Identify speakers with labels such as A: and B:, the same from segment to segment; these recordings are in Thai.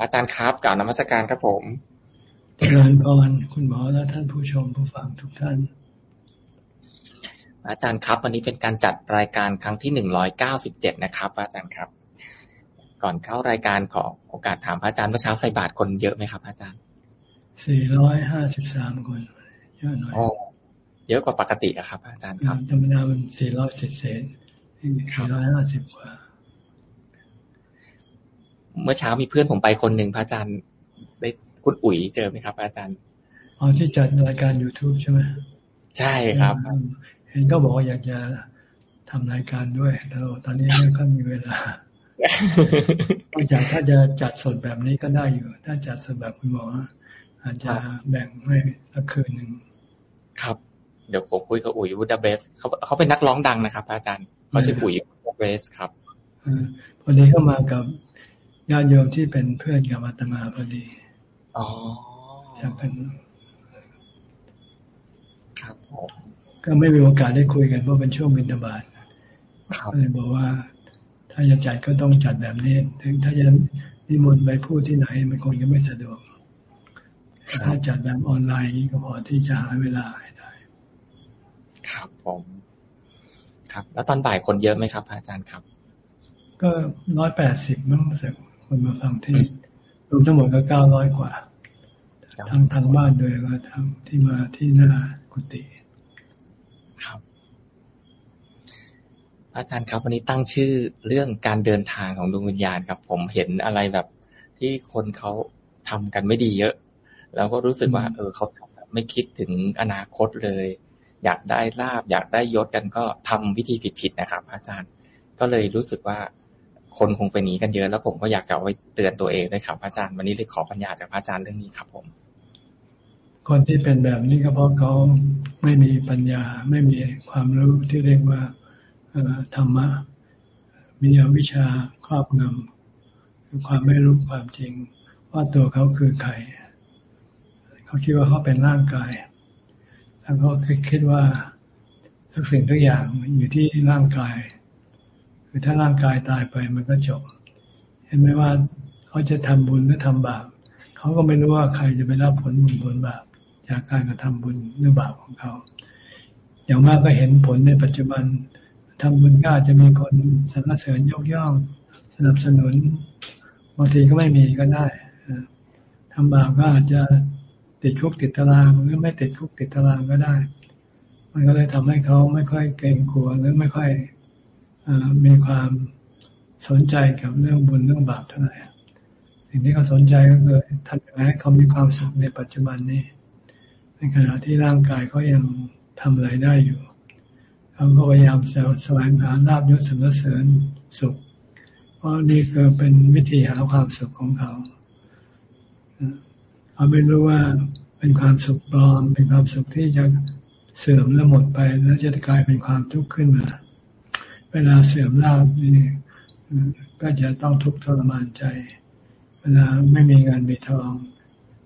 A: อาจารย์ครับกล่าวนมัสการครับผม
B: เจริญพรคุณหมอและท่านผู้ชมผู้ฟังทุกท่าน
A: อาจารย์ครับ วันนี้เป็นการจัดรายการครั้งที่หนึ่งร้อยเก้าสิบเจ็ดนะครับ อาจารย์ครับ ก่อนเข้ารายการขอโอกาสถามพระอาจารย์ว่าเช้าใส่บาตรคนเยอะไหมครับ อาจารย์
B: สี่ร้อยห้าสิบสามคนเยอะหน่อย
A: เยอะกว่าปกติอะครับ อาจารย์ครับ
B: ธรรมดามันสี่ร้อยเศษเศษสี่ร้อยห้าสิบกว่า
A: เมื่อเช้ามีเพื่อนผมไปคนหนึ่งพระอาจารย์ได้คุณอุ๋ยเจอไหมครับอาจารย์
B: อ๋อที่จัดรายการ youtube ใช่ไหม
A: ใช่ครับ
B: เห็นก็บอกว่าอยากจะทำรายการด้วยแต่ตอนนี้ไม่ค่อยมีเวลานอกจากถ้าจะจัดสดแบบนี้ก็ได้อยู่ ถ้าจัดสดแบบคุณหมออาจจะแบ่งให้สักคืนหนึ่ง
A: ครับ เดี๋ยวผมคุยกับอุ๋ยวูดาเบสเขาเขาเป็นนักร้องดังนะครับอาจารย์เขาชื่ออุ๋ยวูดาเบสครับ
B: พอดีเข้ามากับ ญาติโยมที่เป็นเพื่อนกับอาตมาพอดี
A: อ๋อ
B: จะเป็น
A: ครับ
B: ก็ไม่มีโอกาสได้คุยกันเพราะเป็นช่วงบินทบาทก็เลยบอกว่า ถ้าจะจัดก็ต้องจัดแบบนี้ ถึงถ้าจะนิมนต์ไปพูดที่ไหน มันคงจะไม่สะดวก ถ้าจัดแบบออนไลน์ก็พอที่จะหาเวลาให้ได้
A: ครับผมครับ แล้วตอนบ่ายคนเยอะไหมครับอาจารย์ครับ
B: ก็ร้อยแปดสิบมั้งรู้สึก คนมาฟังที่รวมทั้งหมดก็เก้าร้อยกว่า ทั้งทางบ้านโดยก็ทั้งที่มาที่หน้ากุฏิ
A: ครับ อาจารย์ครับวันนี้ตั้งชื่อเรื่องการเดินทางของดวงวิญญาณครับ ผมเห็นอะไรแบบที่คนเขาทำกันไม่ดีเยอะ แล้วก็รู้สึกว่า เออเขาไม่คิดถึงอนาคตเลย อยากได้ลาบ อยากได้ยศกันก็ทำวิธีผิดๆนะครับ อาจารย์ก็เลยรู้สึกว่า คนคงไปหนีกันเยอะแล้วผมก็อยากจะไว้เตือนตัวเองด้วยครับพระอาจารย์วันนี้เลยขอปัญญาจากพระอาจารย์เรื่องนี้ครับ ผม
B: คนที่เป็นแบบนี้ก็เพราะเขาไม่มีปัญญาไม่มีความรู้ที่เรียกว่าธรรมะมีอวิชชาครอบงำคือความไม่รู้ความจริง ว่าตัวเขาคือใครเขาคิดว่าเขาเป็นร่างกายแล้วเขาคิดว่าทุกสิ่งทุกอย่างอยู่ที่ร่างกาย คือถ้าร่างกายตายไปมันก็จบ เห็นไหมว่าเขาจะทำบุญหรือทำบาปเขาก็ไม่รู้ว่าใครจะไปรับผลบุญผลบาปจากการกระทำบุญหรือบาปของเขา อย่างมากก็เห็นผลในปัจจุบันทำบุญก็อาจจะมีคนสรรเสริญยกย่อง สนับสนุนบางทีก็ไม่มีก็ได้ทำบาปก็อาจจะติดคุกติดตารางหรือไม่ติดคุกติดตารางก็ได้ มันก็เลยทำให้เขาไม่ค่อยเกรงกลัวหรือไม่ค่อย มีความสนใจกับเรื่องบุญเรื่องบาปเท่าไหร่สิ่งที่เขาสนใจก็คือทำยังไงให้เขามีความสุขในปัจจุบันนี้ ในขณะที่ร่างกายเขายังทำอะไรได้อยู่เขาก็พยายามแสวงหาลาบยศสรรเสริญสุข เพราะนี่คือเป็นวิธีหาความสุขของเขาเขาไม่รู้ว่าเป็นความสุขปลอม เป็นความสุขที่จะเสื่อมแล้วหมดไป แล้วจะกลายเป็นความทุกข์ขึ้นมา เวลาเสื่อมลาบนี่ก็จะต้องทุกข์ทรมานใจ เวลาไม่มีเงินมีทอง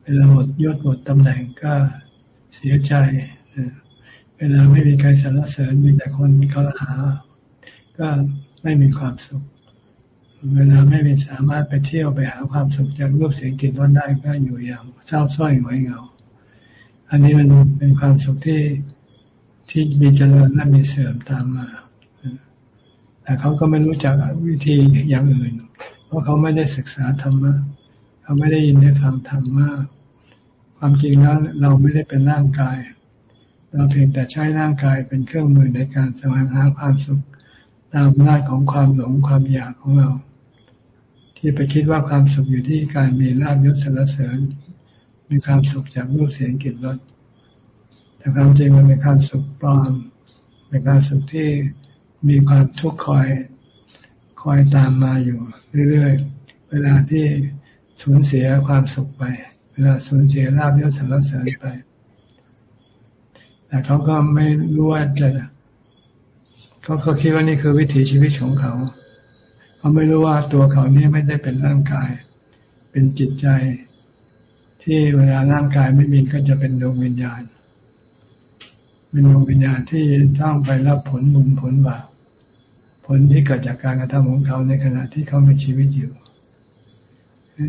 B: เวลาหมดยศหมดตำแหน่งก็เสียใจ เวลาไม่มีใครสรรเสริญมีแต่คนเขาหา ก็ไม่มีความสุข เวลาไม่มีสามารถไปเที่ยวไปหาความสุขจากรูปเสียงกลิ่นรสได้ก็อยู่อย่างเศร้าส้อยหงอยเหงา อันนี้มันเป็นความสุขที่ที่มีเจริญและมีเสื่อมตามมา แต่เขาก็ไม่รู้จักวิธีอย่างอื่น เพราะเขาไม่ได้ศึกษาธรรมะเขาไม่ได้ยินได้ฟังธรรมะความจริงแล้วเราไม่ได้เป็นร่างกาย เราเพียงแต่ใช้ร่างกายเป็นเครื่องมือในการแสวงหาความสุขตามหน้าของความหลงความอยากของเรา ที่ไปคิดว่าความสุขอยู่ที่การมีลาบยศสรรเสริญ มีความสุขจากรูปเสียงกลิ่นรสแต่ความจริงมันเป็นความสุขปลอมเป็นความสุขที่ มีความทุกข์คอยคอยตามมาอยู่เรื่อยๆ เวลาที่สูญเสียความสุขไป เวลาสูญเสียลาบยศสรรเสริญไป แต่เขาก็ไม่รู้ว่าจะเขาเขาคิดว่านี่คือวิถีชีวิตของเขา เขาไม่รู้ว่าตัวเขานี่ไม่ได้เป็นร่างกาย เป็นจิตใจ ที่เวลาร่างกายไม่มีก็จะเป็นดวงวิญญาณ เป็นดวงวิญญาณที่ต้องไปรับผลบุญผลบาปผลที่เกิดจากการกระทำของเขาในขณะที่เขามีชีวิตอยู่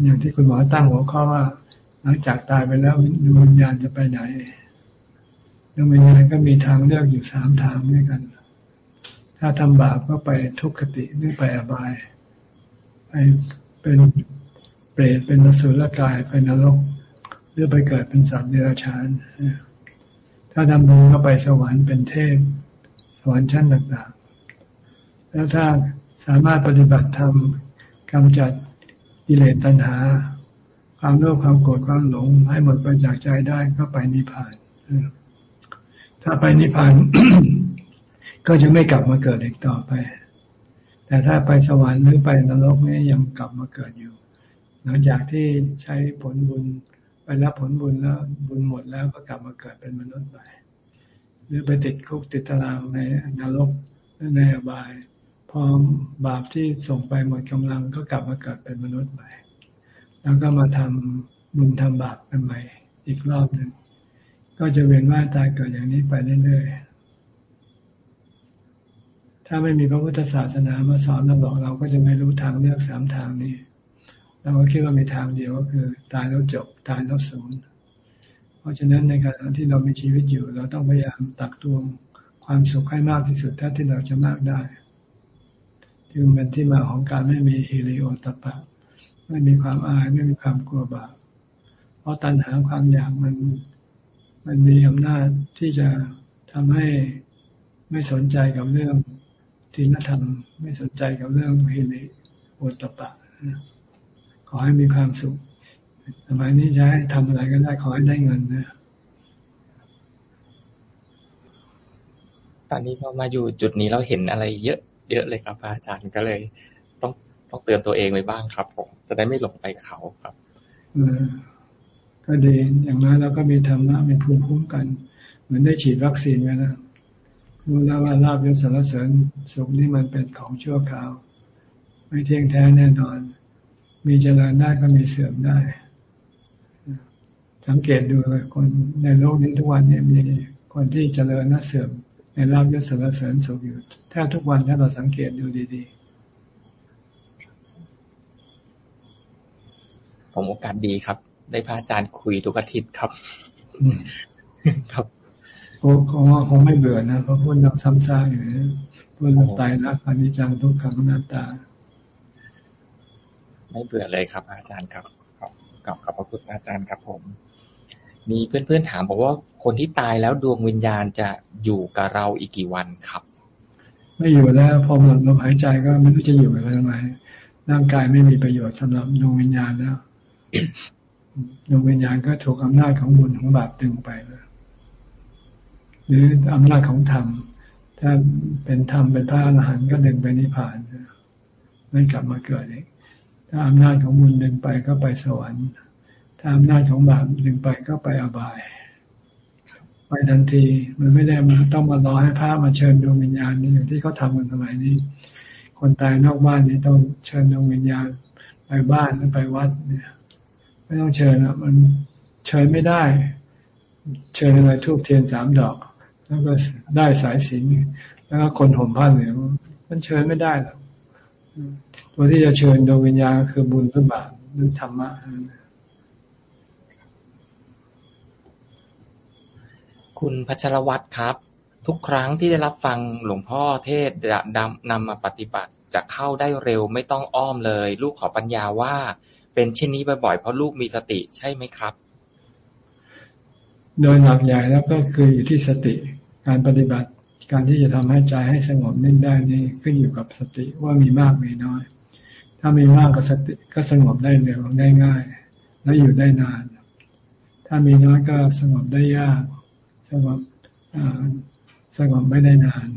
B: อย่างที่คุณหมอตั้งหัวข้อว่า หลังจากตายไปแล้วดวงวิญญาณจะไปไหนดวงวิญญาณก็มีทางเลือกอยู่สามทางด้วยกัน ถ้าทำบาปก็ไปทุกขติหรือไปอบาย ไปเป็นเปรตเป็นนสุลกายไปนรก หรือไปเกิดเป็นสัตว์เดรัจฉาน ถ้าทำบุญก็ไปสวรรค์เป็นเทพ สวรรค์ชั้นต่างๆ แล้วถ้าสามารถปฏิบัติธรรมกำจัดกิเลสตัณหา ความโลภความโกรธความหลงให้หมดไปจากใจได้ก็ไปนิพพาน ถ้าไปนิพพานก็จะไม่กลับมาเกิดอีกต่อไป แต่ถ้าไปสวรรค์หรือไปนรกนี่ยังกลับมาเกิดอยู่ หลังจากที่ใช้ผลบุญ รับผลบุญแล้วบุญหมดแล้วก็กลับมาเกิดเป็นมนุษย์ไปหรือไปติดคุกติดตารางในนรกในอบายพอบาปที่ส่งไปหมดกำลังก็กลับมาเกิดเป็นมนุษย์ใหม่ แล้วก็มาทำบุญทำบาปกันใหม่ อีกรอบหนึ่งก็จะเวียนว่ายตายเกิดอย่างนี้ไปเรื่อยๆถ้าไม่มีพระพุทธศาสนามาสอนเราบอกเราก็จะไม่รู้ทางเลือกสามทางนี้ เราก็คิดว่ามีทางเดียวก็คือ ตายแล้วจบ ตายแล้วสูญเพราะฉะนั้นในขณะที่เรามีชีวิตอยู่ เราต้องพยายามตักตวงความสุขให้มากที่สุดเท่าที่เราจะมากได้จึงเป็นที่มาของการไม่มีฮิริโอตปะ ไม่มีความอายไม่มีความกลัวบาปเพราะตัณหาความอยากมันมันมีอำนาจที่จะทำให้ไม่สนใจกับเรื่องศีลธรรม ไม่สนใจกับเรื่องฮิริโอตปะ ขอให้มีความสุข สมัยนี้จะให้ทำอะไรก็ได้ขอให้ได้เงินนะ
A: ตอนนี้พอมาอยู่จุดนี้เราเห็นอะไรเยอะเยอะเลยครับอาจารย์ก็เลย ต้องต้องเตือนตัวเองไว้บ้างครับ ผม จะได้ไม่หลงไปเขาครับ
B: เออก็ดีอย่างนั้นเราก็มีธรรมะมีภูมิคุ้มกัน เหมือนได้ฉีดวัคซีนไว้นะรู้แล้วว่าลาบยศสารเสริญสุขนี่มันเป็นของชั่วคราว ไม่เที่ยงแท้แน่นอน มีเจริญได้ก็มีเสื่อมได้ สังเกตดูเลยคนในโลกนี้ทุกวันนี้มีคนที่เจริญน่าเสื่อม ในลาบยศสารเสริญสุขอยู่แทบทุกวันถ้าเราสังเกตดูดี
A: ๆ ผมโอกาสดีครับ ได้พระอาจารย์คุยทุกอาทิตย์ครับ ครับ
B: โอ้คงคงไม่เบื่อนะเพราะพูดนักซ้ำซากอยู่นะพูดตายรักอนิจจังทุกขังหน้าตา
A: ไม่เบื่อเลยครับ อาจารย์ครับกับกับพระพุทธอาจารย์ครับผม มีเพื่อนๆถามบอกว่าคนที่ตายแล้วดวงวิญญาณจะอยู่กับเราอีกกี่วันครับ
B: ไม่อยู่แล้วพอหมดลมหายใจก็ไม่รู้จะอยู่ไปทำไมร่างกายไม่มีประโยชน์สำหรับดวงวิญญาณแล้วดวงวิญญาณก็ถูกอำนาจของบุญของบาปดึงไปแล้วหรืออำนาจของธรรม ถ้าเป็นธรรมเป็นพระอรหันต์ก็ดึงไปนิพพานไม่กลับมาเกิดอีก ถ้าอำนาจของบุญดึงไปก็ไปสวรรค์ ถ้าอำนาจของบาปดึงไปก็ไปอบาย ไปทันทีมันไม่ได้มาต้องมารอให้พระมาเชิญดวงวิญญาณนี่อย่างที่เขาทำกันสมัยนี้ คนตายนอกบ้านนี่ต้องเชิญดวงวิญญาณไปบ้านหรือไปวัดเนี่ย ไม่ต้องเชิญอะ มันเชิญไม่ได้ เชิญอะไรทูบเทียนสามดอก แล้วก็ได้สายสิญแล้วก็คนห่มผ้าเหลืองมันเชิญไม่ได้หรอก ตัวที่จะเชิญดวงวิญญาณคือบุญหรือบาปหรือธรรมะ
A: คุณพัชรวัตรครับ ทุกครั้งที่ได้รับฟังหลวงพ่อเทศจะนำมาปฏิบัติจะเข้าได้เร็วไม่ต้องอ้อมเลย ลูกขอปัญญาว่า เป็นเช่นนี้บ่อยๆเพราะลูกมีสติใช่ไหมครับ
B: โดยหลักใหญ่แล้วก็คืออยู่ที่สติการปฏิบัติการที่จะทำให้ใจให้สงบนิ่งได้นี่ขึ้นอยู่กับสติว่ามีมากมีน้อย ถ้ามีมากก็สติก็สงบได้เร็วได้ง่าย และอยู่ได้นาน ถ้ามีน้อยก็สงบได้ยาก สงบสงบไม่ได้นาน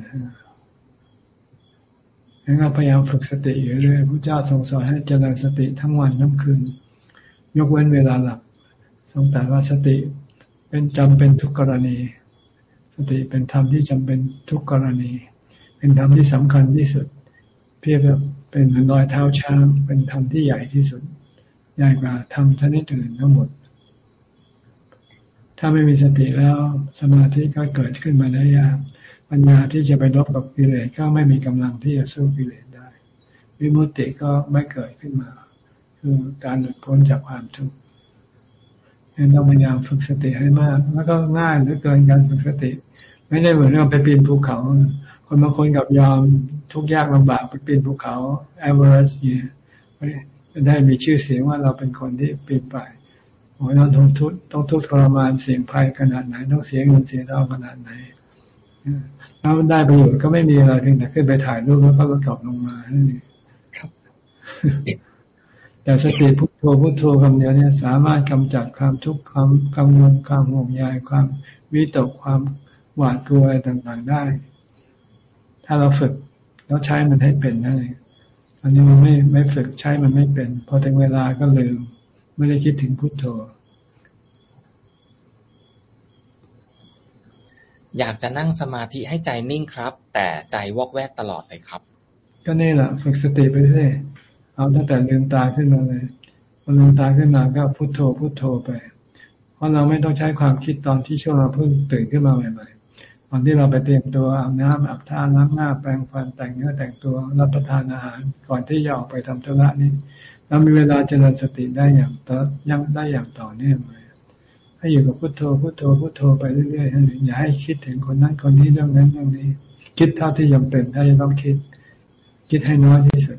B: งั้นก็พยายามฝึกสติอยู่เรื่อยพระเจ้าทรงสอนให้เจริญสติทั้งวันทั้งคืน ยกเว้นเวลาหลับ ทรงแต่ว่าสติเป็นจำเป็นทุกกรณี สติเป็นธรรมที่จำเป็นทุกกรณี เป็นธรรมที่สำคัญที่สุด เพียบ เป็นเหมือนรอยเท้าช้าง เป็นธรรมที่ใหญ่ที่สุด ใหญ่กว่าธรรมชนิดอื่นทั้งหมด ถ้าไม่มีสติแล้วสมาธิก็เกิดขึ้นมาได้ยากปัญญาที่จะไปลบกับกิเลสก็ไม่มีกำลังที่จะสู้กิเลสได้ วิมุตติก็ไม่เกิดขึ้นมา คือการหลุดพ้นจากความทุกข์งั้นต้องพยายามฝึกสติให้มาก แล้วก็ง่ายเหลือเกินการฝึกสติ ไม่ได้เหมือนเราไปปีนภูเขา คนบางคนกับยอม ทุกยากลำบากไปปีนภูเขาเอเวอเรสต์เนี่ยจะได้มีชื่อเสียงว่าเราเป็นคนที่ปีนไปโอ้ยต้องทุกทุกต้องทุกทรมานเสี่ยงภัยขนาดไหน ต้องเสียเงินเสียทองขนาดไหนแล้วได้ประโยชน์ก็ไม่มีอะไรเพียงแต่ขึ้นไปถ่ายรูปแล้วก็กลับลงมาครับแต่สติพุทโธพุทโธคำเดียวเนี่ยสามารถกำจัดความทุกข์ความกังวลความห่วงใยความวิตกความหวาดกลัวอะไรต่างๆได้ ถ้าเราฝึก แล้วใช้มันให้เป็นนั่นเองอันนี้มันไม่ไม่ฝึกใช้มันไม่เป็น พอถึงเวลาก็ลืม ไม่ได้คิดถึงพุทโธ
A: อยากจะนั่งสมาธิให้ใจนิ่งครับ แต่ใจวอกแวกตลอดเลยครับ
B: ก็นี่แหละฝึกสติไปเรื่อยเอาตั้งแต่ลืมตาขึ้นมาเลยพอลืมตาขึ้นมาก็พุโทโธพุโทโธไป เพราะเราไม่ต้องใช้ความคิดตอนที่ช่วงเราเพิ่งตื่นขึ้นมาใหม่ๆต อนที่เราไปเตรียมตัวอาบน้ำอาบท่าล้างหน้าแปรงฟันแต่งเนื้อแต่งตัวรับประทานอาหาร ก่อนที่จะออกไปทำธุระนี่เรามีเวลาเจริญสติได้อย่างต่อยังได้อย่างต่อเนื่องเลยให้อยู่กับพุทโธพุทโธพุทโธไปเรื่อยๆอย่าให้คิดถึงคนนั้นคนนี้เรื่องนั้นเรื่องนี้ คิดเท่าที่จาเป็นถ้าจะต้องคิด คิดให้น้อยที่สุด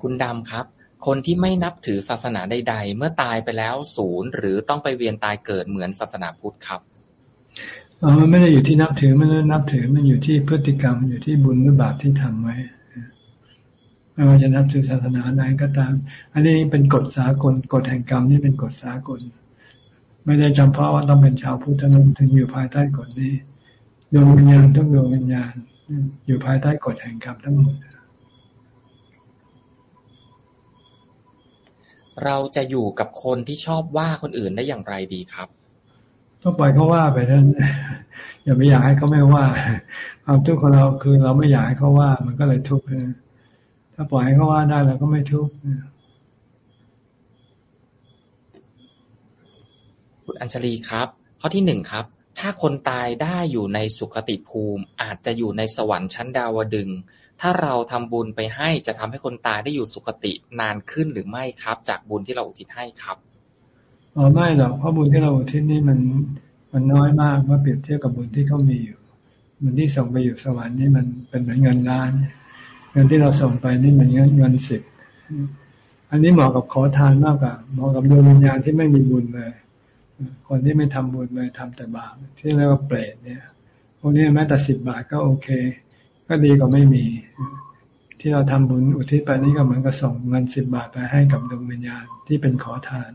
A: คุณดำครับ คนที่ไม่นับถือศาสนาใดๆ เมื่อตายไปแล้วศูนย์หรือต้องไปเวียนตายเกิดเหมือนศาสนาพุทธครับ
B: มันไม่ได้อยู่ที่นับถือมันนับถือมันอยู่ที่พฤติกรรมอยู่ที่บุญหรือบาปที่ทำไว้ไม่ว่าจะนับถือศาสนาไหนก็ตาม อันนี้เป็นกฎสากลกฎแห่งกรรมนี่เป็นกฎสากล ไม่ได้จำเพาะว่าต้องเป็นชาวพุทธนั้นถึงอยู่ภายใต้กฎนี้ดวงวิญญาณทุกดวงวิญญาณ อยู่ภายใต้กฎแห่งกรรมทั้งหมด
A: เราจะอยู่กับคนที่ชอบว่าคนอื่นได้อย่างไรดีครับ
B: ต้องปล่อยเขาว่าไปนั่นอย่าไปอยากให้เขาไม่ว่า ความทุกข์ของเราคือเราไม่อยากให้เขาว่า มันก็เลยทุกข์ถ้าปล่อยให้เขาว่าได้เราก็ไม่ทุกข์
A: คุณอัญชลีครับ ข้อที่หนึ่งครับ ถ้าคนตายได้อยู่ในสุขติภูมิ อาจจะอยู่ในสวรรค์ชั้นดาวดึง ถ้าเราทำบุญไปให้จะทำให้คนตายได้อยู่สุขตินานขึ้นหรือไม่ครับ จากบุญที่เราอุทิศให้ครับ
B: อ๋อไม่หรอกเพราะบุญที่เราอุทิศนี่มันมันน้อยมากเมื่อเปรียบเทียบกับบุญที่เขามีอยู่บุญที่ส่งไปอยู่สวรรค์นี่มันเป็นเหมือนเงินล้าน เงินที่เราส่งไปนี่มันเงินสิบอันนี้เหมาะกับขอทานมากกว่าเหมาะกับดวงวิญญาณที่ไม่มีบุญเลย คนที่ไม่ทำบุญเลยทำแต่บาปที่เรียกว่าเปรตเนี่ยพวกนี้แม้แต่สิบบาทก็โอเค ก็ดีกว่าไม่มี ที่เราทำบุญอุทิศไปนี่ก็เหมือนกับส่งเงินสิบบาทไปให้กับดวงวิญญาณที่เป็นขอทาน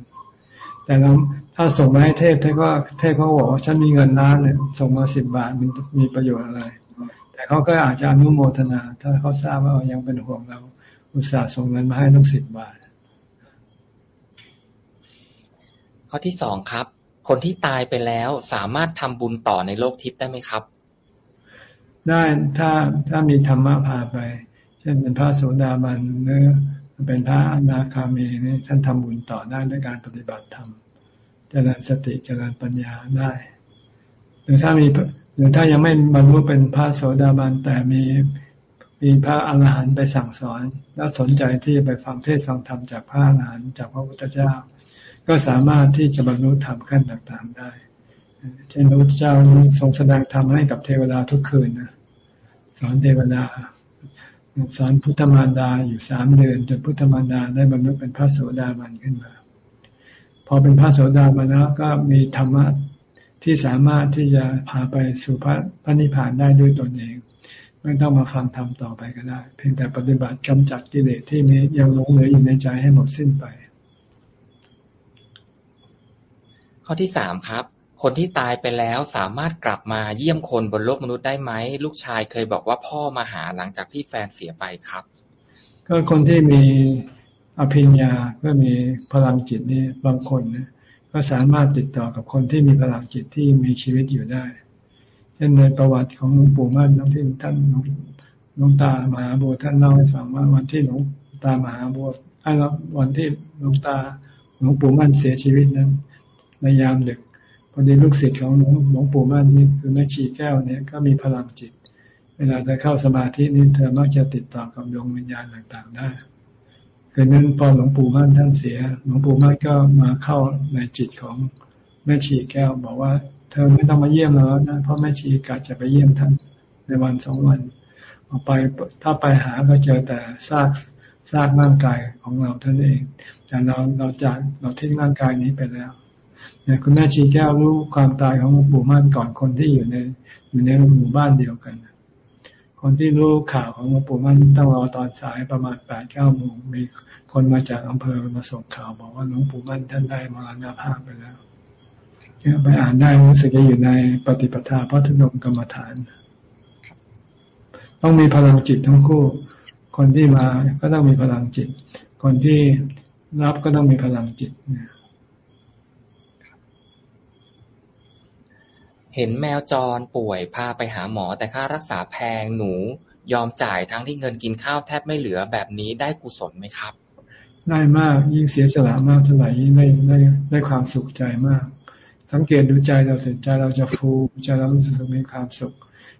B: แต่เราถ้าส่งมาให้เทพเทพก็เทพเขาบอกว่าฉันมีเงินล้านเนี่ยส่งมาสิบบาทมันมีประโยชน์อะไร แต่เขาก็อาจจะอนุโมทนา ถ้าเขาทราบว่ายังเป็นห่วงเรา อุตส่าห์ส่งเงินมาให้ต้องสิบบาท
A: ข้อที่สองครับ คนที่ตายไปแล้วสามารถทำบุญต่อในโลกทิพย์ได้ไหมครับ
B: ได้ถ้าถ้ามีธรรมะพาไป เช่นเป็นพระโสดาบันหรือเป็นพระอนาคามีนี่ท่านทำบุญต่อได้ด้วยการปฏิบัติธรรมเจริญสติเจริญปัญญาได้ หรือถ้ามีหรือถ้ายังไม่บรรลุเป็นพระโสดาบันแต่มีมีพระอรหันต์ไปสั่งสอน แล้วสนใจที่ไปฟังเทศฟังธรรมจากพระอรหันต์จากพระพุทธเจ้า ก็สามารถที่จะบรรลุธรรมขั้นต่างๆได้ เช่นพระพุทธเจ้าทรงแสดงธรรมให้กับเทวดาทุกคืนนะสอนเทวดาสอนพุทธมารดาอยู่สามเดือนจนพุทธมารดาได้บรรลุเป็นพระโสดาบันขึ้นมา พอเป็นพระโสดาบันแล้วก็มีธรรมะที่สามารถที่จะพาไปสู่พระพระนิพพานได้ด้วยตนเอง ไม่ต้องมาฟังธรรมต่อไปก็ได้ เพียงแต่ปฏิบัติกำจัดกิเลสที่มียังหลงเหลืออยู่ในใจให้หมดสิ้นไป
A: ข้อที่สามครับ คนที่ตายไปแล้วสามารถกลับมาเยี่ยมคนบนโลกมนุษย์ได้ไหม ลูกชายเคยบอกว่าพ่อมาหาหลังจากที่แฟนเสียไปครับ
B: ก็คนที่มีอภิญญาก็มีพลังจิตนี่บางคนนะก็สามารถติดต่อกับคนที่มีพลังจิตที่มีชีวิตอยู่ได้เช่นในประวัติของหลวงปู่มั่นน้องที่ท่านหลวงตามหาบัวท่านเล่าให้ฟังว่าวันที่หลวงตามหาบัวไอ้วันที่หลวงตาหลวงปู่มั่นเสียชีวิตนั้นในยามดึก พอดีลูกศิษย์ของหลวงปู่มั่นนี่คือแม่ชีแก้วเนี่ยก็มีพลังจิตไปลาจะเข้าสมาธินี่เธอมักจะติดต่อกับดวงวิญญาณต่างๆได้คืนนั้นพอหลวงปู่มั่นท่านเสีย หลวงปู่มั่นก็มาเข้าในจิตของแม่ชีแก้ว บอกว่า เธอไม่ต้องมาเยี่ยมแล้วนะเพราะแม่ชีกะจะไปเยี่ยมท่านในวันสองวันออกไปถ้าไปหาก็เจอแต่ซากซากร่างกายของเราท่านเอง แต่เราเราจากเราทิ้งร่างกายนี้ไปแล้ว เนี่ยคุณแม่ชีแก้วรู้ความตายของหลวงปู่มั่นก่อนคนที่อยู่ในอยู่ในหมู่บ้านเดียวกัน คนที่รู้ข่าวของหลวงปู่มั่นต้องรอตอนสายประมาณแปดเก้าโมงมีคนมาจากอำเภอมาส่งข่าว บอกว่าหลวงปู่มั่นท่านได้มรณภาพไปแล้วไปอ่านได้รู้สึกจะอยู่ในปฏิปทาพัฒนมกรรมฐาน ต้องมีพลังจิตทั้งคู่ คนที่มาก็ต้องมีพลังจิต คนที่รับก็ต้องมีพลังจิต
A: เห็นแมวจรป่วยพาไปหาหมอแต่ค่ารักษาแพงหนูยอมจ่ายทั้งที่เงินกินข้าวแทบไม่เหลือแบบนี้ได้กุศลไหมครับ
B: ได้มากยิ่งเสียสละมากเท่าไหร่ยิ่งได้ได้ได้ความสุขใจมาก สังเกตดูใจเราเสร็จใจเราจะฟูใจเรารู้สึกมีความสุข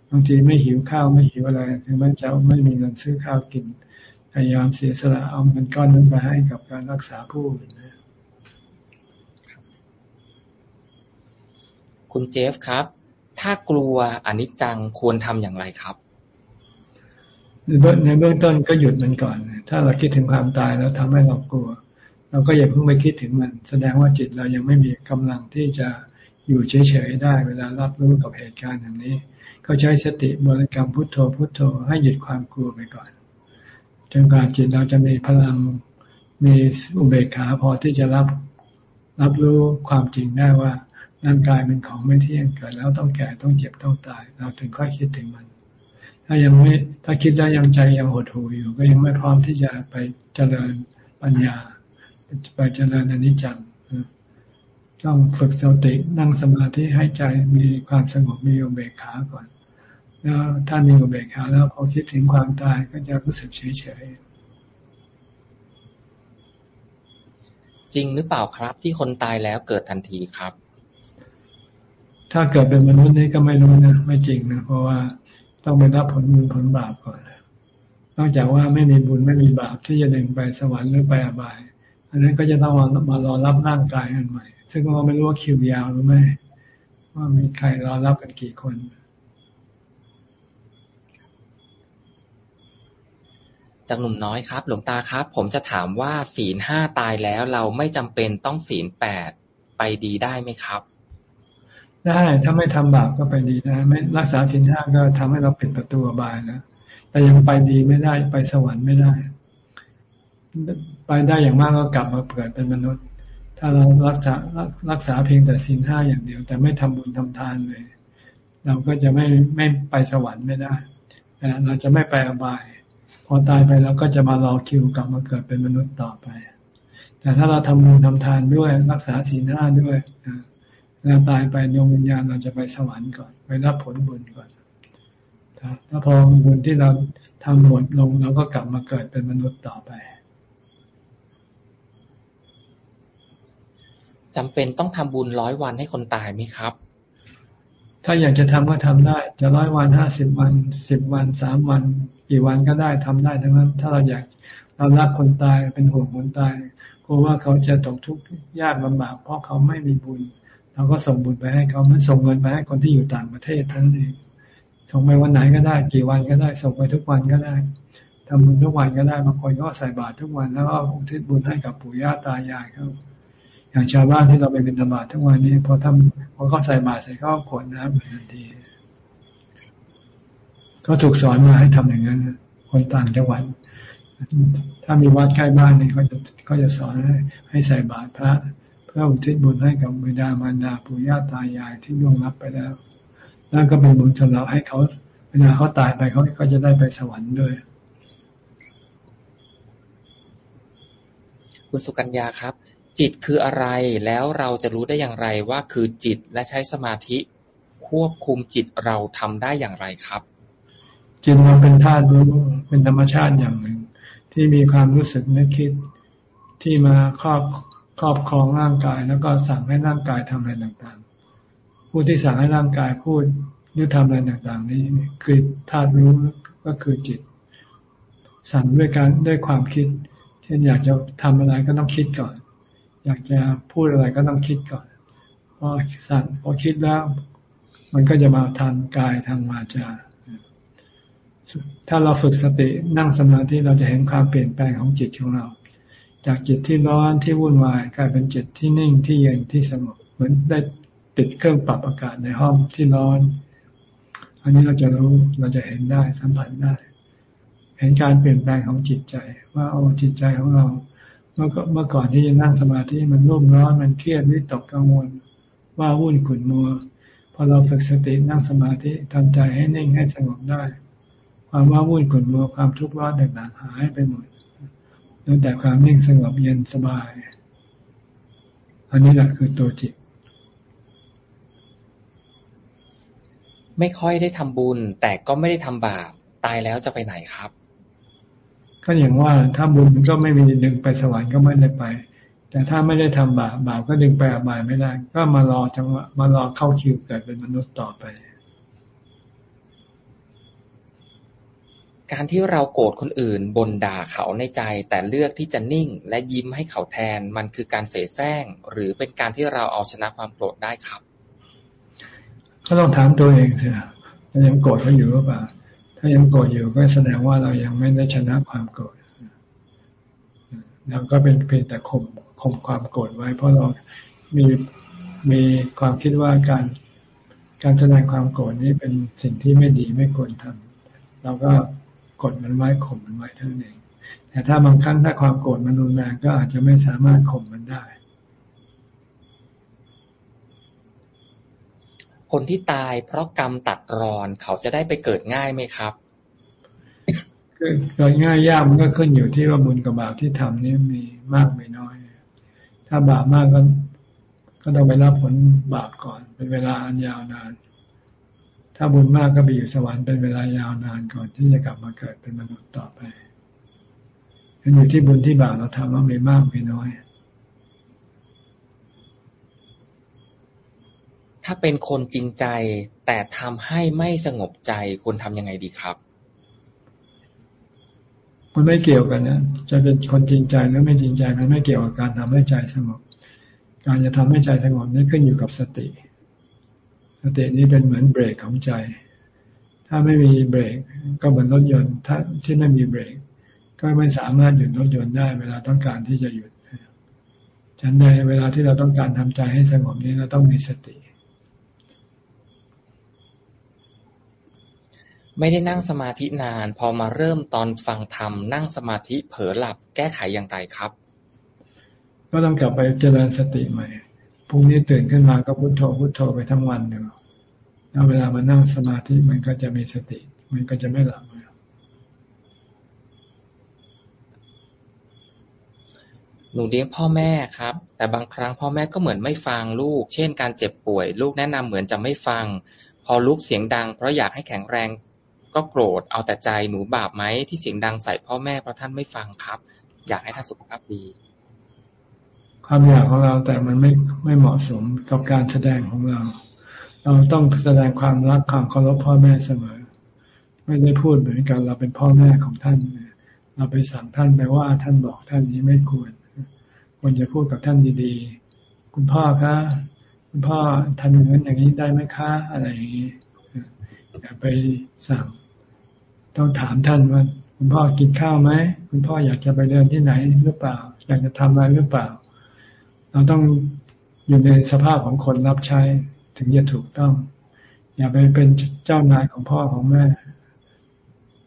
B: บางทีไม่หิวข้าวไม่หิวอะไรถึงแม้จะไม่มีเงินซื้อข้าวกินพยายามเสียสละเอาเงินก้อนนั้นไปให้กับการรักษาผู้อื่นนะ
A: คุณเจฟครับ ถ้ากลัวอนิจจังควรทำอย่างไรครับ
B: ในเบื้องต้นก็หยุดมันก่อน ถ้าเราคิดถึงความตายแล้วทำให้เรากลัว เราก็อย่าเพิ่งไปคิดถึงมัน แสดงว่าจิตเรายังไม่มีกำลังที่จะอยู่เฉยๆได้ เวลารับรู้กับเหตุการณ์อย่างนี้ ก็ใช้สติบริกรรมพุทโธพุทโธให้หยุดความกลัวไปก่อน จนกว่าจิตเราจะมีพลังมีอุเบกขาพอที่จะรับรับรู้ความจริงได้ว่า ร่างกายเป็นของไม่เที่ยงเกิดแล้วต้องแก่ต้องเจ็บต้องตาย เราถึงค่อยคิดถึงมัน ถ้ายังไม่ถ้าคิดแล้วยังใจยังหดหู่อยู่ ก็ยังไม่พร้อมที่จะไปเจริญปัญญา ไปเจริญอนิจจังต้องฝึกสตินั่งสมาธิให้ใจมีความสงบมีอุเบกขาก่อน แล้วถ้ามีอุเบกขาแล้วพอคิดถึงความตายก็จะรู้สึกเฉยเฉย
A: จริงหรือเปล่าครับที่คนตายแล้วเกิดทันทีครับ
B: ถ้าเกิดเป็นมนุษย์นี่ก็ไม่รู้นะไม่จริงนะเพราะว่าต้องไปรับผลบุญผลบาปก่อนนอกจากว่าไม่มีบุญไม่มีบาปที่จะดึงไปสวรรค์หรือไปอบาย อันนั้นก็จะต้องมารอรับร่างกายอันใหม่ ซึ่งเราไม่รู้ว่าคิวยาวหรือไม่ว่ามีใครรอรับกันกี่คน
A: จากหนุ่มน้อยครับ หลวงตาครับ ผมจะถามว่าศีลห้าตายแล้วเราไม่จำเป็นต้องศีลแปดไปดีได้ไหมครับ
B: ได้ถ้าไม่ทำบาปก็ไปดีนะไม่รักษาสินห้าก็ทำให้เราปิดประตูบายแล้วแต่ยังไปดีไม่ได้ไปสวรรค์ไม่ได้ ไปได้อย่างมากก็กลับมาเกิดเป็นมนุษย์ ถ้าเรารักษารักษาเพียงแต่สินห้าอย่างเดียว แต่ไม่ทำบุญทำทานเลย เราก็จะไม่ไม่ไปสวรรค์ไม่ได้เราจะไม่ไปอบาย พอตายไปเราก็จะมารอคิวกลับมาเกิดเป็นมนุษย์ต่อไป แต่ถ้าเราทำบุญทำทานด้วย รักษาศีลห้าด้วย เราตายไปดวงวิญญาณเราจะไปสวรรค์ก่อน ไปรับผลบุญก่อนถ้าพอบุญที่เราทำหมดลงเราก็กลับมาเกิดเป็นมนุษย์ต่อไป
A: จำเป็นต้องทำบุญร้อยวันให้คนตายไหมครับ
B: ถ้าอยากจะทำก็ทำได้ จะร้อยวันห้าสิบวันสิบวันสามวันกี่วันก็ได้ทำได้ทั้งนั้น ถ้าเราอยากเรารักคนตายเป็นห่วงคนตายกลัวว่าเขาจะตกทุกข์ยากลำบากเพราะเขาไม่มีบุญ เราก็ส่งบุญไปให้เขามันส่งเงินไปให้คนที่อยู่ต่างประเทศทั้งนี้ส่งไปวันไหนก็ได้ กี่วันก็ได้ ส่งไปทุกวันก็ได้ทำบุญทุกวันก็ได้บางคนก็ใส่บาตรทุกวันแล้วก็อุทิศบุญให้กับปู่ย่าตายายเขาอย่างชาวบ้านที่เราไปเป็นธรรมะทุกวันนี้พอทำพอเขาใส่บาตรใส่เขาวขวดน้ำเหมือนทันทีก็ถูกสอนมาให้ทำอย่างนั้นคนต่างจังหวัดถ้ามีวัดใกล้บ้านนี่เขาจะเขาจะสอนให้ให้ใส่บาตรพระ พื่ออุทิศบุญให้กับบิดามารดาปู่ย่าตายายที่ล่วงลับไปแล้ว แล้วก็เป็นบุญสำหรับให้เขาเวลาเขาตายไปเขาก็จะได้ไปสวรรค์ด้วย
A: คุณสุกัญญาครับ จิตคืออะไรแล้วเราจะรู้ได้อย่างไรว่าคือจิตและใช้สมาธิควบคุมจิตเราทำได้อย่างไรครับ
B: จิตมันเป็นธาตุรู้เป็นธรรมชาติอย่างหนึ่ง ที่มีความรู้สึกนึกคิดที่มาครอบค รอบครองร่างกาย แล้วก็สั่งให้ร่างกายทำอะไรต่างๆ ผู้ที่สั่งให้ร่างกายพูดหรือทำอะไรต่างๆ นี้คือธาตุรู้ก็คือจิต สั่งด้วยการด้วยความคิด เช่นอยากจะทำอะไรก็ต้องคิดก่อน อยากจะพูดอะไรก็ต้องคิดก่อนพอสั่งพอคิดแล้ว มันก็จะมาทางกายทางวาจาถ้าเราฝึกสตินั่งสมาธิเราจะเห็นความเปลี่ยนแปลงของจิตของเรา จากจิตที่ร้อนที่วุ่นวาย กลายเป็นจิตที่นิ่งที่เย็นที่สงบเหมือนได้ติดเครื่องปรับอากาศในห้องที่ร้อน อันนี้เราจะรู้เราจะเห็นได้สัมผัสได้ เห็นการเปลี่ยนแปลงของจิตใจ ว่าโอ้จิตใจของเรา เมื่อเมื่อก่อนที่จะนั่งสมาธิมันรุ่มร้อนมันเครียดวิตกกังวล ว่าวุ่นขุ่นมัวพอเราฝึกสตินั่งสมาธิทำใจให้นิ่งให้สงบได้ ความว่าวุ่นขุ่นมัวความทุกข์ร้อนต่างๆหายไปหมด เหลือแต่ความนิ่งสงบเย็นสบาย อันนี้แหละคือตัวจิต
A: ไม่ค่อยได้ทำบุญ แต่ก็ไม่ได้ทำบาป ตายแล้วจะไปไหนครับ
B: ก็อย่างว่าถ้าบุญมันก็ไม่มีดึงไปสวรรค์ก็ไม่ได้ไป แต่ถ้าไม่ได้ทำบาปบาปก็ดึงไปอบายไม่ได้ ก็มารอจังหวะมารอเข้าคิวเกิดเป็นมนุษย์ต่อไป
A: การที่เราโกรธคนอื่นบนด่าเขาในใจ แต่เลือกที่จะนิ่งและยิ้มให้เขาแทน มันคือการเสแสร้ง หรือเป็นการที่เราเอาชนะความโกรธได้ครับ
B: ก็ต้องถามตัวเองสิเรายังโกรธเขาอยู่หรือเปล่าถ้ายังโกรธอยู่ก็แสดงว่าเรายังไม่ได้ชนะความโกรธเราก็เป็นเพียงแต่ข่มข่มความโกรธไว้ เพราะเรามีมีความคิดว่าการการแสดงความโกรธนี้เป็นสิ่งที่ไม่ดีไม่ควรทำเราก็ กดมันไว้ข่มมันไว้เท่านั้นเอง แต่ถ้าบางครั้งถ้าความโกรธมันรุนแรงก็อาจจะไม่สามารถข่มมันได้
A: คนที่ตายเพราะกรรมตัดรอนเขาจะได้ไปเกิดง่ายไหมครับ
B: เกิดง่ายยากมันก็ขึ้นอยู่ที่ว่าบุญกับบาปที่ทำนี่มีมากไม่น้อย ถ้าบาปมากก็ก็ต้องไปรับผลบาปก่อน เป็นเวลาอันยาวนาน ถ้าบุญมากก็ไปอยู่สวรรค์เป็นเวลายาวนานก่อนที่จะกลับมาเกิดเป็นมนุษย์ต่อไปมันอยู่ที่บุญที่บาปเราทำว่ามีมากมีน้อย
A: ถ้าเป็นคนจริงใจ แต่ทำให้ไม่สงบใจควรทำยังไงดีครับ
B: มันไม่เกี่ยวกันนะจะเป็นคนจริงใจหรือไม่จริงใจมันไม่เกี่ยวกับการทำให้ใจสงบ การจะทำให้ใจสงบนี่ขึ้นอยู่กับสติ สตินี้เป็นเหมือนเบรกของใจ ถ้าไม่มีเบรกก็เหมือนรถยนต์ ถ้าที่ไม่มีเบรก ก็ไม่สามารถหยุดรถยนต์ได้ เวลาต้องการที่จะหยุดฉันในเวลาที่เราต้องการทำใจให้สงบนี้เราต้องมีสติ
A: ไม่ได้นั่งสมาธินาน พอมาเริ่มตอนฟังธรรมนั่งสมาธิเผลอหลับแก้ไขอย่างไรครับ
B: ก็ต้องกลับไปเจริญสติใหม่ รุ่งนี้ตื่นขึ้นมาก็พุโทโธพุโทโธไปทั้งวันเดียวแล้วเวลามานั่งสมาธิมันก็จะมีสติ มันก็จะไม่หลับ
A: หนูเลี้ยงพ่อแม่ครับ แต่บางครั้งพ่อแม่ก็เหมือนไม่ฟังลูก เช่น การเจ็บป่วย ลูกแนะนำเหมือนจะไม่ฟัง พอลูกเสียงดัง เพราะอยากให้แข็งแรงก็โกรธเอาแต่ใจหนูบาปไหมที่เสียงดังใส่พ่อแม่เพราะท่านไม่ฟังครับ อยากให้ท่านสุขภาพดี
B: ความอยากของเราแต่มันไม่ไม่เหมาะสมกับการแสดงของเรา เราต้องแสดงความรักความเคารพพ่อแม่เสมอ ไม่ได้พูดเหมือนกันเราเป็นพ่อแม่ของท่าน เราไปสั่งท่านไปว่าท่านบอกท่านนี้ไม่ควรควรจะพูดกับท่านดีๆ คุณพ่อคะ คุณพ่อทำอย่างนั้นอย่างนี้ได้ไหมคะอะไรอย่างนี้อย่าไปสั่ง ต้องถามท่านว่า คุณพ่อกินข้าวไหม คุณพ่ออยากจะไปเดินที่ไหนหรือเปล่า อยากจะทำอะไรหรือเปล่า เราต้องอยู่ในสภาพของคนรับใช้ ถึงจะถูกต้อง อย่าไปเป็นเจ้านายของพ่อของแม่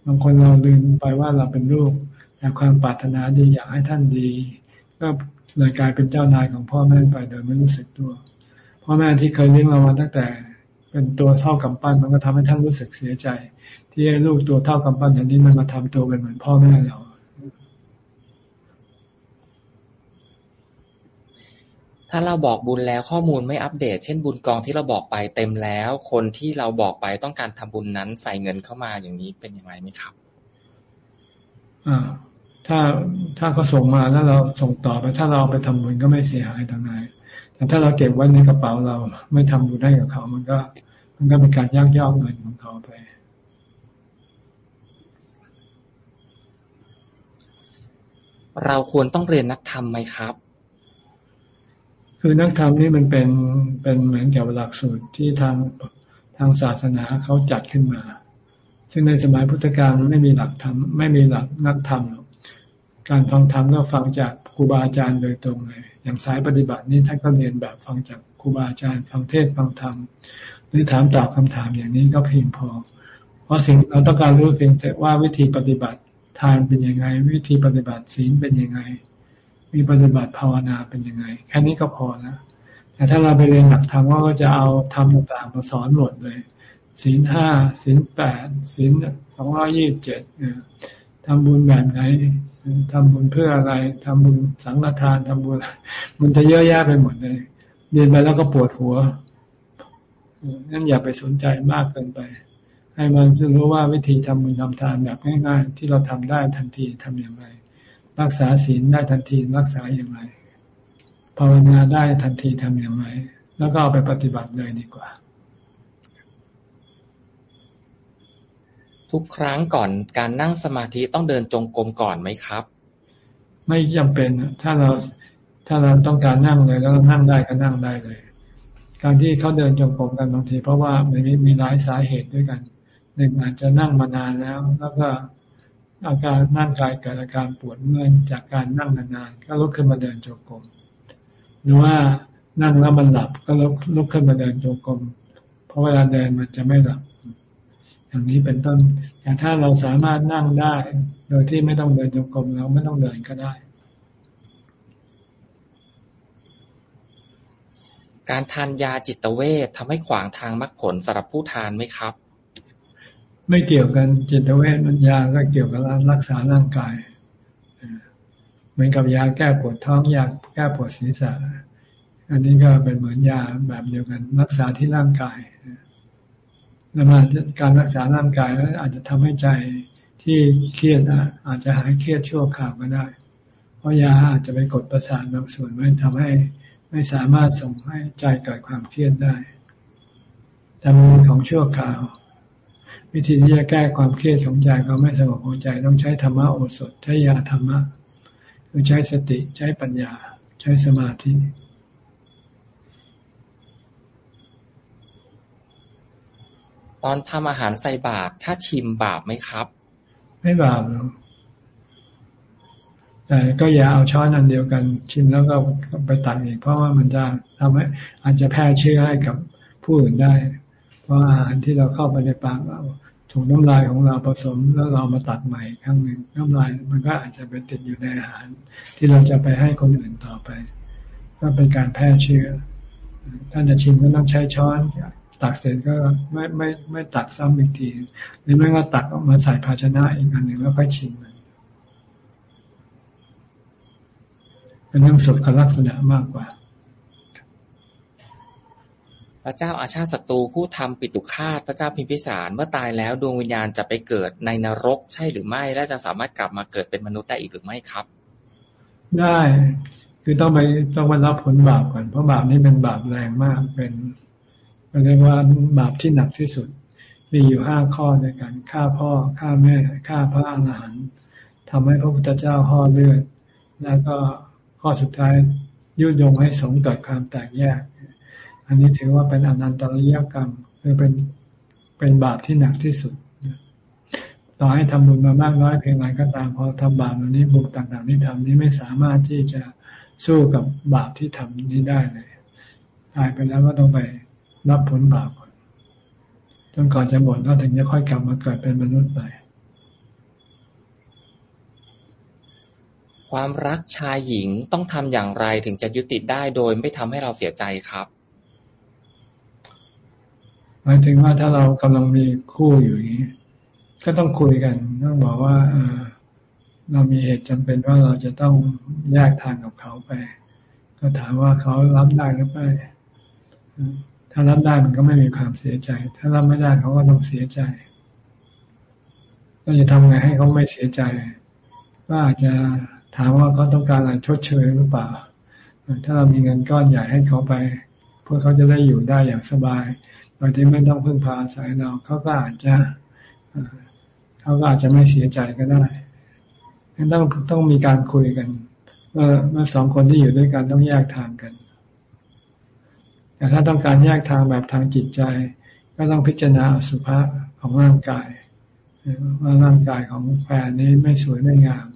B: บางคนเราลืมไปว่าเราเป็นลูกแต่ความปรารถนาดีอยากให้ท่านดี ก็เลยกลายเป็นเจ้านายของพ่อแม่ไปโดยไม่รู้สึกตัว พ่อแม่ที่เคยเลี้ยงเรามาตั้งแต่เป็นตัวเท่ากับปั้นมันก็ทำให้ท่านรู้สึกเสียใจ ที่ให้ลูกตัวเท่ากับปั้นอย่างนี้มันมาทำตัวเป็นเหมือนพ่อแม่เรา
A: ถ้าเราบอกบุญแล้วข้อมูลไม่อัปเดต เช่น บุญกองที่เราบอกไปเต็มแล้ว คนที่เราบอกไปต้องการทำบุญนั้นใส่เงินเข้ามาอย่างนี้เป็นอย่างไรไหมครับ
B: อ่าถ้าถ้าเขาส่งมาแล้วเราส่งต่อไป ถ้าเราไปทำบุญก็ไม่เสียหายทางไหนแต่ถ้าเราเก็บไว้ในกระเป๋าเราไม่ทำบุญได้กับเขา มันก็ มันก็เป็นการยักยอกเงินของเขาไป
A: เราควรต้องเรียนนักธรรมไหมครับ
B: คือนักธรรมนี่มันเป็นเป็นเหมือนกับหลักสูตรที่ทางทางศาสนาเขาจัดขึ้นมา ซึ่งในสมัยพุทธกาลมันไม่มีหลักธรรมไม่มีหลักนักธรรม การฟังธรรมก็ฟังจากครูบาอาจารย์โดยตรงเลย อย่างสายปฏิบัตินี่ท่านก็เรียนแบบฟังจากครูบาอาจารย์ ฟังเทศฟังธรรม หรือถามตอบคำถามอย่างนี้ก็เพียงพอ เพราะสิ่งเราต้องการรู้เพียงแต่ว่าวิธีปฏิบัติทานเป็นยังไง วิธีปฏิบัติศีลเป็นยังไง มีปฏิบัติภาวนาเป็นยังไง แค่นี้ก็พอแล้วแต่ถ้าเราไปเรียนหลักธรรมก็จะเอาธรรมต่างๆมาสอนหมดเลยศีลห้าศีลแปดศีลสองร้อยี่บเจ็ดทำบุญแบบไหนทำบุญเพื่ออะไรทำบุญสังฆทานทำบุญมันจะเยอะแยะไปหมดเลย เรียนไปแล้วก็ปวดหัวนั่นอย่าไปสนใจมากเกินไป ให้มันรู้ว่าวิธีทำบุญทำทานแบบง่าย ๆ ที่เราทำได้ทันทีทำอย่างไร รักษาศีลได้ทันทีรักษาอย่างไร ภาวนาได้ทันทีทำอย่างไร แล้วก็เอาไปปฏิบัติเลยดีกว่า
A: ทุกครั้งก่อนการนั่งสมาธิต้องเดินจงกรมก่อนไหมครับ
B: ไม่จำเป็นถ้าเราถ้าเราต้องการนั่งเลยแล้วนั่งได้ก็นั่งได้เลย การที่เขาเดินจงกรมกันบางที เพราะว่ามันมีหลายสาเหตุด้วยกันหนึ่งอาจจะนั่งมานานแล้ว แล้วก็ อาการนั่งกายเกิดอาการปวดเมื่อยจากการนั่งนานๆก็ลุกขึ้นมาเดินจงกรมหรือว่านั่งแล้วมันหลับก็ลุกลุกขึ้นมาเดินจงกรมเพราะเวลาเดินมันจะไม่หลับ อย่างนี้เป็นต้นแต่ถ้าเราสามารถนั่งได้ โดยที่ไม่ต้องเดินจงกรมเราไม่ต้องเดินก็ได้
A: การทานยาจิตเวททำให้ขวางทางมรรคผลสำหรับผู้ทานไหมครับ
B: ไม่เกี่ยวกันจิตเวทมันยาก็เกี่ยวกับรักษาร่างกายเหมือนกับยาแก้ปวดท้องยาแก้ปวดศีรษะ อันนี้ก็เป็นเหมือนยาแบบเดียวกัน รักษาที่ร่างกายแล้วมาการรักษาร่างกายแล้วอาจจะทำให้ใจที่เครียดอาจจะหายเครียดชั่วคราวก็ได้ เพราะยาอาจจะไปกดประสาทบางส่วนไม่ทำให้ไม่สามารถส่งให้ใจเกิดความเครียดได้แต่มันของชั่วคราว วิธีที่จะแก้ความเครียดของใจก็ไม่สงบของใจต้องใช้ธรรมะโอสถ ใช้ยาธรรมะคือใช้สติใช้ปัญญา ใช้สมาธิ
A: ตอนทำอาหารใส่บาตรถ้าชิมบาปไหมครับ
B: ไม่บาปหรอกแต่ก็อย่าเอาช้อนอันเดียวกัน ชิมแล้วก็ไปตักอีกเพราะว่ามันจะทำให้อาจจะแพร่เชื้อให้กับผู้อื่นได้ เพราะอาหารที่เราเข้าไปในปากเรา ถูกน้ำลายของเราผสมแล้วเรามาตัดใหม่ครั้งหนึ่งน้ำลายมันก็อาจจะไปติดอยู่ในอาหาร ที่เราจะไปให้คนอื่นต่อไป ก็เป็นการแพร่เชื้อท่านจะชิมก็ต้องใช้ช้อนตักเสร็จก็ไม่ไม่ไม่ตักซ้ำอีกทีหรือไม่ก็ตักมาใส่ภาชนะอีกอันหนึ่งแล้วค่อยชิมเป็นเรื่องสุขลักษณะมากกว่า
A: พระเจ้าอาชาติศัตรูผู้ทำปิตุคาตพระเจ้าพิมพิสารเมื่อตายแล้วดวงวิญญาณจะไปเกิดในนรกใช่หรือไม่ และจะสามารถกลับมาเกิดเป็นมนุษย์ได้อีกหรือไม่ครับ
B: ได้คือต้องไปต้องมารับผลบาปก่อนเพราะบาปนี้เป็นบาปแรงมากเป็นเรียกว่าบาปที่หนักที่สุด มีอยู่ห้าข้อในการฆ่าพ่อฆ่าแม่ฆ่าพระอรหันต์ทำให้พระพุทธเจ้าห่อเลือด แล้วก็ข้อสุดท้ายยุยงให้สงเกิดความแตกแยก อันนี้ถือว่าเป็นอนันตริยกรรมคือเป็นเป็นบาปที่หนักที่สุดต่อให้ทำบุญมามากน้อยเพียงไรก็ตามพอทำบาปอันนี้บุญต่างๆที่ทำนี้ไม่สามารถที่จะสู้กับบาปที่ทำนี้ได้เลยตายไปแล้วก็ต้องไปรับผลบาปก่อนจนก่อนจะหมดแล้วถึงจะค่อยกลับมาเกิดเป็นมนุษย์ใหม่
A: ความรักชายหญิงต้องทำอย่างไรถึงจะยุติได้โดยไม่ทำให้เราเสียใจครับ
B: หมายถึงว่าถ้าเรากำลังมีคู่อยู่อย่างนี้ก็ต้องคุยกันต้องบอกว่าเรามีเหตุจำเป็นว่าเราจะต้องแยกทางกับเขาไป ก็ถามว่าเขารับได้หรือไม่ถ้ารับได้มันก็ไม่มีความเสียใจ ถ้ารับไม่ได้เขาก็ต้องเสียใจเราจะทำไงให้เขาไม่เสียใจ ก็อาจจะถามว่าเขาต้องการอะไรชดเชยหรือเปล่า ถ้าเรามีเงินก้อนใหญ่ให้เขาไป เพื่อเขาจะได้อยู่ได้อย่างสบาย บางทีไม่ต้องพึ่งพาอาศัยเราเขาก็อาจจะเขาก็อาจจะไม่เสียใจก็ได้ต้องต้องมีการคุยกันเมื่อเมื่อสองคนที่อยู่ด้วยกันต้องแยกทางกัน แต่ถ้าต้องการแยกทางแบบทางจิตใจ ก็ต้องพิจารณาสุภาษของร่างกายว่าร่างกายของแฟนนี้ไม่สวยไม่งาม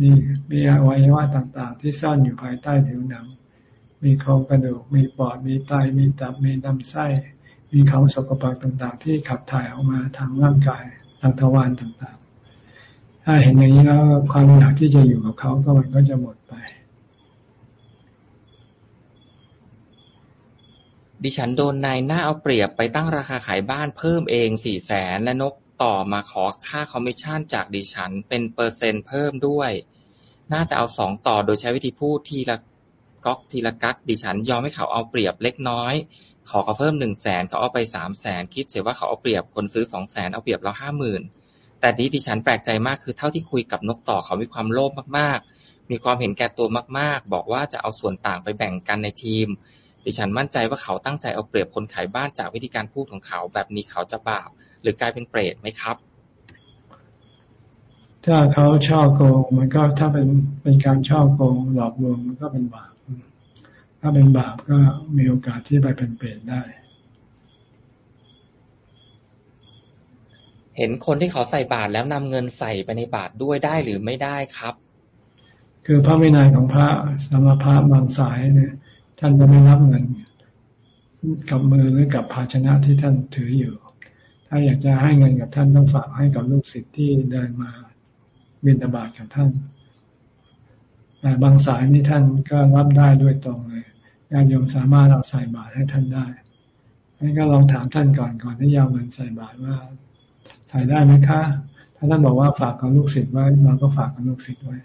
B: มีมีอวัยวะต่าง ๆ ที่ซ่อนอยู่ภายใต้ผิวหนัง มีโครงกระดูก มีปอด มีไต มีตับ มีลำไส้ มีของสกปรกต่างๆ ที่ขับถ่ายออกมาทางร่างกายทางทวารต่างๆ ถ้าเห็นอย่างนี้แล้วความอยากที่จะอยู่กับเขาก็มันก็จะหมดไป
A: ดิฉันโดนนายหน้าเอาเปรียบไปตั้งราคาขายบ้านเพิ่มเองสี่แสนและนกต่อมาขอค่าคอมมิชชั่นจากดิฉันเป็นเปอร์เซ็นต์เพิ่มด้วย น่าจะเอาสองต่อโดยใช้วิธีพูดทีละ กั๊กทีละกั๊กดิฉันยอมให้เขาเอาเปรียบเล็กน้อย ขอเขาเพิ่มหนึ่งแสนเขาเอาไปสามแสนคิดเสียว่าเขาเอาเปรียบคนซื้อสองแสนเอาเปรียบเราห้าหมื่นแต่นี้ดิฉันแปลกใจมากคือเท่าที่คุยกับนกต่อเขามีความโลภมากๆ มีความเห็นแก่ตัวมากๆ บอกว่าจะเอาส่วนต่างไปแบ่งกันในทีม ดิฉันมั่นใจว่าเขาตั้งใจเอาเปรียบคนขายบ้านจากวิธีการพูดของเขา แบบนี้เขาจะบาปหรือกลายเป็นเปรตไหมครับ
B: ถ้าเขาช่อโกงมันก็ถ้าเป็นเป็นการช่อโกงหลอกลวงมันก็เป็นบาป ถ้าเป็นบาปก็มีโอกาสที่ไปเป็นเปรตได้
A: เห็นคนที่เขาใส่บาตรแล้วนำเงินใส่ไปในบาตรด้วยได้หรือไม่ได้ครับ
B: คือพระวินัยของพระสมภะบางสายเนี่ย ท่านจะไม่รับเงินกับมือหรือกับภาชนะที่ท่านถืออยู่ ถ้าอยากจะให้เงินกับท่านต้องฝากให้กับลูกศิษย์ที่เดินมาบินตบาทกับท่านแต่บางสายนี่ท่านก็รับได้ด้วยตรงเลย ญาติโยมสามารถเอาใส่บาตรให้ท่านได้งั้นก็ลองถามท่านก่อนก่อนที่ยาเงินใส่บาตรว่า ใส่ได้ไหมคะ ถ้าท่านบอกว่าฝากกับลูกศิษย์ไว้เราก็ฝากกับลูกศิษย์ไว้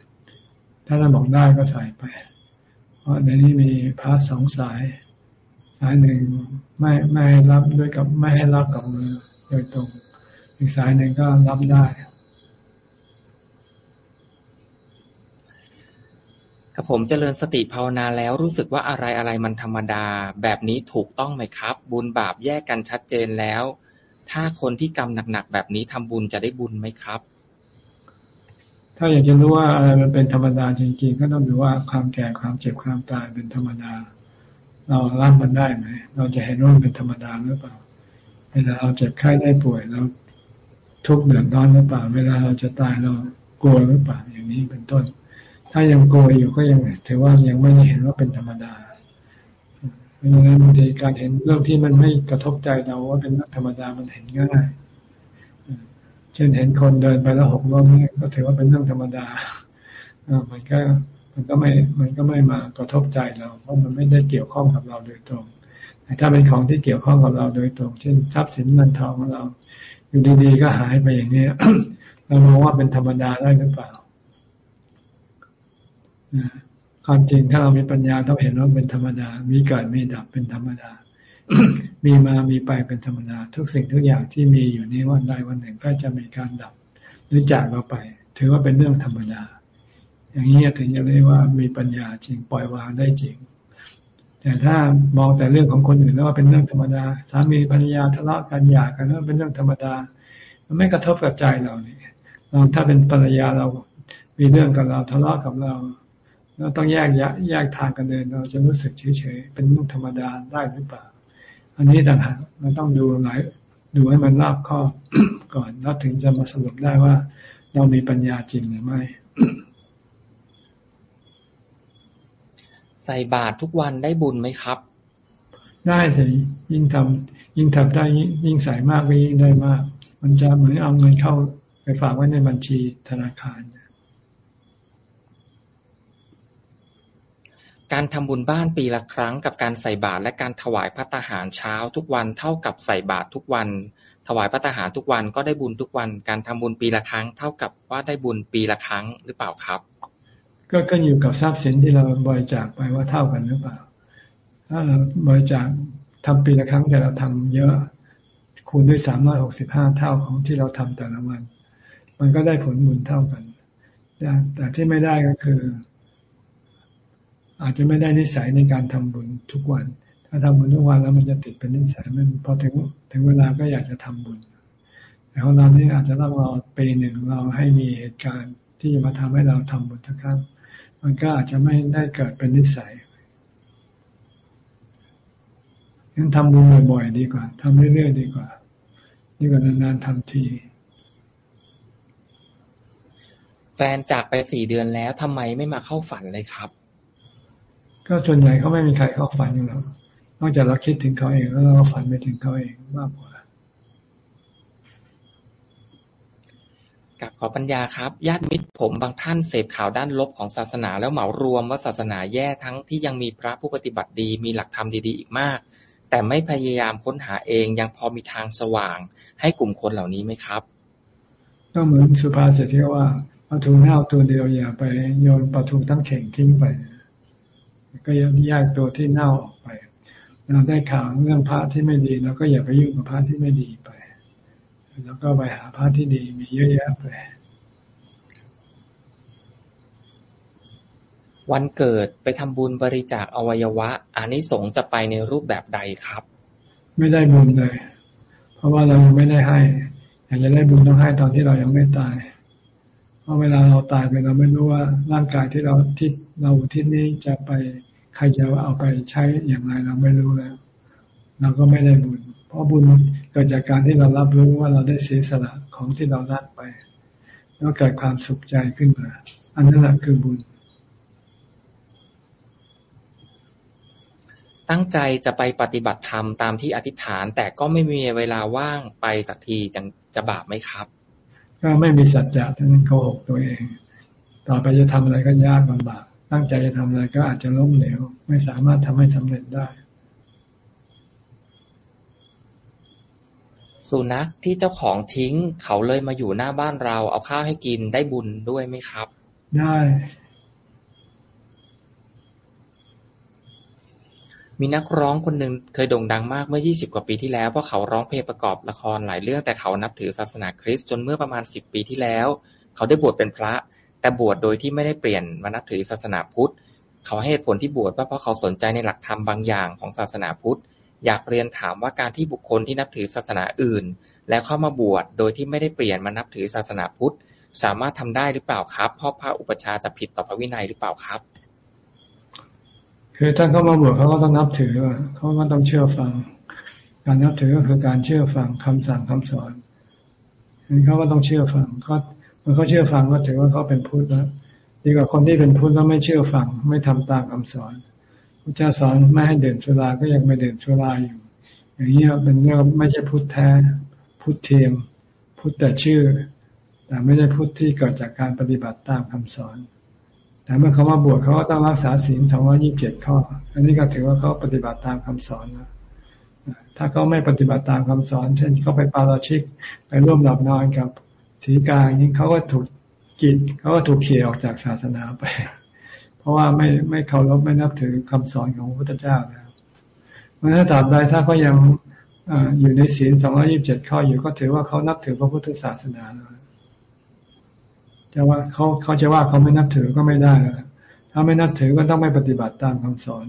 B: ถ้าท่านบอกได้ก็ใส่ไป เพราะในนี้มีพระสองสาย สายหนึ่งไม่ไม่ให้รับด้วยกับไม่ให้รับกับมือโดยตรง อีกสายหนึ่งก็รับได้
A: ครับผมเจริญสติภาวนาแล้วรู้สึกว่าอะไรอะไรมันธรรมดา แบบนี้ถูกต้องไหมครับ บุญบาปแยกกันชัดเจนแล้ว ถ้าคนที่กรรมหนักๆแบบนี้ทำบุญจะได้บุญไหมครับ
B: ถ้าอยากจะรู้ว่าอะไรมันเป็นธรรมดาจริงๆ ก็ต้องดูว่าความแก่ความเจ็บความตายเป็นธรรมดา เรารับมันได้ไหมเราจะเห็นว่ามันเป็นธรรมดาหรือเปล่าเวลาเราเจ็บไข้ได้ป่วยเราทุกข์เดือดร้อนหรือเปล่า เวลาเราจะตายเรากลัวหรือเปล่าอย่างนี้เป็นต้น ถ้ายังโกยอยู่ก็ยังถือว่ายังไม่เห็นว่าเป็นธรรมดาเพราะฉะนั้นบางทีการเห็นเรื่องที่มันไม่กระทบใจเราว่าเป็นธรรมดามันเห็นง่ายเช่นเห็นคนเดินไปแล้วหกล้มนี่ก็ถือว่าเป็นเรื่องธรรมดามันก็มันก็ไม่ มันก็ไม่มากระทบใจเรา เพราะมันไม่ได้เกี่ยวข้องกับเราโดยตรงแต่ถ้าเป็นของที่เกี่ยวข้องกับเราโดยตรง เช่นทรัพย์สินเงินทองของเรา อยู่ดีๆก็หายไปอย่างนี้เรามองว่าเป็นธรรมดาได้หรือเปล่า ความจริงถ้าเรามีปัญญาต้องเห็นว่าเป็นธรรมดา มีเกิดมีดับเป็นธรรมดา มีมามีไปเป็นธรรมดา ทุกสิ่งทุกอย่างที่มีอยู่นี้วันใดวันหนึ่งก็จะมีการดับ หรือจากเราไป ถือว่าเป็นเรื่องธรรมดา อย่างนี้ถึงจะเรียกว่ามีปัญญาจริงปล่อยวางได้จริง แต่ถ้ามองแต่เรื่องของคนอื่นแล้วว่าเป็นเรื่องธรรมดา สามีภรรยาทะเลาะกันหย่ากันว่าเป็นเรื่องธรรมดา มันไม่กระทบกับใจเราเนี่ยเราถ้าเป็นภรรยาเรา มีเรื่องกับเราทะเลาะกับเรา เราต้องแยกแยกทางกันเดิน เราจะรู้สึกเฉยๆเป็นเรื่องธรรมดาได้หรือเปล่า อันนี้ต่างหากเราต้องดูหลายดูให้มันรอบคอบก่อนแล้วถึงจะมาสรุปได้ว่า เรามีปัญญาจริงหรือไม่
A: ใส่บาตรทุกวันได้บุญไหมครับ
B: ได้สิยิ่งทำยิ่งทำได้ยิ่งใส่มากก็ยิ่งได้มาก มันจะเหมือนเอาเงินเข้าไปฝากไว้ในบัญชีธนาคาร
A: การทำบุญบ้านปีละครั้งกับการใส่บาตรและการถวายพระตาหารเช้าทุกวันเท่ากับใส่บาตรทุกวัน ถวายพระตาหารทุกวันก็ได้บุญทุกวัน การทำบุญปีละครั้ง เท่ากับว่าได้บุญปีละครั้งหรือเปล่าครับ
B: ก็ขึ้นอยู่กับทรัพย์สินที่เราบริจาคไปว่าเท่ากันหรือเปล่า ถ้าเราบริจาคทำปีละครั้งแต่เราทำเยอะ คูณด้วยสามร้อยหกสิบห้าเท่าของที่เราทำแต่ละวัน มันก็ได้ผลบุญเท่ากันแต่ที่ไม่ได้ก็คือ อาจจะไม่ได้นิสัยในการทำบุญทุกวัน ถ้าถ้าทำบุญทุกวันแล้วมันจะติดเป็นนิสัยมันพอถึงถึงเวลาก็อยากจะทำบุญ แต่ของเราเนี่ยอาจจะต้องรอปีหนึ่งเราให้มีเหตุการณ์ที่จะมาทำให้เราทำบุญทุกครั้งมันก็อาจจะไม่ได้เกิดเป็นนิสัยงั้นทำบุญบ่อยๆดีกว่าทำเรื่อยๆดีกว่าดีกว่านานๆทำที
A: แฟนจากไปสี่เดือนแล้วทำไมไม่มาเข้าฝันเลยครับ
B: ก็ส่วนใหญ่เขาไม่มีใครเข้าฝันอยู่แล้วนอกจากเราคิดถึงเขาเองแล้วเราก็ฝันไปถึงเขาเองมากกว่า
A: กับขอปัญญาครับ ญาติมิตรผมบางท่านเสพข่าวด้านลบของศาสนา แล้วเหมารวมว่าศาสนาแย่ทั้งที่ยังมีพระผู้ปฏิบัติดีมีหลักธรรมดีๆอีกมาก แต่ไม่พยายามค้นหาเองยังพอมีทางสว่าง ให้กลุ่มคนเหล่านี้ไหมครับ
B: ก็เหมือนสุภาษิตที่ว่าปลาทูเน่าตัวเดียวอย่าไปโยนปลาทูทั้งเข่งทิ้งไป ก็แยกตัวที่เน่าออกไป เราได้ข่าวเรื่องพระที่ไม่ดีเราก็อย่าไปยุ่งกับพระที่ไม่ดีไป แล้วก็ไปหาพระที่ดีมีเยอะแยะไป
A: วันเกิดไปทำบุญบริจาคอวัยวะอานิสงส์จะไปในรูปแบบใดครับ
B: ไม่ได้บุญเลย เพราะว่าเรายังไม่ได้ให้อยากจะได้บุญต้องให้ตอนที่เรายังไม่ตาย เพราะเวลาเราตายไปเราไม่รู้ว่าร่างกายที่เราที่ เราที่นี้จะไปใครจะเอาไปใช้อย่างไรเราไม่รู้แล้ว เราก็ไม่ได้บุญ เพราะบุญเกิดจากการที่เรารับรู้ว่าเราได้เสียสละของที่เรารักไป แล้วเกิดความสุขใจขึ้นมา อันนั้นแหละคือบุญ
A: ตั้งใจจะไปปฏิบัติธรรมตามที่อธิษฐาน แต่ก็ไม่มีเวลาว่างไปสักทีจะจะบาปไหมครับ
B: ก็ไม่มีสัจจะทั้งนั้นโกหกตัวเอง ต่อไปจะทำอะไรก็ยากลำบาก ตั้งใจจะทำอะไรก็อาจจะล้มเหลว ไม่สามารถทำให้สำเร็จได้
A: สุนัขที่เจ้าของทิ้งเขาเลยมาอยู่หน้าบ้านเรา เอาข้าวให้กินได้บุญด้วยไหมครับ
B: ได้
A: มีนักร้องคนหนึ่งเคยโด่งดังมากเมื่อ 20 กว่าปีที่แล้ว เพราะเขาร้องเพลงประกอบละครหลายเรื่องแต่เขานับถือศาสนาคริสต์จนเมื่อประมาณ 10 ปีที่แล้ว เขาได้บวชเป็นพระ แต่บวชโดยที่ไม่ได้เปลี่ยนมานับถือศาสนาพุทธ เขาให้เหตุผลที่บวชว่าเพราะเขาสนใจในหลักธรรมบางอย่างของศาสนาพุทธ อยากเรียนถามว่าการที่บุคคลที่นับถือศาสนาอื่น แล้วเข้ามาบวชโดยที่ไม่ได้เปลี่ยนมานับถือศาสนาพุทธ สามารถทำได้หรือเปล่าครับเพราะพระอุปชาจะผิดต่อพระวินัยหรือเปล่าครับ
B: คือถ้าเข้ามาบวชเขาก็ต้องนับถือเขาก็ต้องเชื่อฟัง การนับถือก็คือการเชื่อฟังคำสั่งคำสอนเขาก็ต้องเชื่อฟังก็ เมื่อเขาเชื่อฟังก็ถือว่าเขาเป็นพุทธแล้วดีกว่าคนที่เป็นพุทธแล้วไม่เชื่อฟัง ไม่ทำตามคำสอนพระเจ้าสอนไม่ให้เดินสุราก็ยังไม่เดินสุราอยู่ อย่างนี้เป็นเรื่องไม่ใช่พุทธแท้ พุทธเทียม พุทธแต่ชื่อ แต่ไม่ได้พุทธที่เกิดจากการปฏิบัติตามคำสอน แต่เมื่อเขามาบวชเขาก็ต้องรักษาศีลสองร้อยี่สิบเจ็ดข้อ อันนี้ก็ถือว่าเขาปฏิบัติตามคำสอนนะถ้าเขาไม่ปฏิบัติตามคำสอน เช่นเขาไปปาราชิกไปร่วมหลับนอนกับ ศีกาอย่างนี้เขาก็ถูกกินเขาก็ถูกเขี่ยออกจากศาสนาไป เพราะว่าไม่ไม่เคารพไม่นับถือคำสอนของพระพุทธเจ้าแล้วเมื่อถ้าตราบใดถ้าเขายังอยู่ในศีลสองร้อยิบเจ็ดข้ออยู่ก็ถือว่าเขานับถือพระพุทธศาสนาแล้วจะว่าเขาเขาจะว่าเขาไม่นับถือก็ไม่ได้แล้วถ้าไม่นับถือก็ต้องไม่ปฏิบัติตามคำสอน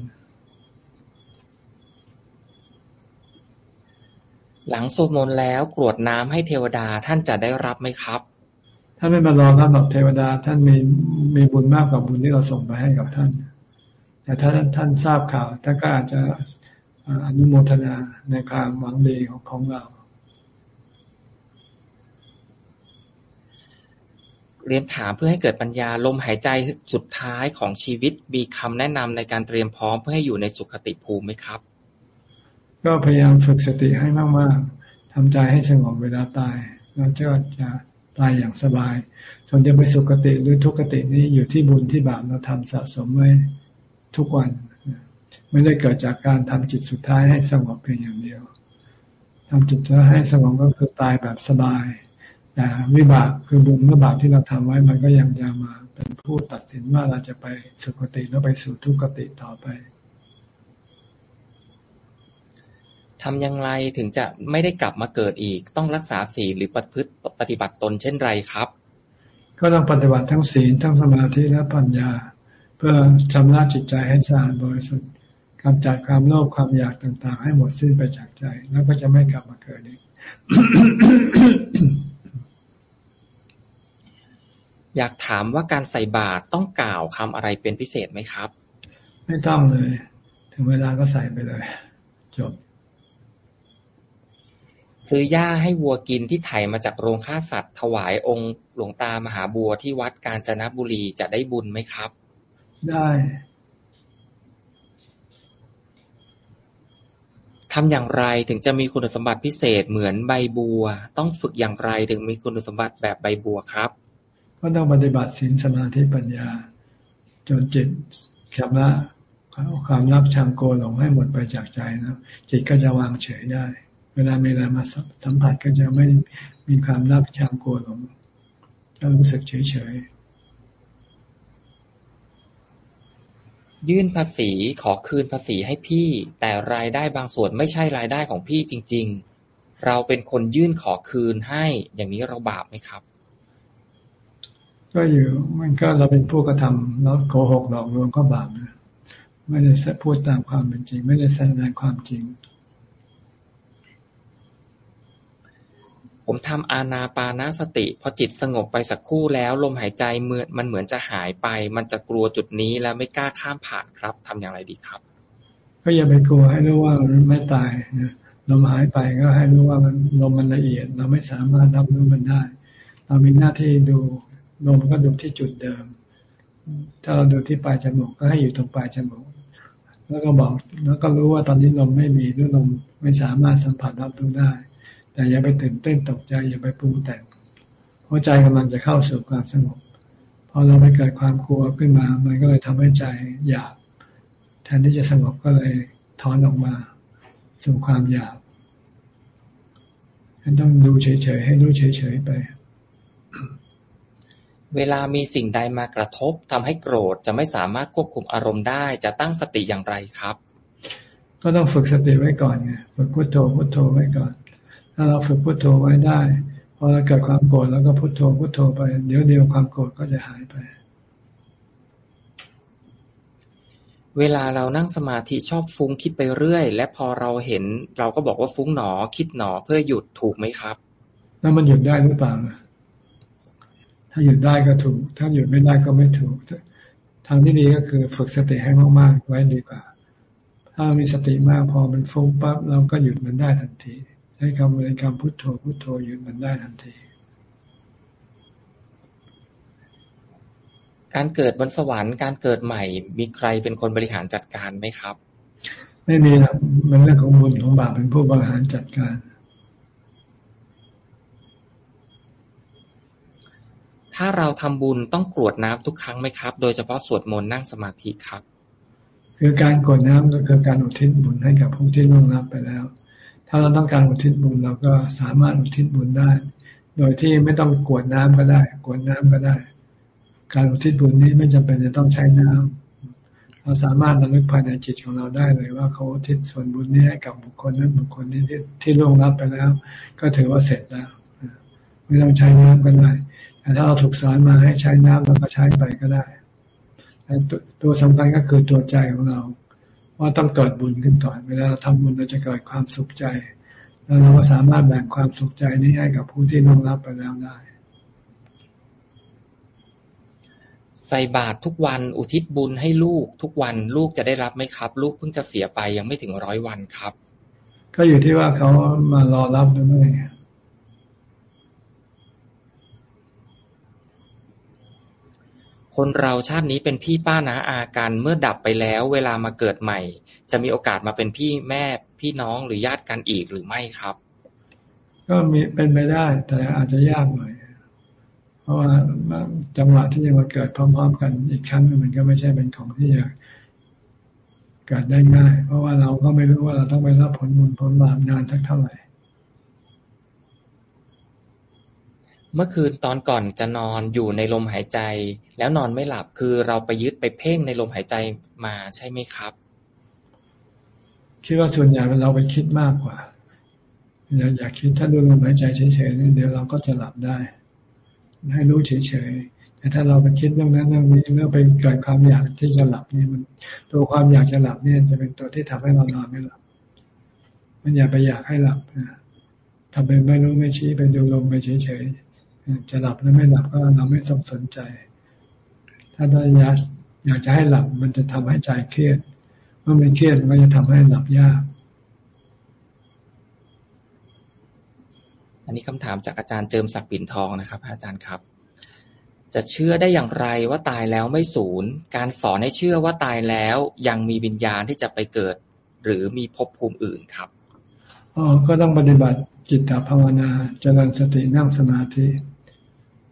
A: หลังสวดมนต์แล้วกรวดน้ำให้เทวดาท่านจะได้รับไหมครับ
B: ท่านไม่มารอรับหรอกเทวดาท่านมีมีบุญมากกว่าบุญที่เราส่งไปให้กับท่าน แต่ถ้าท่านทราบข่าวท่านก็อาจจะอนุโมทนาในความหวังดีของของเรา
A: เรียนถามเพื่อให้เกิดปัญญาลมหายใจสุดท้ายของชีวิตมีคำแนะนำในการเตรียมพร้อมเพื่อให้อยู่ในสุขติภูมิไหมครับ
B: ก็พยายามฝึกสติให้มากๆทำใจให้สงบเวลาตาย เราจะจะตายอย่างสบาย ส่วนจะไปสุขติหรือทุกขตินี้อยู่ที่บุญที่บาปเราทำสะสมไว้ทุกวัน ไม่ได้เกิดจากการทำจิตสุดท้ายให้สงบเพียงอย่างเดียวทำจิตให้สงบก็คือตายแบบสบายแต่วิบากคือบุญวิบากที่เราทำไว้มันก็ยังจะมาเป็นผู้ตัดสินว่าเราจะไปสุคติแล้วไปสู่ทุกขติต่อไป
A: ทำอย่างไรถึงจะไม่ได้กลับมาเกิดอีก ต้องรักษาศีลหรือปฏิพฤติปฏิบัติตนเช่นไรครับ
B: ก็ต้องปฏิบัติทั้งศีลทั้งสมาธิและปัญญา เพื่อชำระจิตใจให้สะอาดบริสุทธิ์กำจัดความโลภความอยากต่าง ๆ ให้หมดสิ้นไปจากใจ แล้วก็จะไม่กลับมาเกิดอีก
A: อยากถามว่าการใส่บาตรต้องกล่าวคำอะไรเป็นพิเศษไหมครับ
B: ไม่ต้องเลย ถึงเวลาก็ใส่ไปเลย จบ
A: ซื้อหญ้าให้วัวกินที่ไถมาจากโรงฆ่าสัตว์ ถวายองค์หลวงตามหาบัวที่วัดกาญจนบุรีจะได้บุญไหมครับ
B: ได้
A: ทำอย่างไรถึงจะมีคุณสมบัติพิเศษเหมือนใบบัว ต้องฝึกอย่างไรถึงมีคุณสมบัติแบบใบบัวครับ
B: ก็ต้องปฏิบัติศีลสมาธิปัญญา จนจิตชำระความรับชังโกหลงให้หมดไปจากใจนะจิตก็จะวางเฉยได้ เวลามีอะไรมาสัมผัสก็จะไม่มีความรับชังโกหลงจะรู้สึกเฉยเฉย
A: ยื่นภาษีขอคืนภาษีให้พี่ แต่รายได้บางส่วนไม่ใช่รายได้ของพี่จริง ๆ เราเป็นคนยื่นขอคืนให้ อย่างนี้เราบาปไหมครับ
B: ก็อยู่มันก็เราเป็นผู้กระทำแล้วโกหกหลอกลวงก็บาปนะไม่ได้พูดตามความเป็นจริง ไม่ได้แสดงความจริง
A: ผมทำอานาปานาสติ พอจิตสงบไปสักครู่แล้ว ลมหายใจเมือนมันเหมือนจะหายไป มันจะกลัวจุดนี้แล้วไม่กล้าข้ามผ่านครับทำอย่างไรดีครับ
B: ก็อย่าไปกลัวให้รู้ว่าไม่ตายนะลมหายไปก็ให้รู้ว่ามันลมมันละเอียด เราไม่สามารถรับรู้มันได้ เรามีหน้าที่ดูลมก็ดูที่จุดเดิม ถ้าเราดูที่ปลายจมูกก็ให้อยู่ตรงปลายจมูกแล้วก็บอกแล้วก็รู้ว่าตอนนี้ลมไม่มีหรือลมไม่สามารถสัมผัสรับรู้ได้ แต่อย่าไปตื่นเต้นตกใจอย่าไปปรุงแต่งเพราะใจกำลังจะเข้าสู่ความสงบพอเราไปเกิดความกลัวขึ้นมา มันก็เลยทำให้ใจหยาบแทนที่จะสงบก็เลยถอนออกมา สู่ความหยาบต้องดูเฉยๆให้รู้เฉยๆไป
A: เวลามีสิ่งใดมากระทบทำให้โกรธจะไม่สามารถควบคุมอารมณ์ได้ จะตั้งสติอย่างไรครับ
B: ก็ต้องฝึกสติไว้ก่อนไงฝึกพุโทโธพุโทโธไว้ก่อน ถ้าเราฝึกพุโทโธไว้ได้ พอเราเกิดความโกรธแล้วก็พุโทโธพุโทโธไป เดี๋ยวเดียวความโกรธก็จะหายไป
A: เวลาเรานั่งสมาธิชอบฟุ้งคิดไปเรื่อย และพอเราเห็น เราก็บอกว่าฟุ้งหนอ คิดหนอเพื่อหยุดถูกไหมครับ
B: แล้วมันหยุดได้หรือเปล่าถ้าหยุดได้ก็ถูก ถ้าหยุดไม่ได้ก็ไม่ถูกทางที่ดีก็คือฝึกสติให้มากๆไว้ดีกว่า ถ้ามีสติมากพอมันฟุ้งปั๊บเราก็หยุดมันได้ทันที ใช้คำบริกรรมพุทโธพุทโธหยุดมันได้ทันที
A: การเกิดบนสวรรค์การเกิดใหม่ มีใครเป็นคนบริหารจัดการไหมครับ
B: ไม่มีครับมันเรื่องของบุญของบาปเป็นผู้บริหารจัดการ
A: ถ้าเราทำบุญต้องกรวดน้ำทุกครั้งไหมครับ โดยเฉพาะสวดมนต์นั่งสมาธิครับ
B: คือการกรวดน้ำก็คือการอุทิศบุญให้กับผู้ที่ล่วงลับไปแล้ว ถ้าเราต้องการอุทิศบุญเราก็สามารถอุทิศบุญได้ โดยที่ไม่ต้องกวดน้ำก็ได้ กวดน้ำก็ได้ การอุทิศบุญนี้ไม่จำเป็นจะต้องใช้น้ำเราสามารถระลึกภายในจิตของเราได้เลยว่าเขาอุทิศส่วนบุญนี้ให้กับบุคคลนั้นบุคคลนี้ที่ที่ล่วงลับไปแล้ว ก็ถือว่าเสร็จแล้ว ไม่ต้องใช้น้ำก็ได้แต่ถ้าเราถูกสอนมาให้ใช้น้ำเราก็ใช้ไปก็ได้แต่ตัวสำคัญก็คือตัวใจของเรา ว่าต้องเกิดบุญขึ้นก่อน เวลาเราทำบุญเราจะเกิดความสุขใจ แล้วเราก็สามารถแบ่งความสุขใจนี้ให้กับผู้ที่น้องรับไปแล้วได้
A: ใส่บาตรทุกวันอุทิศบุญให้ลูกทุกวันลูกจะได้รับไหมครับ ลูกเพิ่งจะเสียไปยังไม่ถึงร้อยวันครับ
B: ก็อยู่ที่ว่าเขามารอรับหรือไม่
A: คนเราชาตินี้เป็นพี่ป้านาอากัน เมื่อดับไปแล้ว เวลามาเกิดใหม่ จะมีโอกาสมาเป็นพี่แม่พี่น้องหรือญาติกันอีกหรือไม่ครับ
B: ก็มีเป็นไปได้ แต่อาจจะยากหน่อย เพราะว่าจังหวะที่จะมาเกิดพร้อม ๆ กันอีกครั้งมันก็ไม่ใช่เป็นของที่จะเกิดได้ง่าย เพราะว่าเราก็ไม่รู้ว่าเราต้องไปรับผลบุญผลบาปนานสักเท่าไหร่
A: เมื่อคืนตอนก่อนจะนอนอยู่ในลมหายใจ แล้วนอนไม่หลับคือเราไปยึดไปเพ่งในลมหายใจมาใช่ไหมครับ
B: คิดว่าส่วนใหญ่เราไปคิดมากกว่าอย่าอยากคิดถ้าดูลมหายใจเฉยๆเดี๋ยวเราก็จะหลับได้ ให้รู้เฉยๆแต่ถ้าเราไปคิดเรื่องนั้นเรื่องนี้แล้วไปเกิดความอยากที่จะหลับนี่มัน ตัวความอยากจะหลับเนี่ยจะเป็นตัวที่ทำให้เรานอนไม่หลับ มันอย่าไปอยากให้หลับนะทำเป็นไม่รู้ไม่ชี้ไปดูลมไปเฉยๆ จะหลับหรือไม่หลับก็เราไม่ต้องสนใจ ถ้าเราอยากอยากจะให้หลับมันจะทำให้ใจเครียด เมื่อมันเครียดมันก็จะทำให้หลับยาก
A: อันนี้คำถามจากอาจารย์เจิมศักดิ์ปิ่นทองนะครับ อาจารย์ครับ จะเชื่อได้อย่างไรว่าตายแล้วไม่สูญ การสอนให้เชื่อว่าตายแล้วยังมีวิญญาณที่จะไปเกิด หรือมีภพภูมิอื่นครับ
B: อ๋อก็ต้องปฏิบัติจิตตภาวนาเจริญสตินั่งสมาธิ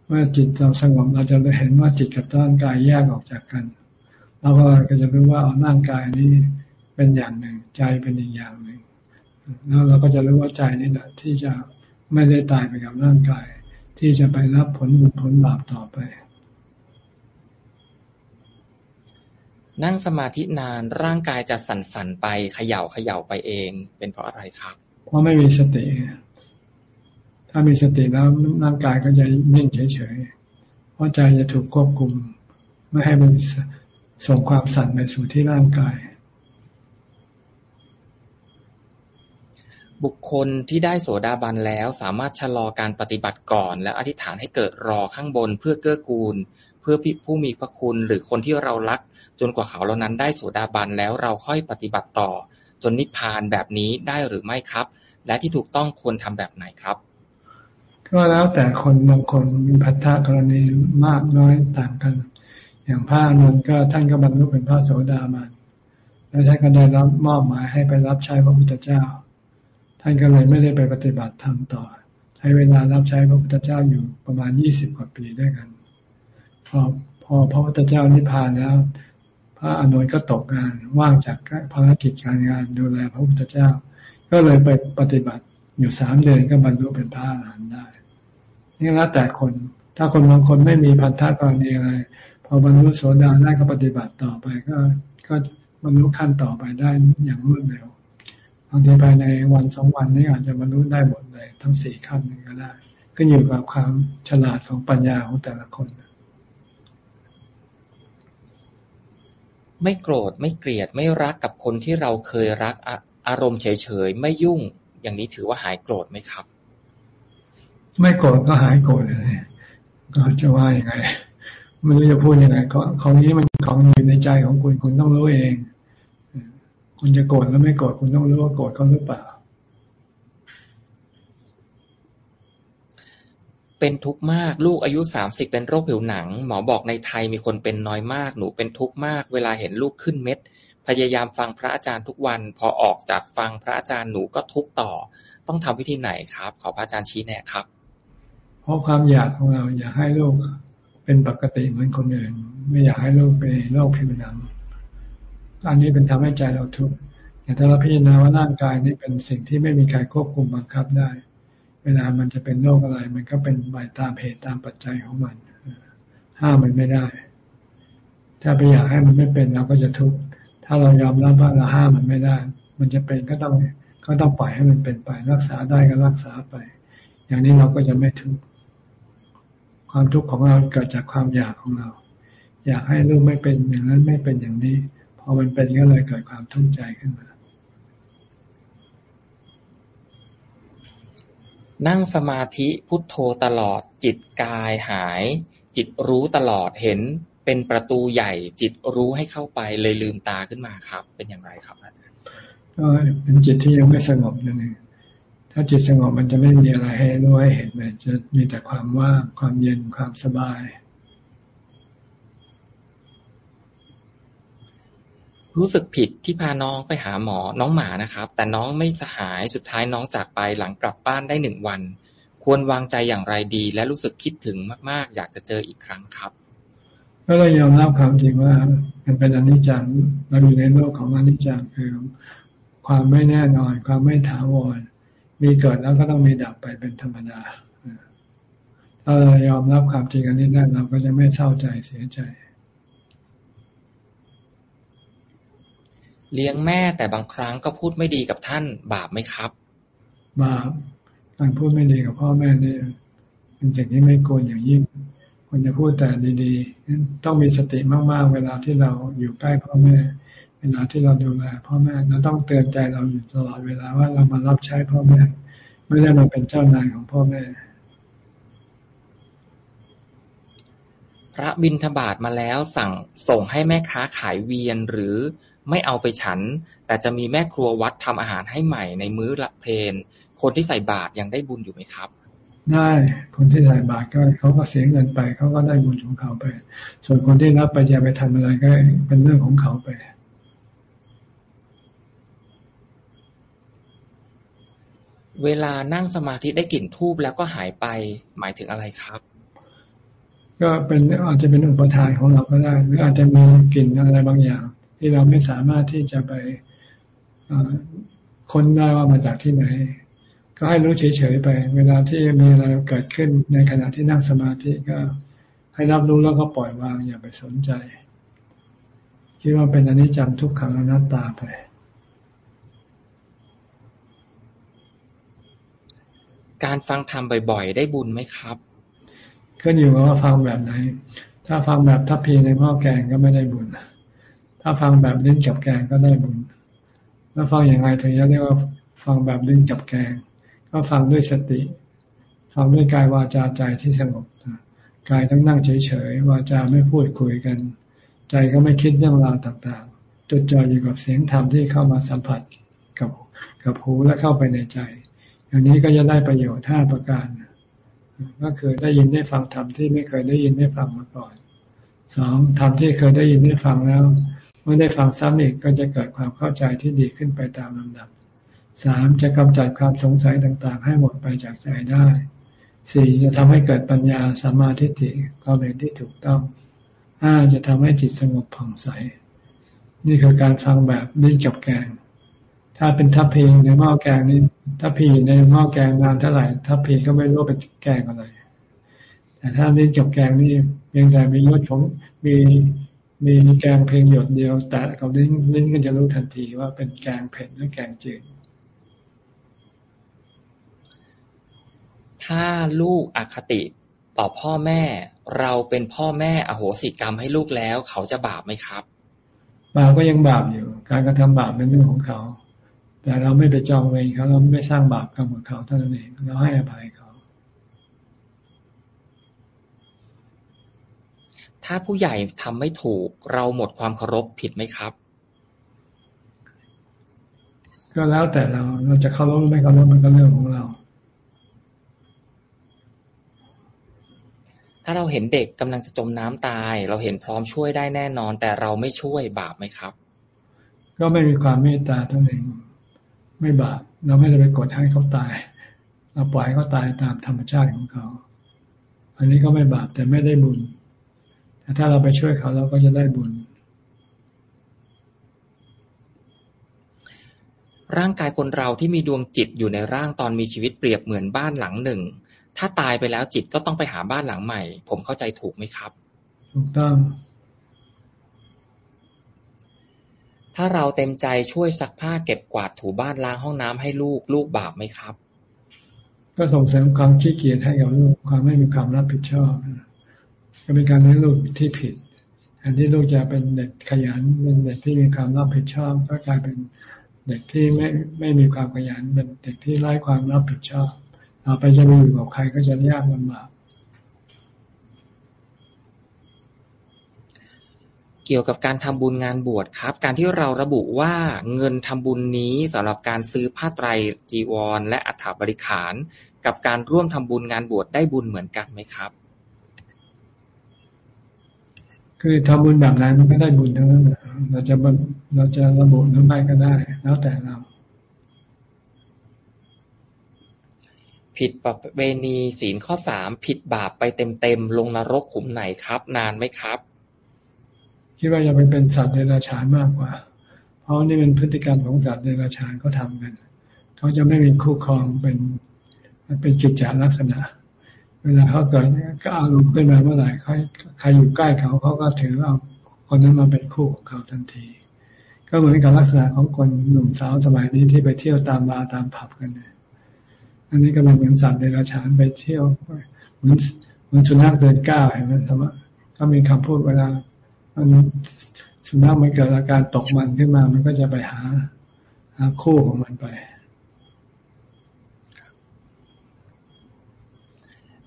B: เมื่อจิตเราสงบเราจะได้เห็นว่าจิตกับร่างกายแยกออกจากกันเราก็จะรู้ว่าร่างกายนี้เป็นอย่างหนึ่ง ใจเป็นอีกอย่างหนึ่งแล้วเราก็จะรู้ว่าใจนี่แหละที่จะไม่ได้ตายไปกับร่างกาย ที่จะไปรับผลบุญผลบาปต่อไป
A: นั่งสมาธินานร่างกายจะสั่นๆไปเขย่าเขย่าไปเอง เป็นเพราะอะไรครับ
B: เพราะไม่มีสติ ถ้ามีสติแล้วร่างกายก็จะนิ่งเฉยๆ เพราะใจจะถูกควบคุม ไม่ให้มันส่งความสั่นไปสู่ที่ร่างกาย
A: บุคคลที่ได้โสดาบันแล้วสามารถชะลอการปฏิบัติก่อน และอธิษฐานให้เกิดรอข้างบนเพื่อเกื้อกูล เพื่อผู้มีพระคุณหรือคนที่เรารัก จนกว่าเขาเหล่านั้นได้โสดาบันแล้วเราค่อยปฏิบัติต่อ จนนิพพานแบบนี้ได้หรือไม่ครับ และที่ถูกต้องควรทำแบบไหนครับ
B: ก็แล้วแต่คนบางคนมีพัฒนากรณีมากน้อยต่างกัน อย่างพระอนุนก็ท่านก็บรรลุเป็นพระโสดาบันแล้วท่านก็ได้รับมอบหมายให้ไปรับใช้พระพุทธเจ้า ท่านก็เลยไม่ได้ไปปฏิบัติธรรมต่อ ใช้เวลารับใช้พระพุทธเจ้าอยู่ประมาณยี่สิบกว่าปีด้วยกัน พอพอพระพุทธเจ้านิพพานแล้ว พระอนุนก็ตกงานว่างจากภารกิจการงานดูแลพระพุทธเจ้า ก็เลยไปปฏิบัติอยู่สามเดือนก็บรรลุเป็นพระอรหันต์ได้ นี่แล้วแต่คน ถ้าคนบางคนไม่มีพันธะกรณีอะไร พอบรรลุโสดาได้ก็ปฏิบัติต่อไปก็ก็บรรลุขั้นต่อไปได้อย่างรวดเร็วบางทีภายในวันสองวันนี้อาจจะบรรลุได้หมดเลย ทั้งสี่ขั้นนึงก็ได้ก็อยู่กับความฉลาดของปัญญาของแต่ละคน
A: ไม่โกรธไม่เกลียดไม่รักกับคนที่เราเคยรักอารมณ์เฉยๆไม่ยุ่ง อย่างนี้ถือว่าหายโกรธไหมครับ
B: ไม่โกรธก็หายโกรธเลยก็จะว่าย่างไงไม่รู้จะพูดยังไงของนี้มันของอยู่ในใจของคุณคุณต้องรู้เอง คุณจะโกรธแล้วไม่โกรธคุณต้องรู้ว่าโกรธเขาหรือเปล่า
A: เป็นทุกข์มากลูกอายุสามสิบเป็นโรคผิวหนัง หมอบอกในไทยมีคนเป็นน้อยมากหนูเป็นทุกข์มาก เวลาเห็นลูกขึ้นเม็ด พยายามฟังพระอาจารย์ทุกวัน พอออกจากฟังพระอาจารย์หนูก็ทุกข์ต่อ ต้องทำวิธีไหนครับ ขอพระอาจารย์ชี้แนะครับ
B: เพราะความอยากของเราอยากให้ลูกเป็นปกติเหมือนคนอื่น ไม่อยากให้ลูกเป็นโรคผิวหนังอันนี้เป็นทำให้ใจเราทุกข์แต่ถ้าเราพิจารณาว่าร่างกายนี้เป็นสิ่งที่ไม่มีใครควบคุมบังคับได้ เวลามันจะเป็นโรคอะไร มันก็เป็นไปตามเหตุตามปัจจัยของมัน ห้ามมันไม่ได้ ถ้าไปอยากให้มันไม่เป็นเราก็จะทุกข์ ถ้าเรายอมรับว่าเราห้ามมันไม่ได้ มันจะเป็นก็ต้องก็ต้องปล่อยให้มันเป็นไป รักษาได้ก็รักษาไป อย่างนี้เราก็จะไม่ทุกข์ ความทุกข์ของเราเกิดจากความอยากของเรา อยากให้ลูกไม่เป็นอย่างนั้นไม่เป็นอย่างนี้ พอมันเป็นก็เลยเกิดความทุกข์ใจขึ้นมา
A: นั่งสมาธิพุทโธตลอด จิตกายหาย จิตรู้ตลอดเห็นเป็นประตูใหญ่จิตรู้ให้เข้าไปเลยลืมตาขึ้นมาครับ เป็นอย่างไรครับอาจารย์
B: ก็เป็นจิตที่ยังไม่สงบนั่นเอง ถ้าจิตสงบมันจะไม่มีอะไรให้รู้ให้เห็นเลยจะมีแต่ความว่างความเย็นความสบาย
A: รู้สึกผิดที่พาน้องไปหาหมอน้องหมานะครับ แต่น้องไม่สหายสุดท้ายน้องจากไปหลังกลับบ้านได้หนึ่งวัน ควรวางใจอย่างไรดี และรู้สึกคิดถึงมาก ๆ อยากจะเจออีกครั้งครับ
B: ก็เลยยอมรับความจริงว่ามันเป็นอนิจจังเราอยู่ในโลกของอนิจจังคือความไม่แน่นอน ความไม่ถาวร มีเกิดแล้วก็ต้องมีดับไปเป็นธรรมดา ถ้าเรายอมรับความจริงอันนี้ได้เราก็จะไม่เศร้าใจเสียใจ
A: เลี้ยงแม่แต่บางครั้งก็พูดไม่ดีกับท่านบาปไหมครับ
B: บาปการพูดไม่ดีกับพ่อแม่นี่เป็นสิ่งที่ไม่ควรอย่างยิ่งคควรจะพูดแต่ดีๆ ต้องมีสติมากๆ เวลาที่เราอยู่ใกล้พ่อแม่ เวลาที่เราดูแลพ่อแม่เราต้องเตือนใจเราอยู่ตลอดเวลาว่าเรามารับใช้พ่อแม่ ไม่ได้มาเป็นเจ้านายของพ่อแม่
A: พระบินทบาทมาแล้วสั่งส่งให้แม่ค้าขายเวียนหรือไม่เอาไปฉัน แต่จะมีแม่ครัววัดทำอาหารให้ใหม่ในมื้อละเพลนคนที่ใส่บาตรยังได้บุญอยู่ไหมครับ
B: ได้คนที่ถ่ายบาตรก็เขาก็เสียเงินไปเขาก็ได้บุญของเขาไป ส่วนคนที่รับไปจะไปทำอะไรก็เป็นเรื่องของเขาไป
A: เวลานั่งสมาธิได้กลิ่นทูบแล้วก็หายไป หมายถึงอะไรครับ
B: ก็เป็นอาจจะเป็นอุปทานของเราก็ได้ หรืออาจจะมีกลิ่นอะไรบางอย่าง ที่เราไม่สามารถที่จะไปค้นได้ว่ามาจากที่ไหน ก็ให้รู้เฉยๆไป เวลาที่มีอะไรเกิดขึ้นในขณะที่นั่งสมาธิก็ให้รับรู้แล้วก็ปล่อยวางอย่าไปสนใจ คิดว่าเป็นอนิจจังทุกขังอนัตตาไป
A: การฟังธรรมบ่อยๆ ได้บุญไหมครับ
B: ขึ้นอยู่กับว่าฟังแบบไหน ถ้าฟังแบบทัพพีในหม้อแกงก็ไม่ได้บุญ ถ้าฟังแบบลิ้นกับแกงก็ได้บุญ แล้วฟังอย่างไรถึงจะเรียกว่าฟังแบบลิ้นกับแกง ก็ฟังด้วยสติฟังด้วยกายวาจาใจที่สงบกายต้องนั่งเฉยๆวาจาไม่พูดคุยกัน ใจก็ไม่คิดเรื่องราวต่างๆจดจ่ออยู่กับเสียงธรรมที่เข้ามาสัมผัสกับกับหูและเข้าไปในใจ อย่างนี้ก็จะได้ประโยชน์ห้าประการ ก็คือได้ยินได้ฟังธรรมที่ไม่เคยได้ยินได้ฟังมาก่อนสองธรรมที่เคยได้ยินได้ฟังแล้ว เมื่อได้ฟังซ้ำอีกก็จะเกิดความเข้าใจที่ดีขึ้นไปตามลำดับสามจะกำจัดความสงสัยต่างๆ ให้หมดไปจากใจได้สี่จะทำให้เกิดปัญญาสมาธิิความเห็นที่ถูกต้องห้าจะทำให้จิตสงบผ่องใส นี่คือการฟังแบบดิ้นกับแกง ถ้าเป็นทัพเพีในหม้อแกงนี่ ทัพพีในหม้อแกงนานเท่าไหร่ทัพพีก็ไม่รู้เป็นแกงอะไร แต่ถ้าดิ้นกับแกงนี่เพียงแต่มียศผมมีมีแกงเพียงหยดเดียว แต่กับลิ้นลิ้นก็จะรู้ทันทีว่าเป็นแกงเผ็ดหรือแกงจืด
A: ถ้าลูกอคติต่อพ่อแม่ เราเป็นพ่อแม่อโหสิกรรมให้ลูกแล้ว เขาจะบาปไหมครับ
B: บาปก็ยังบาปอยู่ การกระทำบาปเป็นเรื่องของเขา แต่เราไม่ไปจองเวรเขาเราไม่สร้างบาปกรรมกับเขาเท่านั้นเองเราให้อภัยเขา
A: ถ้าผู้ใหญ่ทำไม่ถูก เราหมดความเคารพผิดไหมครับ
B: ก็แล้วแต่เราเราจะเคารพหรือไม่เคารพมันก็เรื่องของเรา
A: ถ้าเราเห็นเด็กกำลังจะจมน้ำตาย เราเห็นพร้อมช่วยได้แน่นอน แต่เราไม่ช่วยบาปไหมครับ
B: ก็ไม่มีความเมตตาท่านเอง ไม่บาปเราไม่ได้ไปกดให้เขาตาย เราปล่อยเขาตายตามธรรมชาติของเขา อันนี้ก็ไม่บาปแต่ไม่ได้บุญ แต่ถ้าเราไปช่วยเขาเราก็จะได้บุญ
A: ร่างกายคนเราที่มีดวงจิตอยู่ในร่างตอนมีชีวิตเปรียบเหมือนบ้านหลังหนึ่ง ถ้าตายไปแล้วจิตก็ต้องไปหาบ้านหลังใหม่ ผมเข้าใจถูกไหมครับ
B: ถูกต้อง
A: ถ้าเราเต็มใจช่วยซักผ้าเก็บกวาดถูบ้านล้างห้องน้ำให้ลูก ลูกบาปไหมครับ
B: ก็ส่งเสริมความขี้เกียจให้กับลูกความไม่มีความรับผิดชอบ ก็เป็นการให้ลูกที่ผิดแทนที่ลูกจะเป็นเด็กขยันเป็นเด็กที่มีความรับผิดชอบ ก็กลายเป็นเด็กที่ไม่ไม่มีความขยันเป็นเด็กที่ไร้ความรับผิดชอบต่อไปจะไปอยู่กับใครก็จะยากลำบาก
A: เกี่ยวกับการทำบุญงานบวชครับ การที่เราระบุว่าเงินทำบุญนี้สำหรับการซื้อผ้าไตรจีวร และอัฐบริขาร กับการร่วมทำบุญงานบวชได้บุญเหมือนกันไหมครับ
B: คือทำบุญแบบไหนมันก็ได้บุญทั้งนั้นเราจะเราจะระบุหรือไม่ก็ได้ แล้วแต่เรา
A: ผิดประเวณีศีลข้อสามผิดบาปไปเต็มๆลงนรกขุมไหนครับ นานไหมครับ
B: คิดว่าจะไปเป็นสัตว์เดรัจฉานมากกว่า เพราะนี่เป็นพฤติกรรมของสัตว์เดรัจฉานเขาทากันเขาจะไม่มีคู่ครองเป็นเป็นกิจจาลักษณะ เวลาเขาเกิดก็อาลงขึ้นมาเมื่อไหร่ใครใครอยู่ใกล้เขาเขาก็ถือเอาคนนั้นมาเป็นคู่ของเขาทันที ก็เหมือนกับลักษณะของคนหนุ่มสาวสมัยนี้ที่ไปเที่ยวตามบาร์ตามผับกันเนี่ยอันนี้ก็เป็นเหมือนสัตว์เดรัจฉานไปเที่ยวเหมือนเหมืมันสุนัขเดินก้าวเห็นไหมธรรมะก็มีคำพูดเวลา มันสุนัขมันเกิดอาการตกมันขึ้นมา มันก็จะไปหา หาคู่ของมันไป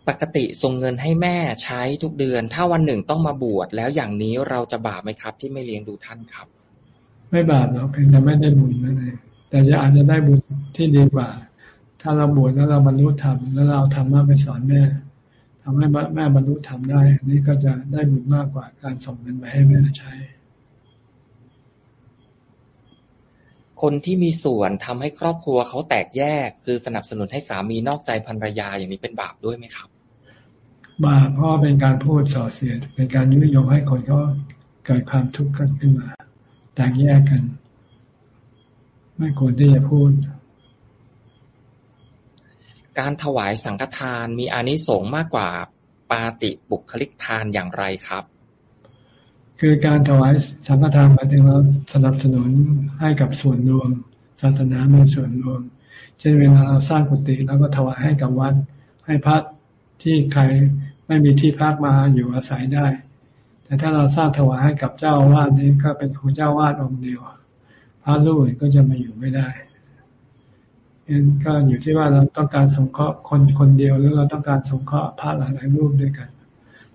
A: ปกติส่งเงินให้แม่ใช้ทุกเดือน ถ้าวันหนึ่งต้องมาบวชแล้วอย่างนี้เราจะบาปไหมครับ ที่ไม่เลี้ยงดูท่านครับ
B: ไม่บาปหรอกเพียงแต่ไม่ได้บุญนั่นเองแต่จะอาจจะได้บุญที่ดีกว่า ถ้าเราบวชแล้วเราบรรลุธรรมแล้วเราทำมาไปสอนแม่ ทำให้แม่บรรลุธรรมได้นี่ก็จะได้บุญมากกว่าการส่งเงินไปให้แม่ใช้
A: คนที่มีส่วนทำให้ครอบครัวเขาแตกแยก คือสนับสนุนให้สามีนอกใจภรรยาอย่างนี้เป็นบาปด้วยไหมครับ
B: บาปเพราะเป็นการพูดส่อเสียด เป็นการยุยงให้คนเขาเกิดความทุกข์กันขึ้นมา แตกแยกกัน ไม่ควรที่จะพูด
A: การถวายสังฆทานมีอานิสงส์มากกว่าปาติบุคลิกทานอย่างไรครับ
B: คือการถวายสังฆทานหมายถึงเราสนับสนุนให้กับส่วนรวม ศาสนามีส่วนรวม เช่นเวลาเราสร้างกุฏิแล้วก็ถวายให้กับวัด ให้พักที่ใครไม่มีที่พักมาอยู่อาศัยได้ แต่ถ้าเราสร้างถวายให้กับเจ้าอาวาสนี้ก็เป็นของเจ้าอาวาสองค์เดียว พระลูกก็จะมาอยู่ไม่ได้ นก็อยู่ที่ว่าเราต้องการสงเคราะห์คนคนเดียวหรือเราต้องการสงเคราะห์พระหลายๆรูปด้วยกัน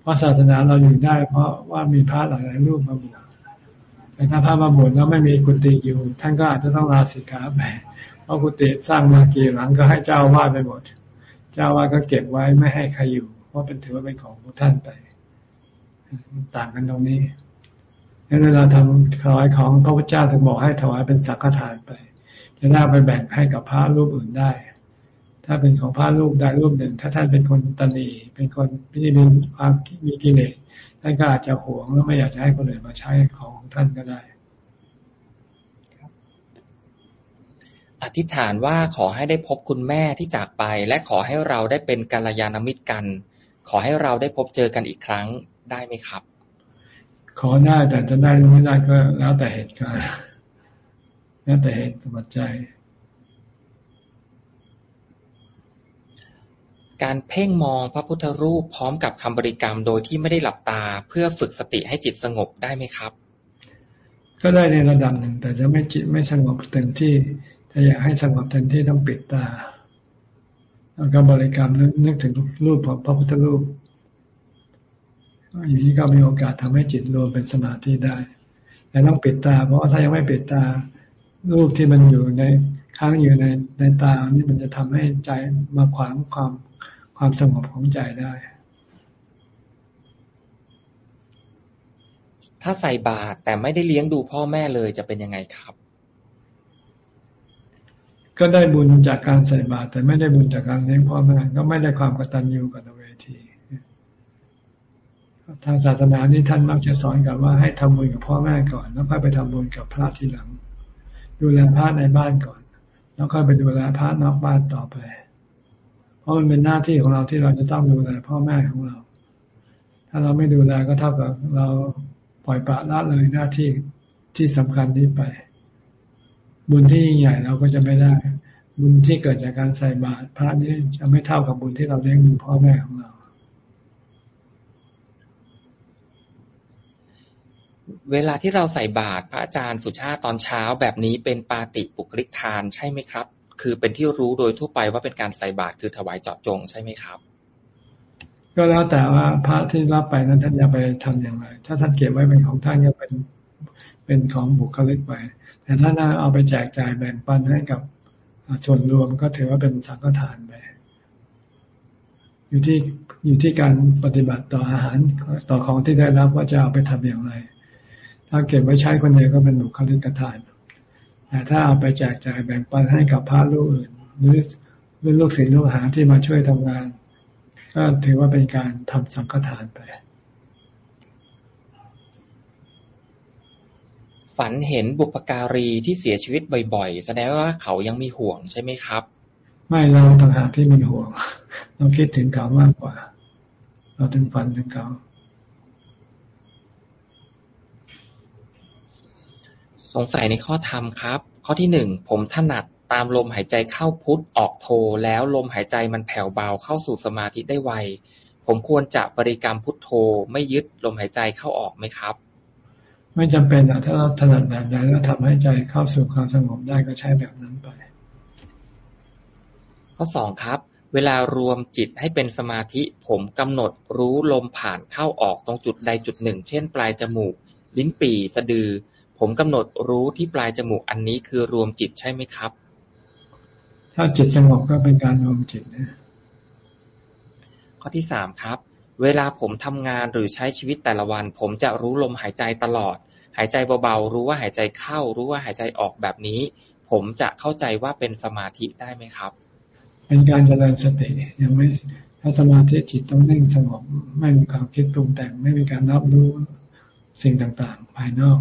B: เพราะศาสนาเราอยู่ได้ เพราะว่ามีพระหลายๆรูปมาบวชแต่ถ้าพระมาบวชแล้วไม่มีกุฏิอยู่ ท่านก็อาจจะต้องลาสิกขาไปเพราะกุฏิสร้างมากี่หลังก็ให้เจ้าวาดไปหมด เจ้าวาดก็เก็บไว้ไม่ให้ใครอยู่ เพราะเป็นถือว่าเป็นของของท่านไป ต่างกันตรงนี้เวลาทำถวายของพระพุทธเจ้าถึงบอกให้ถวายเป็นสังฆทานไป จะได้ไปแบ่งให้กับพระรูปอื่นได้ ถ้าเป็นของพระรูปใดรูปหนึ่ง ถ้าท่านเป็นคนตนีเป็นคนที่มีความมีกิเลสท่านก็อาจจะหวงแล้วไม่อยากจะให้คนอื่นมาใช้ของของท่านก็ได้
A: อธิษฐานว่าขอให้ได้พบคุณแม่ที่จากไป และขอให้เราได้เป็นกัลยาณมิตรกัน ขอให้เราได้พบเจอกันอีกครั้งได้ไหมครับ
B: ขอได้แต่จะได้หรือไม่ได้ก็แล้วแต่เหตุการณ์ แล้วแต่เหตุปัจจัย
A: การเพ่งมองพระพุทธรูปพร้อมกับคำบริกรรมโดยที่ไม่ได้หลับตาเพื่อฝึกสติให้จิตสงบได้ไหมครับ
B: ก็ได้ในระดับหนึ่ง แต่จะไม่จิตไม่สงบเต็มที่ถ้าอยากให้สงบเต็มที่ต้องปิดตาแล้วก็บริกรรมนึกถึงรูปของพระพุทธรูปอย่างนี้ก็มีโอกาสทำให้จิตรวมเป็นสมาธิได้ แต่ต้องปิดตา เพราะว่าถ้ายังไม่ปิดตา รูปที่มันอยู่ในค้างอยู่ในในตานี่มันจะทำให้ใจมาขวางความความสงบของใจได้
A: ถ้าใส่บาตรแต่ไม่ได้เลี้ยงดูพ่อแม่เลยจะเป็นยังไงครับ
B: ก็ได้บุญจากการใส่บาตรแต่ไม่ได้บุญจากการเลี้ยงพ่อแม่ก็ไม่ได้ความกตัญญูกตเวทีทางศาสนานี่ท่านมักจะสอนกันว่าให้ทำบุญกับพ่อแม่ก่อน แล้วค่อยไปทำบุญกับพระทีหลัง ดูแลพระในบ้านก่อน แล้วค่อยไปดูแลพระนอกบ้านต่อไป เพราะมันเป็นหน้าที่ของเราที่เราจะต้องดูแลพ่อแม่ของเรา ถ้าเราไม่ดูแลก็เท่ากับเราปล่อยปละละเลยหน้าที่ที่สำคัญนี้ไป บุญที่ยิ่งใหญ่เราก็จะไม่ได้ บุญที่เกิดจากการใส่บาตรพระนี้จะไม่เท่ากับบุญที่เราเลี้ยงดูพ่อแม่ของเรา
A: เวลาที่เราใส่บาตรพระอาจารย์สุชาติตอนเช้าแบบนี้เป็นปาติปุคลิกทานใช่ไหมครับ คือเป็นที่รู้โดยทั่วไปว่าเป็นการใส่บาตรคือถวายเจาะจงใช่ไหมครับ
B: ก็แล้วแต่ว่าพระที่รับไปนั้นท่านจะไปทำอย่างไร ถ้าท่านเก็บไว้เป็นของท่านก็เป็นเป็นของบุคลิกไป แต่ถ้าน่าเอาไปแจกจ่ายแบ่งปันให้กับส่วนรวมก็ถือว่าเป็นสังฆทานไปอยู่ที่อยู่ที่การปฏิบัติต่ออาหารต่อของที่ได้รับว่าจะเอาไปทำอย่างไร ถ้าเก็บไว้ใช้คนเดียวก็เป็นบุคลิกทาน แต่ถ้าเอาไปแจกจ่ายแบ่งปันให้กับพระลูกอื่น หรือหรือลูกศิษย์ลูกหาที่มาช่วยทำงาน ก็ถือว่าเป็นการทำสังฆทานไป
A: ฝันเห็นบุปการีที่เสียชีวิตบ่อยๆ แสดงว่าเขายังมีห่วงใช่ไหมครับ
B: ไม่เราต่างหากที่มีห่วง เราคิดถึงเขามากกว่า เราถึงฝันถึงเขา
A: สงสัยในข้อธรรมครับ ข้อที่หนึ่งผมถนัดตามลมหายใจเข้าพุทธออกโทแล้วลมหายใจมันแผ่วเบาเข้าสู่สมาธิได้ไว ผมควรจะบริกรรมพุทโธไม่ยึดลมหายใจเข้าออกไหมครับ
B: ไม่จำเป็นอะถ้าเราถนัดแบบใดแล้วทำให้ใจเข้าสู่ความสงบได้ก็ใช้แบบนั้นไป
A: ข้อสองครับ เวลารวมจิตให้เป็นสมาธิ ผมกำหนดรู้ลมผ่านเข้าออกตรงจุดใดจุดหนึ่ง เช่น ปลายจมูก ลิ้นปี่สะดือ ผมกำหนดรู้ที่ปลายจมูกอันนี้คือรวมจิตใช่ไหมครับ
B: ถ้าจิตสงบก็เป็นการรวมจิตนะ
A: ข้อที่สามครับ เวลาผมทำงานหรือใช้ชีวิตแต่ละวัน ผมจะรู้ลมหายใจตลอด หายใจเบาๆ รู้ว่าหายใจเข้า รู้ว่าหายใจออกแบบนี้ ผมจะเข้าใจว่าเป็นสมาธิได้ไหมครับ
B: เป็นการเจริญสติยังไม่ถ้าสมาธิจิตต้องนิ่งสงบไม่มีความคิดปรุงแต่งไม่มีการรับรู้สิ่งต่างๆ ภายนอก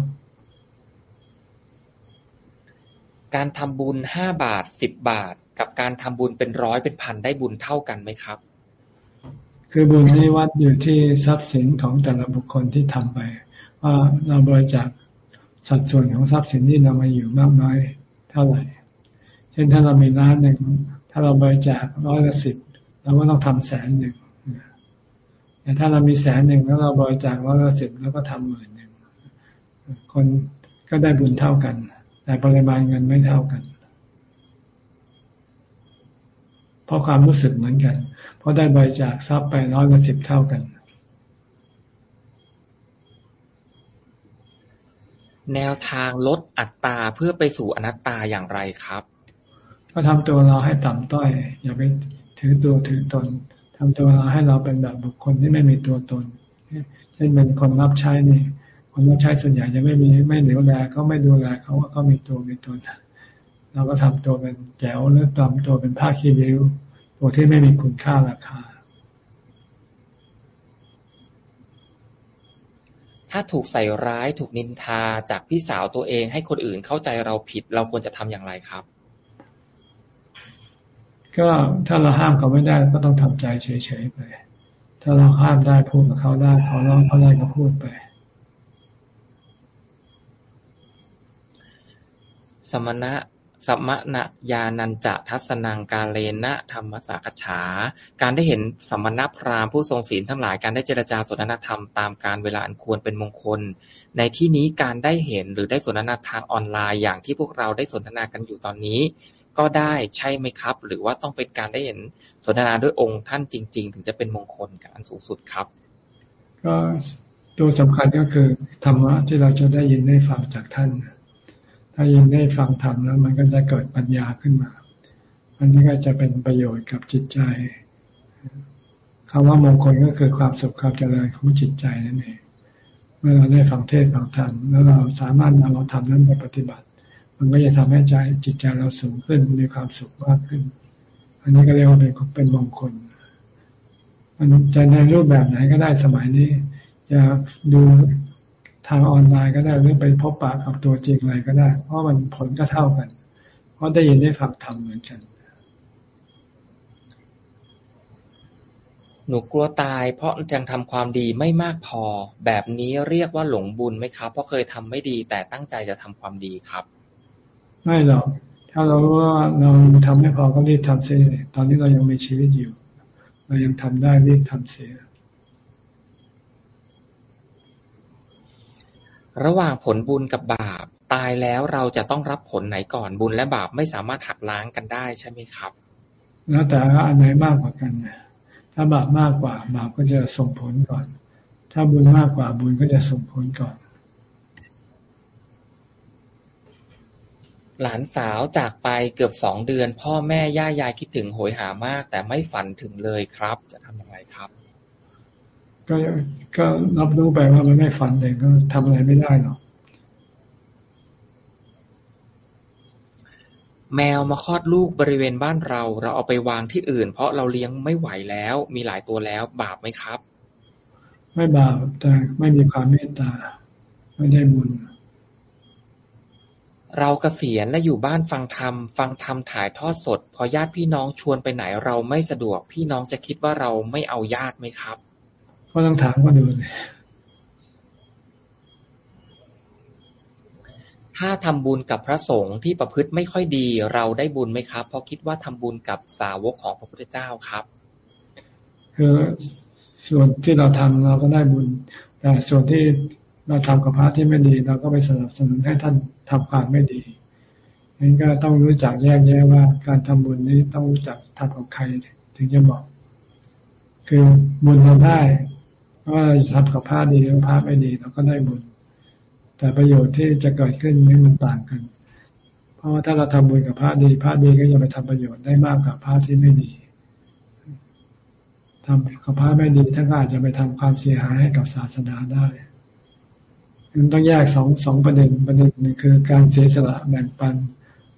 A: การทำบุญห้าบาทสิบบาท กับการทำบุญเป็นร้อยเป็นพันได้บุญเท่ากันไหมครับ
B: คือบุญนี้วัดอยู่ที่ทรัพย์สินของแต่ละบุคคลที่ทำไป ว่าเราบริจาคสัดส่วนของทรัพย์สินที่เรามาอยู่มากน้อยเท่าไหร่ เช่นถ้าเรามีล้านหนึ่งถ้าเราบริจาคร้อยละสิบเราก็ต้องทำแสนหนึ่งแต่ถ้าเรามีแสนหนึ่งแล้วเราบริจาคร้อยละสิบแล้วก็ทำหมื่นหนึ่งคนก็ได้บุญเท่ากัน แต่ปริมาณเงินไม่เท่ากัน เพราะความรู้สึกเหมือนกัน เพราะได้บริจาคทรัพย์ไปร้อยละสิบเท่ากัน
A: แนวทางลดอัตราเพื่อไปสู่อนัตตาอย่างไรครับ
B: ก็ทำตัวเราให้ต่ำต้อย อย่าไปถือตัวถือตนทำตัวเราให้เราเป็นแบบบุคคลที่ไม่มีตัวตนเช่นเป็นคนรับใช้นี่ คนรับใช้ส่วนใหญ่จะไม่มีไม่เหลียวแลเขาไม่ดูแลเขาว่าเขามีตัวมีตนเราก็ทำตัวเป็นแจ๋วหรือทำตัวเป็นผ้าขี้ริ้ว ตัวที่ไม่มีคุณค่าราคา
A: ถ้าถูกใส่ร้ายถูกนินทาจากพี่สาวตัวเอง ให้คนอื่นเข้าใจเราผิด เราควรจะทำอย่างไรครับ
B: ก็ถ้าเราห้ามเขาไม่ได้ก็ต้องทำใจเฉยๆไป ถ้าเราห้ามได้พูดกับเขาได้ขอร้องเขาได้ก็พูดไป
A: สมณะสมณยานันจะทัศนังกาเลนะธรรมสากฉา การได้เห็นสมณพราหมณ์ผู้ทรงศีลทั้งหลายการได้เจรจาสนทนาธรรมตามการเวลาอันควรเป็นมงคล ในที่นี้การได้เห็นหรือได้สนทนาทางออนไลน์อย่างที่พวกเราได้สนทนากันอยู่ตอนนี้ ก็ได้ใช่ไหมครับ หรือว่าต้องเป็นการได้เห็นสนทนาด้วยองค์ท่านจริง ๆ ถึงจะเป็นมงคลกับอันสูงสุดครับ
B: ก็ตัวสำคัญก็คือธรรมะที่เราจะได้ยินได้ฟังจากท่าน ถ้ายินได้ฟังธรรมแล้ว มันก็จะเกิดปัญญาขึ้นมา อันนี้ก็จะเป็นประโยชน์กับจิตใจคำว่ามงคลก็คือความสุขความเจริญของจิตใจนั่นเอง เมื่อเราได้ฟังเทศฟังธรรมแล้วเราสามารถนำเราทำนั้นไปปฏิบัติ มันก็จะทำให้ใจจิตใจเราสูงขึ้นมีความสุขมากขึ้น อันนี้ก็เรียกว่าเป็นเป็นมงคล มันจะในรูปแบบไหนก็ได้สมัยนี้จะดูางออนไลน์ก็ได้หรือไปพบปะกับตัวจริงอะไรก็ได้ เพราะมันผลก็เท่ากัน เพราะได้ยินได้ฟังธรรมเหมือนกัน
A: หนูกลัวตาย เพราะยังทำความดีไม่มากพอ แบบนี้เรียกว่าหลงบุญไหมครับ เพราะเคยทำไม่ดีแต่ตั้งใจจะทำความดีครับ
B: ไม่หรอกถ้าเรารู้ว่าเราทำไม่พอก็รีบทำเสียตอนนี้เรายังมีชีวิตอยู่ เรายังทำได้รีบทำเสีย
A: ระหว่างผลบุญกับบาป ตายแล้วเราจะต้องรับผลไหนก่อนบุญและบาปไม่สามารถหักล้างกันได้ใช่ไหมครับ
B: แล้วแต่อันไหนมากกว่ากันถ้าบาปมากกว่าบาปก็จะส่งผลก่อน ถ้าบุญมากกว่าบุญก็จะส่งผลก่อน
A: หลานสาวจากไปเกือบสองเดือน พ่อแม่ย่ายายคิดถึงโหยหามาก แต่ไม่ฝันถึงเลยครับ จะทำอย่างไรครับ
B: ก็ก็รับรู้ไปว่ามันไม่ฝันเลยก็ทำอะไรไม่ได้หรอก
A: แมวมาคลอดลูกบริเวณบ้านเรา เราเอาไปวางที่อื่น เพราะเราเลี้ยงไม่ไหวแล้ว มีหลายตัวแล้ว บาปไหมครับ
B: ไม่บาปแต่ไม่มีความเมตตา ไม่ได้บุญ
A: เรากเกษียณและอยู่บ้านฟังธรรมฟังธรรมถ่ายทอดสด พอญาติพี่น้องชวนไปไหนเราไม่สะดวก พี่น้องจะคิดว่าเราไม่เอาญาติไหมครับ
B: ก็ต้องถามก็ดูเลย
A: ถ้าทำบุญกับพระสงฆ์ที่ประพฤติไม่ค่อยดีเราได้บุญไหมครับ เพราะคิดว่าทำบุญกับสาวกของพระพุทธเจ้าครับ
B: คือส่วนที่เราทำเราก็ได้บุญ แต่ส่วนที่เราทำกับพระที่ไม่ดี เราก็ไปสนับสนุนให้ท่านทำความไม่ดีนั้นก็ต้องรู้จักแยกแยะว่าการทำบุญนี้ต้องรู้จักทำกับใครถึงจะบอกคือบุญเราได้ ว่าเราทำกับพระดีหรือพระไม่ดีเราก็ได้บุญ แต่ประโยชน์ที่จะเกิดขึ้นนี่มันต่างกัน เพราะว่าถ้าเราทำบุญกับพระดีพระดีก็จะไปทำประโยชน์ได้มากกว่าพระที่ไม่ดีทำกับพระไม่ดีท่านก็อาจจะไปทำความเสียหายให้กับศาสนาได้มันต้องแยกสองสองประเด็นประเด็นหนึ่งคือการเสียสละแบ่งปัน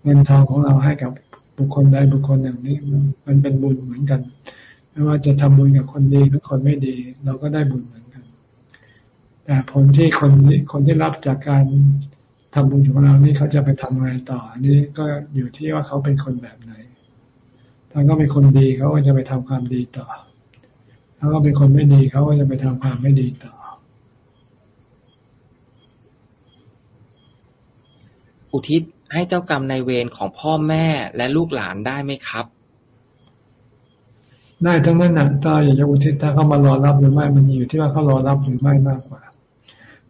B: เงินทองของเราให้กับบุคคลใดบุคคลอย่งนี้มันเป็นบุญเหมือนกัน ไม่ว่าจะทำบุญกับคนดีหรือคนไม่ดี เราก็ได้บุญเหมือนกัน แต่ผลที่คนคนที่รับจากการทำบุญของเรานี่เขาจะไปทำอะไรต่ออันนี้ก็อยู่ที่ว่าเขาเป็นคนแบบไหน ถ้าก็เป็นคนดีเขาก็จะไปทำความดีต่อ ถ้าก็เป็นคนไม่ดีเขาก็จะไปทำความไม่ดีต่อ
A: อุทิศให้เจ้ากรรมในเวรของพ่อแม่และลูกหลานได้ไหมครับ
B: ได้ทั้งนั้นนะถ้าอยากจะอุทิศถ้าเขามารอรับหรือไม่มันอยู่ที่ว่าเขารอรับหรือไม่มากกว่า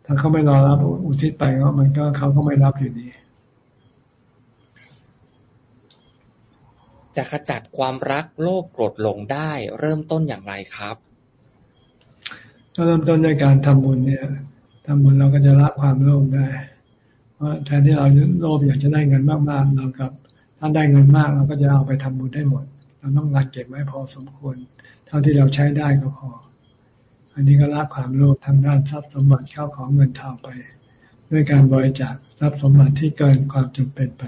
B: ถ้าเขาไม่รอรับอุทิศไปก็มันก็เขาก็ไม่รับอยู่ดี
A: จะขจัดความรักโลภโกรธหลงได้ เริ่มต้นอย่างไรครับ
B: ก็เริ่มต้นด้วยการทำบุญเนี่ยทำบุญเราก็จะละความโลภได้เพราะแทนที่เราโลภอยากจะได้เงินมากๆเรากับถ้าได้เงินมากเราก็จะเอาไปทำบุญได้หมด เราต้องรักเก็บไว้พอสมควร เท่าที่เราใช้ได้ก็พอ อันนี้ก็ละความโลภทางด้านทรัพย์สมบัติเข้าของเงินทองไป ด้วยการบริจาคทรัพย์สมบัติที่เกินความจำเป็นไป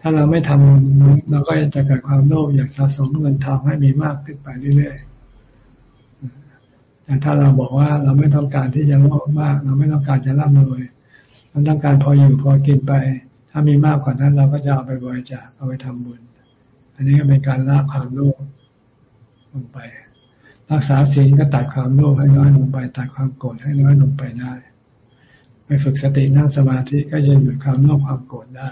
B: ถ้าเราไม่ทำเราก็จะเกิดความโลภอยากสะสมเงินทองให้มีมากขึ้นไปเรื่อยๆแต่ถ้าเราบอกว่าเราไม่ต้องการที่จะโลภมาก เราไม่ต้องการจะร่ำรวยเราต้องการพออยู่พอกินไป ถ้ามีมากกว่านั้นเราก็จะเอาไปบริจาคเอาไปทำบุญ อันนี้ก็เป็นการละความโลภลงไป รักษาศีลก็ตัดความโลภให้น้อยลงไปตัดความโกรธให้น้อยลงไปได้ ไปฝึกสตินั่งสมาธิก็จะหยุดความโลภความโกรธได้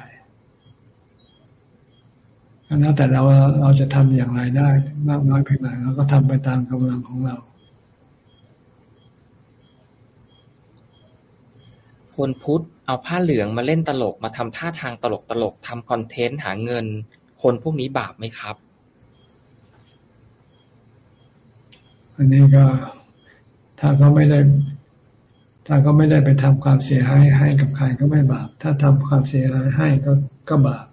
B: ก็แล้วแต่เราเราจะทำอย่างไรได้ มากน้อยเพียงไหนเราก็ทำไปตามกำลังของเรา
A: คนพุทธเอาผ้าเหลืองมาเล่นตลกมาทำท่าทางตลกตลกทำคอนเทนต์หาเงิน คนพวกนี้บาปไหมครับ
B: อันนี้ก็ถ้าเขาไม่ได้ ถ้าเขาไม่ได้ไปทำความเสียหายให้กับใครก็ไม่บาป ถ้าทำความเสียหายให้ก็ก็บาป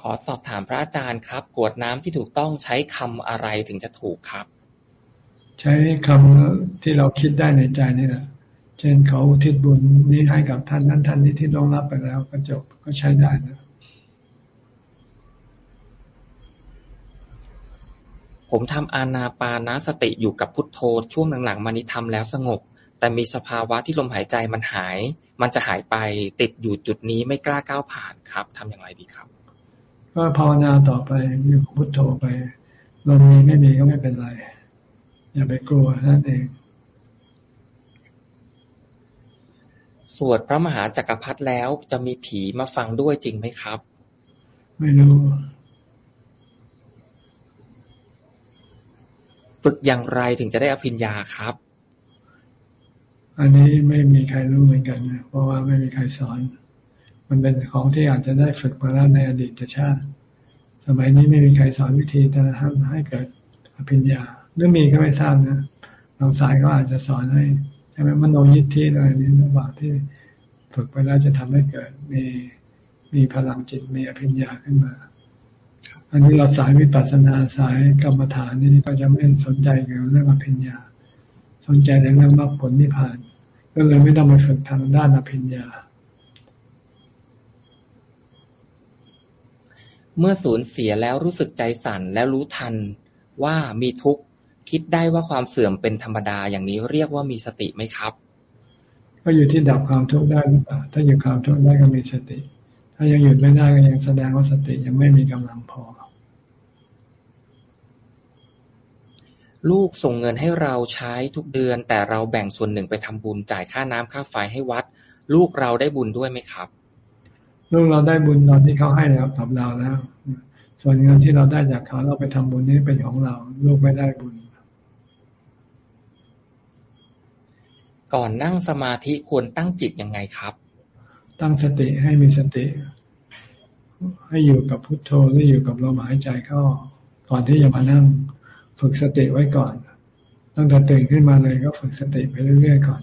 A: ขอสอบถามพระอาจารย์ครับกวดน้ำที่ถูกต้องใช้คำอะไรถึงจะถูกครับ
B: ใช้คำที่เราคิดได้ในใจนี่แหละ เช่นเขาทิศบุญนี้ให้กับท่านนั้นท่านนี้ที่ต้องรับไปแล้วก็จบก็ใช้ได้นะ
A: ผมทำอานาปานาสติอยู่กับพุทโธช่วงหลังๆมานี้ทำแล้วสงบ แต่มีสภาวะที่ลมหายใจมันหาย มันจะหายไปติดอยู่จุดนี้ไม่กล้าก้าวผ่านครับทำอย่างไรดีครับ
B: ก็ภาวนาต่อไปอยู่พุทโธไปลมมีไม่มีก็ไม่เป็นไร อย่าไปกลัวนั่นเอง
A: ส วดพระมหาจักรพรรดิแล้วจะมีผีมาฟังด้วยจริงไหมครับ
B: ไม่รู้
A: ฝึกอย่างไรถึงจะได้อภิญญาครับ
B: อันนี้ไม่มีใครรู้เหมือนกันเพราะว่าไม่มีใครสอน มันเป็นของที่อาจจะได้ฝึกมาแล้วในอดีตชาติ สมัยนี้ไม่มีใครสอนวิธีแต่ทำให้เกิดอภิญญาหรือมีก็ไม่ทราบนะบางสายก็อาจจะสอนให้ ใช่ไหมมโนยิทธิอะไรนี้ระหว่างที่ฝึกไปแล้วจะทำให้เกิดมีมีพลังจิตมีอภิญญาขึ้นมา อันนี้เราสายวิปัสสนาสายกรรมฐานนี่ก็จะไม่สนใจเกี่ยวเรื่องอภิญญา สนใจในเรื่องมรรคผลนิพพาน ก็เลยไม่ต้องมาฝึกทางด้านอภิญญา
A: เมื่อสูญเสียแล้วรู้สึกใจสั่นแล้วรู้ทันว่ามีทุกข์ คิดได้ว่าความเสื่อมเป็นธรรมดาอย่างนี้เรียกว่ามีสติไหมครับ
B: ก็อยู่ที่ดับความทุกข์ได้หรือเปล่าถ้าหยุดความทุกข์ได้ก็มีสติ ถ้ายังหยุดไม่ได้ก็ยังแสดงว่าสติยังไม่มีกำลังพอ
A: ลูกส่งเงินให้เราใช้ทุกเดือน แต่เราแบ่งส่วนหนึ่งไปทำบุญจ่ายค่าน้ำค่าไฟให้วัด ลูกเราได้บุญด้วยไหมครับ
B: ลูกเราได้บุญตอนที่เขาให้แล้วกับเราแล้ว ส่วนเงินที่เราได้จากเขาเราไปทำบุญนี้เป็นของเรา ลูกไม่ได้บุญ
A: ก่อนนั่งสมาธิควรตั้งจิตยังไงครับ
B: ตั้งสติให้มีสติ ให้อยู่กับพุทโธหรืออยู่กับลมหายใจเข้าก่อนที่จะมานั่งฝึกสติไว้ก่อนตั้งแต่ตื่นขึ้นมาเลยก็ฝึกสติไปเรื่อยๆก่อน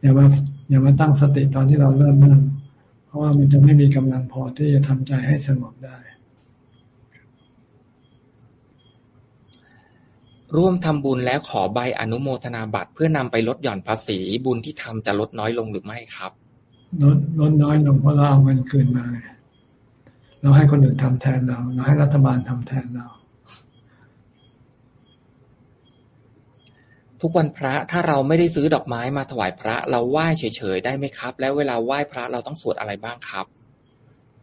B: อย่ามาอย่ามาตั้งสติตอนที่เราเริ่มนั่งเพราะว่ามันจะไม่มีกำลังพอที่จะทำใจให้สงบได้
A: ร่วมทำบุญแล้วขอใบอนุโมทนาบัตร เพื่อนำไปลดหย่อนภาษี บุญที่ทำจะลดน้อยลงหรือไม่ครับ
B: ลดลดน้อยลงเพราะเราเอาเงินคืนมา เราให้คนอื่นทำแทนเรา เราให้รัฐบาลทำแทนเรา
A: ทุกวันพระถ้าเราไม่ได้ซื้อดอกไม้มาถวายพระ เราไหว้เฉยๆได้ไหมครับ แล้วเวลาไหว้พระเราต้องสวดอะไรบ้างครับ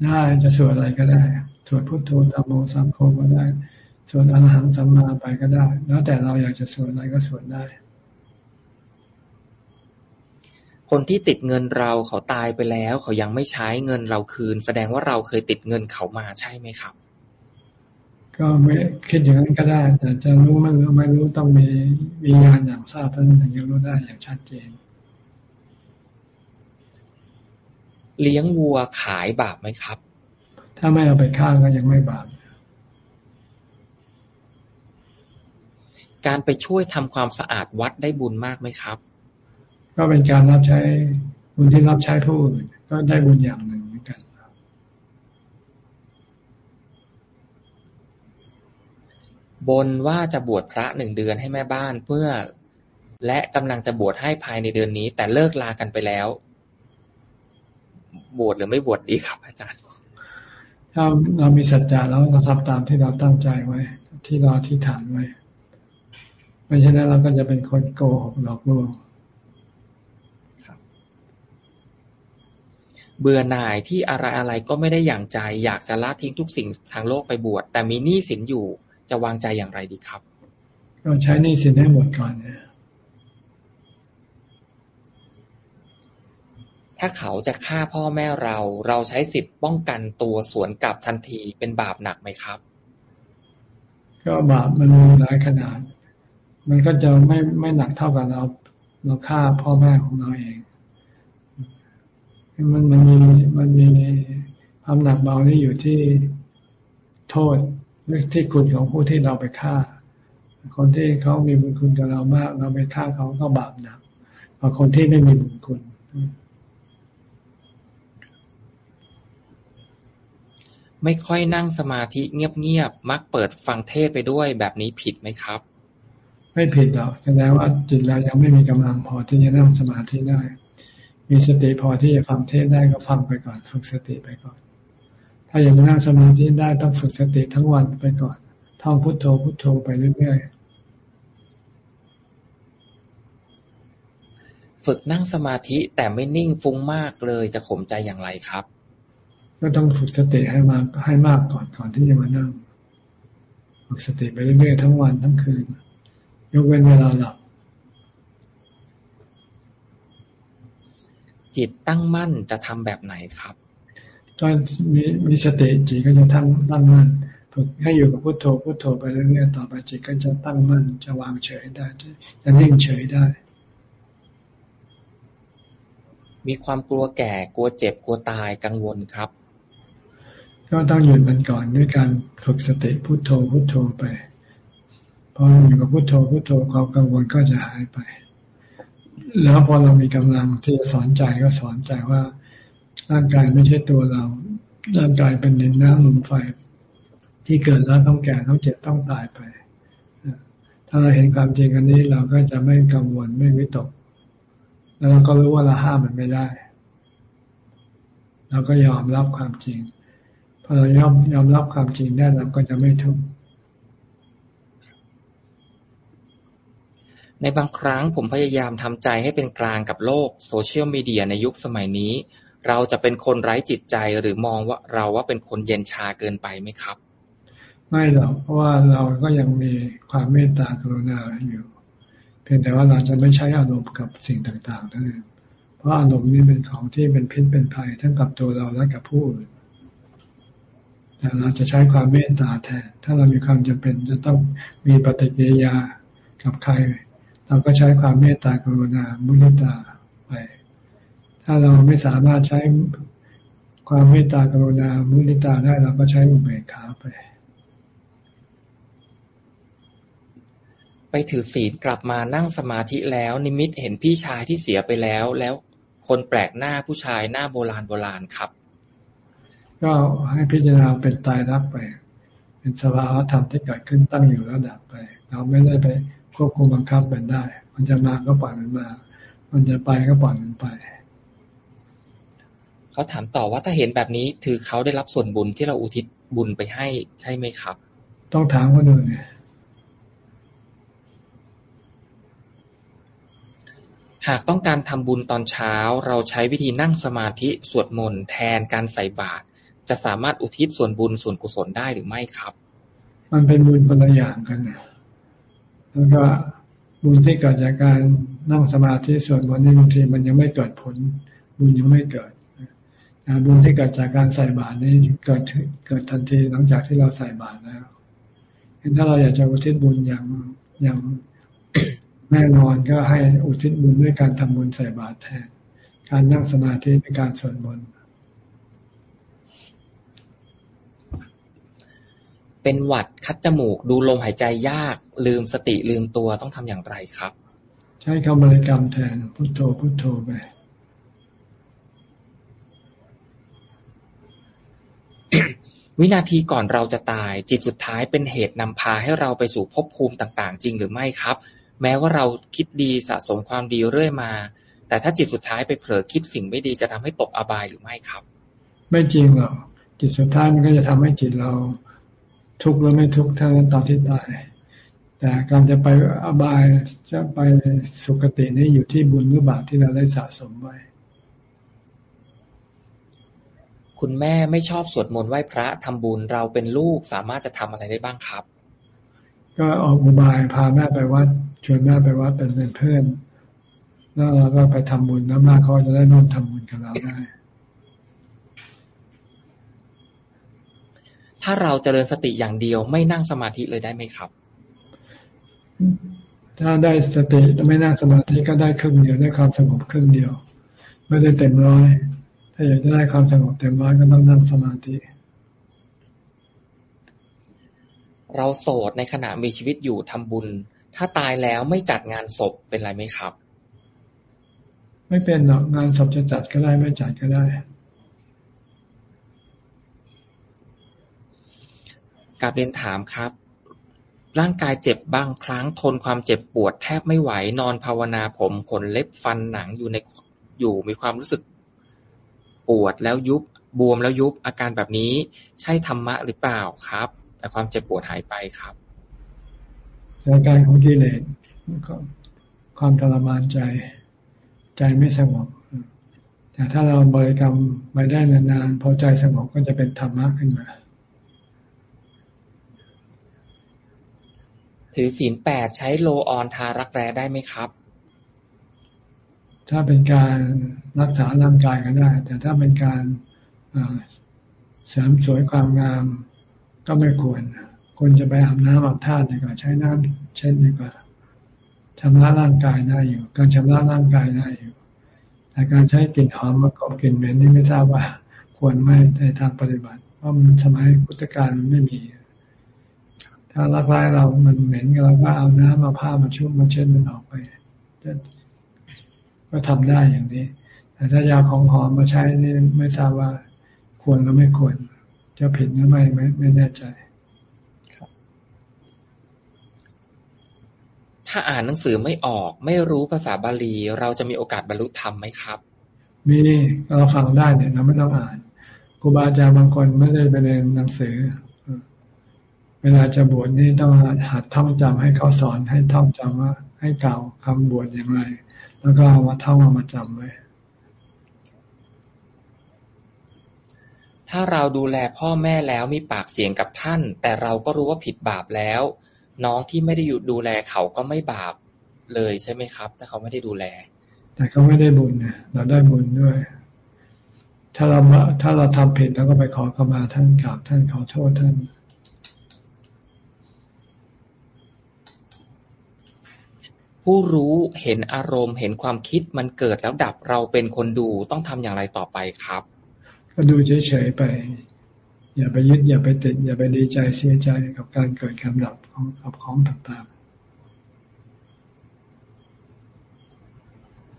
B: ได้จะสวดอะไรก็ได้สวดพุทโธธรรมโมสัมโฆก็ได้ สวดอรหังสัมมาไปก็ได้ แล้วแต่เราอยากจะสวดอะไรก็สวดได้
A: คนที่ติดเงินเราเขาตายไปแล้ว เขายังไม่ใช้เงินเราคืน แสดงว่าเราเคยติดเงินเขามาใช่ไหมครับ
B: ก็ไม่คิดอย่างนั้นก็ได้ แต่จะรู้ไม่รู้ไม่รู้ต้องมีมีงานอย่างทราบเท่านั้นถึงจะรู้ได้อย่างชัดเจน
A: เลี้ยงวัวขายบาปไหมครับ
B: ถ้าไม่เอาไปฆ่าก็ยังไม่บาป
A: การไปช่วยทำความสะอาดวัดได้บุญมากไหมครับ
B: ก็เป็นการรับใช้บุญที่รับใช้ผู้อื่นก็ได้บุญอย่างหนึ่งเหมือนกัน
A: บนว่าจะบวชพระหนึ่งเดือนให้แม่บ้านเพื่อ และกำลังจะบวชให้ภายในเดือนนี้ แต่เลิกลากันไปแล้ว บวชหรือไม่บวชดีครับ อาจารย์
B: ถ้าเรามีสัจจะแล้วเราทำตามที่เราตั้งใจไว้ ที่เราที่ฐานไว้ ไม่ใช่นั้นเราก็จะเป็นคนโกหกหลอกลวง
A: เบื่อหน่ายที่อะไรอะไรก็ไม่ได้อย่างใจ อยากจะละทิ้งทุกสิ่งทางโลกไปบวชแต่มีหนี้สินอยู่จะวางใจอย่างไรดีครับ
B: ก็ใช้นี่สินให้หมดก่อนเนี่ย
A: ถ้าเขาจะฆ่าพ่อแม่เรา เราใช้สิทธิ์ป้องกันตัวสวนกลับทันทีเป็นบาปหนักไหมครับ
B: ก็บาปมันมีหลายขนาด มันก็จะไม่ไม่หนักเท่ากับเราเราฆ่าพ่อแม่ของเราเอง มันมันมีมันมีความหนักเบาที่อยู่ที่โทษที่คุณของผู้ที่เราไปฆ่า คนที่เขามีบุญคุณกับเรามาก เราไปฆ่าเขาก็บาปหนักกว่าคนที่ไม่มีบุญคุณ
A: ไม่ค่อยนั่งสมาธิเงียบๆ มักเปิดฟังเทศไปด้วยแบบนี้ผิดไหมครับ
B: ไม่ผิดหรอกแสดงว่าจิตเรายังไม่มีกำลังพอที่จะนั่งสมาธิได้ มีสติพอที่จะฟังเทศได้ก็ฟังไปก่อน ฝึกสติไปก่อน ถ้าอยากนั่งสมาธิได้ต้องฝึกสติทั้งวันไปก่อน ท่องพุทโธพุทโธไปเรื่อย
A: ๆฝึกนั่งสมาธิแต่ไม่นิ่งฟุ้งมากเลยจะข่มใจอย่างไรครับ
B: ก็ต้องฝึกสติให้มากให้มากก่อนก่อนที่จะมานั่ง ฝึกสติไปเรื่อยๆทั้งวันทั้งคืน ยกเว้นเวลาหลับ
A: จิตตั้งมั่นจะทำแบบไหนครับ
B: ตอนมีมีสติจิตก็จะตั้งตั้งมั่นฝึกให้อยู่กับพุทโธพุทโธไปเรื่อยๆต่อไปจิตก็จะตั้งมั่นจะวางเฉยได้จะนิ่งเฉยได้
A: มีความกลัวแก่กลัวเจ็บกลัวตายกังวลครับ
B: ก็ต้องหยุดมันก่อนด้วยการฝึกสติพุทโธพุทโธไป พออยู่กับพุทโธพุทโธความกังวลก็จะหายไป แล้วพอเรามีกำลังที่จะสอนใจก็สอนใจว่าร่างกายไม่ใช่ตัวเรา ร่างกายเป็นดินน้ำลมไฟ ที่เกิดแล้วต้องแก่ต้องเจ็บต้องตายไป ถ้าเราเห็นความจริงอันนี้เราก็จะไม่กังวลไม่วิตก แล้วเราก็รู้ว่าเราห้ามมันไม่ได้ เราก็ยอมรับความจริงพอเรายอมยอมรับความจริงได้เราก็จะไม่ทุกข์
A: ในบางครั้งผมพยายามทำใจให้เป็นกลางกับโลกโซเชียลมีเดียในยุคสมัยนี้ เราจะเป็นคนไร้จิตใจหรือมองว่าเราว่าเป็นคนเย็นชาเกินไปไหมครับ
B: ไม่หรอกเพราะว่าเราก็ยังมีความเมตตากรุณาอยู่ เพียงแต่ว่าเราจะไม่ใช้อารมณ์กับสิ่งต่างๆเท่านั้นเพราะอารมณ์นี้เป็นของที่เป็นพิษเป็นภัยทั้งกับตัวเราและกับผู้อื่นแต่เราจะใช้ความเมตตาแทน ถ้าเรามีความจำเป็นจะต้องมีปฏิกิริยากับใคร เราก็ใช้ความเมตตากรุณามุนิตาไป ถ้าเราไม่สามารถใช้ความเมตตากรุณามุนิตาได้เราก็ใช้อุเบกขาไป
A: ไปถือศีลกลับมานั่งสมาธิแล้ว นิมิตเห็นพี่ชายที่เสียไปแล้ว แล้วคนแปลกหน้าผู้ชายหน้าโบราณโบราณครับ
B: ก็ให้พิจารณาเป็นตายรักไป เป็นสภาวะธรรมที่เกิดขึ้นตั้งอยู่แล้วดับไป เราไม่ได้ไป ควบคุมบังคับมันได้ มันจะมาก็ปล่อยมันมา มันจะไปก็ปล่อยมันไป
A: เขาถามต่อว่าถ้าเห็นแบบนี้ถือเขาได้รับส่วนบุญที่เราอุทิศบุญไปให้ใช่ไหมครับ
B: ต้องถามคนอื่นเนี่ย
A: หากต้องการทำบุญตอนเช้า เราใช้วิธีนั่งสมาธิสวดมนต์แทนการใส่บาตรจะสามารถอุทิศส่วนบุญส่วนกุศลได้หรือไม่ครับ
B: มันเป็นบุญคนละอย่างกันนะ แล้วก็บุญที่เกิดจากการนั่งสมาธิส่วนมนต์นี่บางทีมันยังไม่เกิดผล บุญยังไม่เกิดบุญที่เกิดจากการใส่บาตรนี่เกิดเกิดทันทีหลังจากที่เราใส่บาตรแล้วถ้าเราอยากจะอุทิศบุญอย่างอย่างแน่นอนก็ให้อุทิศบุญด้วยการทำบุญใส่บาตรแทน การนั่งสมาธิเป็นการสวดมนต์
A: เป็นหวัดคัดจมูก ดูลมหายใจยาก ลืมสติลืมตัวต้องทำอย่างไรครับ
B: ใช้คำบริกรรมแทนพุทโธพุทโธไป
A: วินาทีก่อนเราจะตายจิตสุดท้ายเป็นเหตุนำพาให้เราไปสู่ภพภูมิต่าง ๆ จริงหรือไม่ครับ แม้ว่าเราคิดดีสะสมความดีเรื่อยมา แต่ถ้าจิตสุดท้ายไปเผลอคิดสิ่งไม่ดีจะทำให้ตกอบายหรือไม่ครับ
B: ไม่จริงหรอกจิตสุดท้ายมันก็จะทำให้จิตเรา ทุกข์หรือไม่ทุกข์ทั้งตอนที่ตายแต่การจะไปอบายจะไปสุคตินี่อยู่ที่บุญหรือบาปที่เราได้สะสมไว้
A: คุณแม่ไม่ชอบสวดมนต์ไหว้พระทำบุญเราเป็นลูกสามารถจะทำอะไรได้บ้างครับ
B: ก็ออกอุบายพาแม่ไปวัดชวนแม่ไปวัดเป็นเพื่อนแล้วเราก็ไปทำบุญแล้วแม่เขาจะได้ร่วมทำบุญกับเราได้
A: ถ้าเราเจริญสติอย่างเดียวไม่นั่งสมาธิเลยได้ไหมครับ
B: ถ้าได้สติไม่นั่งสมาธิก็ได้ครึ่งเดียวได้ความสงบครึ่งเดียว ไม่ได้เต็มร้อย ถ้าอยากจะได้ความสงบเต็มร้อยก็ต้องนั่งสมาธิ
A: เราโสดในขณะมีชีวิตอยู่ทำบุญ ถ้าตายแล้วไม่จัดงานศพเป็นไรไหมครับ
B: ไม่เป็นหรอกงานศพจะจัดก็ได้ไม่จัดก็ได้
A: กาบเรียนถามครับ ร่างกายเจ็บบางครั้งทนความเจ็บปวดแทบไม่ไหวนอนภาวนาผมขนเล็บฟันหนังอยู่ในอยู่มีความรู้สึกปวดแล้วยุบบวมแล้วยุบอาการแบบนี้ใช่ธรรมะหรือเปล่าครับ แต่ความเจ็บปวดหายไปครับ
B: อาการของกิเลสความทรมานใจ ใจไม่สงบแต่ถ้าเราบริกรรมไปได้นานๆพอใจสงบก็จะเป็นธรรมะขึ้นมา
A: ถือศีลแปดใช้โลออนทารักแร้ได้ไหมครับ
B: ถ้าเป็นการรักษาร่างกายก็ได้ แต่ถ้าเป็นการเสริมสวยความงามก็ไม่ควรควรจะไปอาบน้ำอาบท่าดีกว่าใช้น้ำเช่นดีกว่าชำระร่างกายได้อยู่ การชำระร่างกายได้อยู่แต่การใช้กลิ่นหอมมากอบกลิ่นเหม็นนี่ไม่ทราบว่า ควรไม่ในทางปฏิบัติ เพราะมันสมัยพุทธกาลมันไม่มี ถ้ารักร้ายเรามันเหม็นเราก็เอาน้ำมาผ้ามาชุ่มมาเช็ดมันออกไป ก็ทำได้อย่างนี้ แต่ถ้ายาของหอมมาใช้นี่ไม่ทราบว่าควรหรือไม่ควร จะผิดหรือไม่ไม่ไม่แน่ใจ
A: ถ้าอ่านหนังสือไม่ออก ไม่รู้ภาษาบาลี เราจะมีโอกาสบรรลุธรรมไหมครับ
B: มีเราฟังได้เนี่ยเราไม่ต้องอ่านครูบาอาจารย์บางคนไม่ได้ไปเรียนหนังสือ เวลาจะบวชนี่ต้องหัดท่องจำให้เขาสอนให้ท่องจำว่า ให้เก่าคำบวชอย่างไร แล้วก็เอามาท่องเอามาจำไว้
A: ถ้าเราดูแลพ่อแม่แล้วมีปากเสียงกับท่าน แต่เราก็รู้ว่าผิดบาปแล้ว น้องที่ไม่ได้อยู่ดูแลเขาก็ไม่บาปเลยใช่ไหมครับ ถ้าเขาไม่ได้ดูแล
B: แต่เขาไม่ได้บุญนะเราได้บุญด้วย ถ้าเราถ้าเราทำผิดเราก็ไปขอขมาท่านกราบท่านขอโทษท่าน
A: ผู้รู้เห็นอารมณ์ เห็นความคิดมันเกิดแล้วดับเราเป็นคนดูต้องทำอย่างไรต่อไปครับ
B: ก็ดูเฉยๆไป อย่าไปยึดอย่าไปติด อย่าไปดีใจเสียใจกับการเกิดการดับของกับของต่างๆ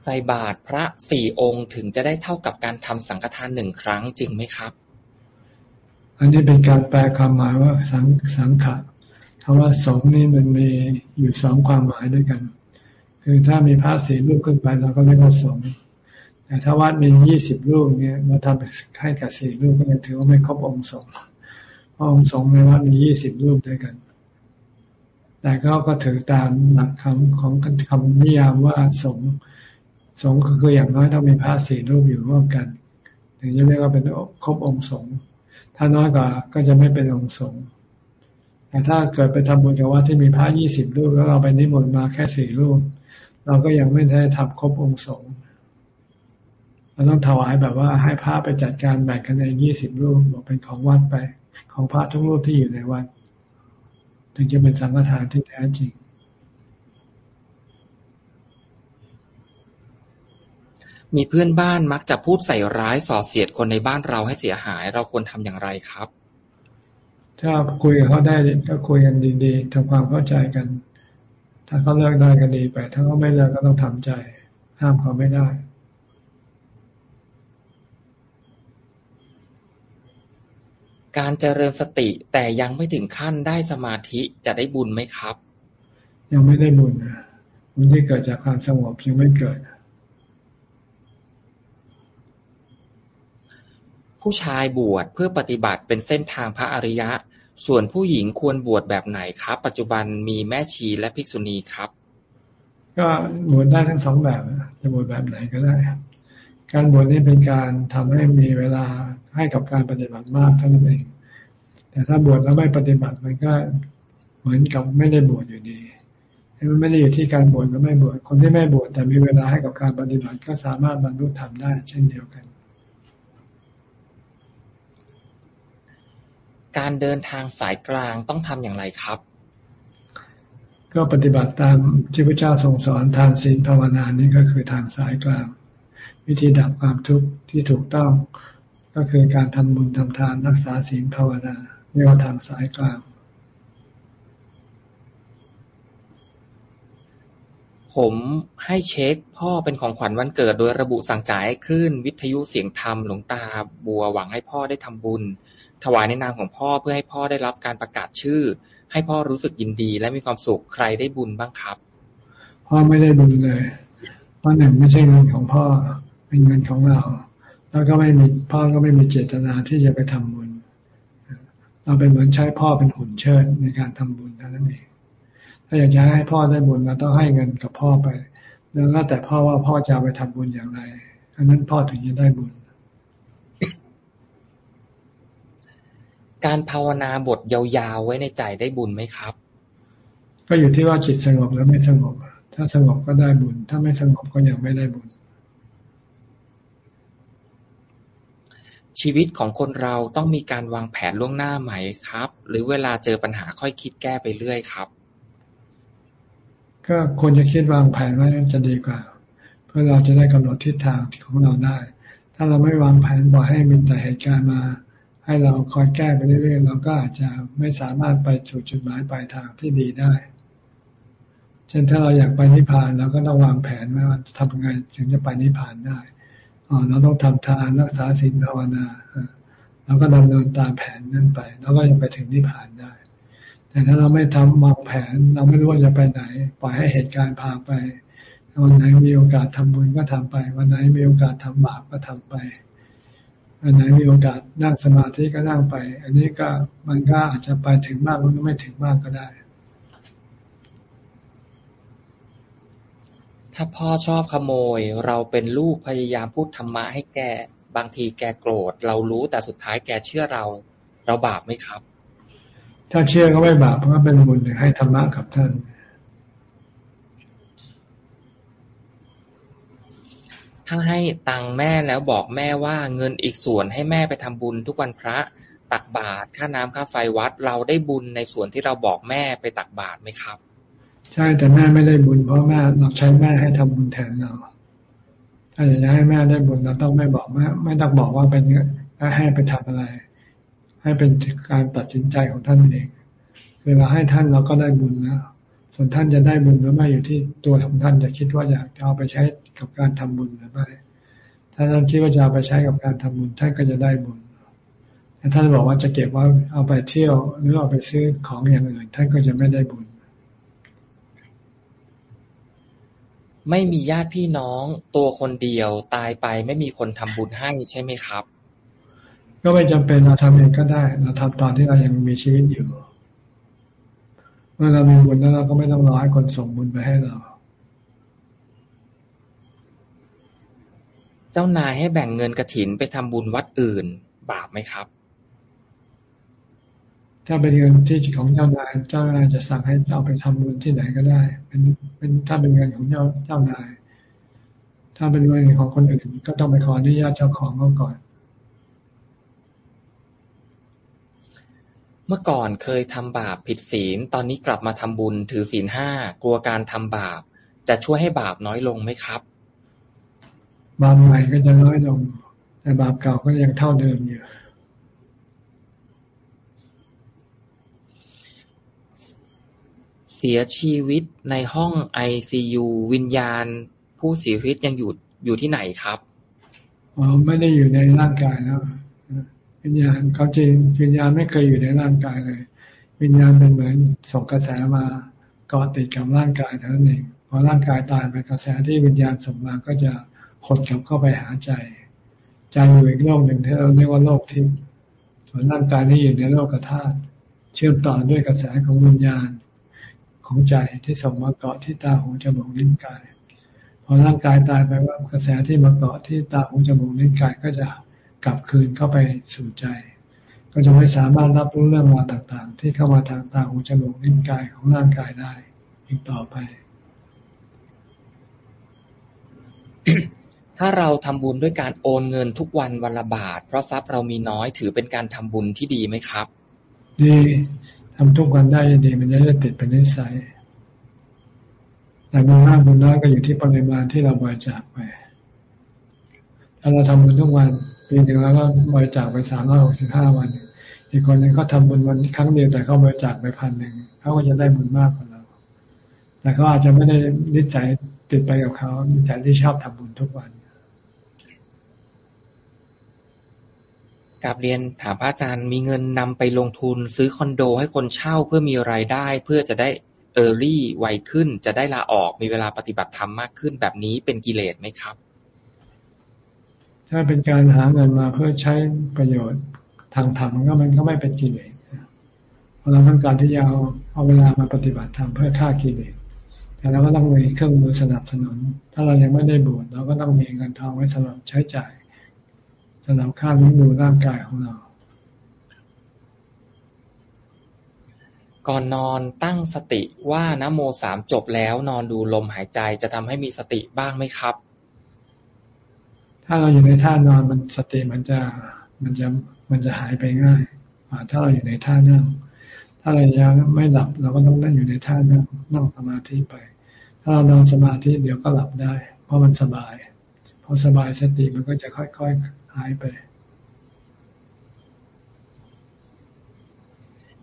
A: ใส่บาตรพระสี่องค์ถึงจะได้เท่ากับการทำสังฆทานหนึ่งครั้งจริงไหมครับ
B: อันนี้เป็นการแปลความหมายว่าสังสังขะคำว่าสงนี่มันมีอยู่สองความหมายด้วยกัน คือถ้ามีพระสี่รูปขึ้นไปเราก็เรียกว่าสงแต่ถ้าวัดมียี่สิบรูปเนี่ยเราทำให้กับสี่รูปก็ถือว่าไม่ครบองค์สงเพราะองค์สงในวัดมียี่สิบรูปด้วยกัน แต่ก็ก็ถือตามหลักคำของคำนิยามว่าสงสงฆ์ก็คืออย่างน้อยต้องมีพระสี่รูปอยู่ร่วมกันถึงจะเรียกว่าเป็นครบองค์สงฆ์ถ้าน้อยกว่าก็จะไม่เป็นองค์สงฆ์แต่ถ้าเกิดไปทำบุญกับว่าที่มีพระยี่สิบรูปแล้วเราไปนิมนต์มาแค่สี่รูป เราก็ยังไม่ได้ทำครบองค์สงฆ์เราต้องถวายแบบว่าให้พระไปจัดการแบ่งกันเองยี่สิบรูปบอกเป็นของวัดไป ของพระทุกรูปที่อยู่ในวัดถึงจะเป็นสังฆทานที่แท้จริง
A: มีเพื่อนบ้านมักจะพูดใส่ร้ายส่อเสียดคนในบ้านเราให้เสียหาย เราควรทำอย่างไรครับ
B: ถ้าคุยกับเขาได้ก็คุยกันดีๆทำความเข้าใจกัน ถ้าเขาเลิกได้ก็ดีไป ถ้าเขาไม่เลิกก็ต้องทำใจ ห้ามเขาไม่ได้
A: การเจริญสติแต่ยังไม่ถึงขั้นได้สมาธิจะได้บุญไหมครับ
B: ยังไม่ได้บุญบุญที่เกิดจากความสงบยังไม่เกิด
A: ผู้ชายบวชเพื่อปฏิบัติเป็นเส้นทางพระอริยะ ส่วนผู้หญิงควรบวชแบบไหนครับ ปัจจุบันมีแม่ชีและภิกษุณีครับ
B: ก็บวชได้ทั้งสองแบบจะบวชแบบไหนก็ได้การบวชนี่เป็นการทำให้มีเวลาให้กับการปฏิบัติมากเท่านั้นเอง แต่ถ้าบวชแล้วไม่ปฏิบัติมันก็เหมือนกับไม่ได้บวชอยู่ดีมันไม่ได้อยู่ที่การบวชก็ไม่บวช คนที่ไม่บวชแต่มีเวลาให้กับการปฏิบัติก็สามารถบรรลุธรรมได้เช่นเดียวกัน
A: การเดินทางสายกลางต้องทำอย่างไรครับ
B: ก็ปฏิบัติตามที่พระเจ้าทรงสอนทานศีลภาวนานี่ก็คือทางสายกลาง วิธีดับความทุกข์ที่ถูกต้องก็คือการทำบุญทำทานรักษาศีลภาวนาเรียกว่าทางสายกลาง
A: ผมให้เช็คพ่อเป็นของขวัญวันเกิดโดยระบุสั่งจ่ายคลื่นวิทยุเสียงธรรมหลวงตาบัวหวังให้พ่อได้ทำบุญ ถวายในนามของพ่อเพื่อให้พ่อได้รับการประกาศชื่อ ให้พ่อรู้สึกยินดีและมีความสุขใครได้บุญบ้างครับ
B: พ่อไม่ได้บุญเลยเพราะหนึ่งไม่ใช่เงินของพ่อเป็นเงินของเรา แล้วก็ไม่มีพ่อก็ไม่มีเจตนาที่จะไปทำบุญ เราเป็นเหมือนใช้พ่อเป็นหุ่นเชิดในการทำบุญเท่านั้นเองถ้าอยากจะให้พ่อได้บุญเราต้องให้เงินกับพ่อไป แล้วแต่พ่อว่าพ่อจะไปทำบุญอย่างไรอันนั้นพ่อถึงจะได้บุญ
A: การภาวนาบทยาวๆไว้ในใจได้บุญไหมครับ
B: ก็อยู่ที่ว่าจิตสงบหรือไม่สงบ ถ้าสงบก็ได้บุญ ถ้าไม่สงบก็ยังไม่ได้บุญ
A: ชีวิตของคนเราต้องมีการวางแผนล่วงหน้าไหมครับ หรือเวลาเจอปัญหาค่อยคิดแก้ไปเรื่อยครับ
B: ก็ควรจะคิดวางแผนไว้จะดีกว่า เพื่อเราจะได้กำหนดทิศทางของเราได้ ถ้าเราไม่วางแผนบอกให้มีแต่เหตุการณ์มา ให้เราคอยแก้ไปเรื่อยๆเราก็อาจจะไม่สามารถไปสู่จุดหมายปลายทางที่ดีได้ เช่นถ้าเราอยากไปนิพพานเราก็ต้องวางแผนว่าทำยังไงถึงจะไปนิพพานได้อ๋อเราต้องทำทานรักษาศีลภาวนาเราก็ดำเนินตามแผนนั้นไปแล้วก็จะไปถึงนิพพานได้ แต่ถ้าเราไม่ทำวางแผน เราไม่รู้ว่าจะไปไหน ปล่อยให้เหตุการณ์พาไปวันไหนมีโอกาสทำบุญก็ทำไป วันไหนมีโอกาสทำบาปก็ทำไป อันไหนมีโอกาสนั่งสมาธิก็นั่งไป อันนี้ก็มันก็อาจจะไปถึงมากหรือไม่ถึงมากก็ได้
A: ถ้าพ่อชอบขโมย เราเป็นลูกพยายามพูดธรรมะให้แกบางทีแกโกรธ เรารู้แต่สุดท้ายแกเชื่อเรา เราบาปไหมครับ
B: ถ้าเชื่อก็ไม่บาปเพราะว่าเป็นบุญให้ธรรมะกับท่าน
A: ถ้าให้ตังแม่แล้วบอกแม่ว่า เงินอีกส่วนให้แม่ไปทำบุญทุกวันพระ ตักบาตรค่าน้ำค่าไฟวัด เราได้บุญในส่วนที่เราบอกแม่ไปตักบาตรไหมครับ
B: ใช่แต่แม่ไม่ได้บุญเพราะแม่เราใช้แม่ให้ทำบุญแทนเราถ้าอยากจะให้แม่ได้บุญเราต้องไม่บอกแม่ไม่ต้องบอกว่าเป็นให้ไปทำอะไร ให้เป็นการตัดสินใจของท่านเองเวลาให้ท่านเราก็ได้บุญแล้ว ส่วนท่านจะได้บุญหรือไม่อยู่ที่ตัวของท่านจะคิดว่าอยากจะเอาไปใช้กับการทำบุญหรือไม่ถ้าท่านคิดว่าจะเอาไปใช้กับการทำบุญท่านก็จะได้บุญแต่ท่านบอกว่าจะเก็บว่าเอาไปเที่ยวหรือเอาไปซื้อของอย่างอื่น ท่านก็จะไม่ได้บุญ
A: ไม่มีญาติพี่น้องตัวคนเดียวตายไปไม่มีคนทำบุญให้ใช่ไหมครับ
B: ก็ไม่จำเป็นเราทำเองก็ได้ เราทำตอนที่เรายังมีชีวิตอยู่เมื่อเรามีบุญแล้วเราก็ไม่ต้องรอให้คนส่งบุญไปให้เรา
A: เจ้านายให้แบ่งเงินกระถินไปทำบุญวัดอื่น บาปไหมครับ
B: ถ้าเป็นเงินที่ของเจ้านายเจ้านายจะสั่งให้เอาไปทำบุญที่ไหนก็ได้ เป็นเป็นถ้าเป็นเงินของเจ้าเจ้านาย ถ้าเป็นเงินของคนอื่น ก็ต้องไปขออนุญาตเจ้าของเขาก่อน
A: เมื่อก่อนเคยทำบาปผิดศีล ตอนนี้กลับมาทำบุญถือศีลห้ากลัวการทำบาป จะช่วยให้บาปน้อยลงไหมครับ
B: บาปใหม่ก็จะน้อยลง แต่บาปเก่าก็ยังเท่าเดิมอยู่
A: เสียชีวิตในห้องไอซียูวิญญาณ ผู้เสียชีวิตยังอยู่อยู่ที่ไหนครับ
B: อ๋อไม่ได้อยู่ในร่างกายแล้ว วิญญาณเขาจริงวิญญาณไม่เคยอยู่ในร่างกายเลย วิญญาณเป็นเหมือนส่งกระแสมาเกาะติดกับร่างกายเท่านั้นเองพอร่างกายตายไปกระแสที่วิญญาณส่งมาก็จะขดกลับเข้าไปหาใจใจอยู่อีกโลกหนึ่งที่เราเรียกว่าโลกทิพย์ส่วนร่างกายนี้อยู่ในโลกธาตุเชื่อมต่อด้วยกระแสของวิญญาณของใจที่ส่งมาเกาะที่ตาหูจมูกลิ้นกายพอร่างกายตายไปว่ากระแสที่มาเกาะที่ตาหูจมูกลิ้นกายก็จะ กลับคืนเข้าไปสู่ใจ ก็จะไม่สามารถรับรู้เรื่องราวต่างๆ ที่เข้ามาทางตาหูจมูกลิ้นกายของร่างกายได้อีกต่อไป
A: ถ้าเราทำบุญด้วยการโอนเงินทุกวันวันละบาท เพราะทรัพย์เรามีน้อยถือเป็นการทำบุญที่ดีไหมครับ
B: ดีทำทุกวันได้ดีมันจะได้ติดเป็นนิสัยแต่บุญมากบุญน้อยก็อยู่ที่ปริมาณที่เราบริจาคไปถ้าเราทำบุญทุกวัน ปีหนึ่งแล้วก็บริจาคไปสามร้อยหกสิบห้าวัน อีกคนหนึ่งก็ทำบุญวันครั้งเดียวแต่เขาบริจาคไปพันหนึ่งเขาก็จะได้บุญมากกว่าเรา แต่เขาอาจจะไม่ได้นิสัยติดไปกับเขานิสัยที่ชอบทำบุญทุกวัน
A: กับเรียนถามพระอาจารย์มีเงินนำไปลงทุนซื้อคอนโดให้คนเช่าเพื่อมีรายได้ เพื่อจะได้เออร์ลี่ไวขึ้น จะได้ลาออกมีเวลาปฏิบัติธรรมมากขึ้นแบบนี้เป็นกิเลสไหมครับ
B: ถ้าเป็นการหาเงินมาเพื่อใช้ประโยชน์ทางธรรมมันก็มันก็ไม่เป็นกิเลสเราต้องการที่จะเอาเอาเวลามาปฏิบัติธรรมเพื่อฆ่ากิเลสแต่เราก็ต้องมีเครื่องมือสนับสนุน ถ้าเรายังไม่ได้บวชเราก็ต้องมีเงินทองไว้สำหรับใช้จ่ายสำหรับค่าเลี้ยงดูร่างกายของเรา
A: ก่อนนอนตั้งสติว่านะโมสามจบแล้วนอนดูลมหายใจจะทำให้มีสติบ้างไหมครับ
B: ถ้าเราอยู่ในท่านอนมันสติมันจะมันจะมันจะหายไปง่ายถ้าเราอยู่ในท่านั่ง ถ้าเรายังไม่หลับเราก็ต้องนั่งอยู่ในท่านั่งนั่งสมาธิไป ถ้าเรานอนสมาธิเดี๋ยวก็หลับได้ เพราะมันสบายพอสบายสติมันก็จะค่อยๆหายไป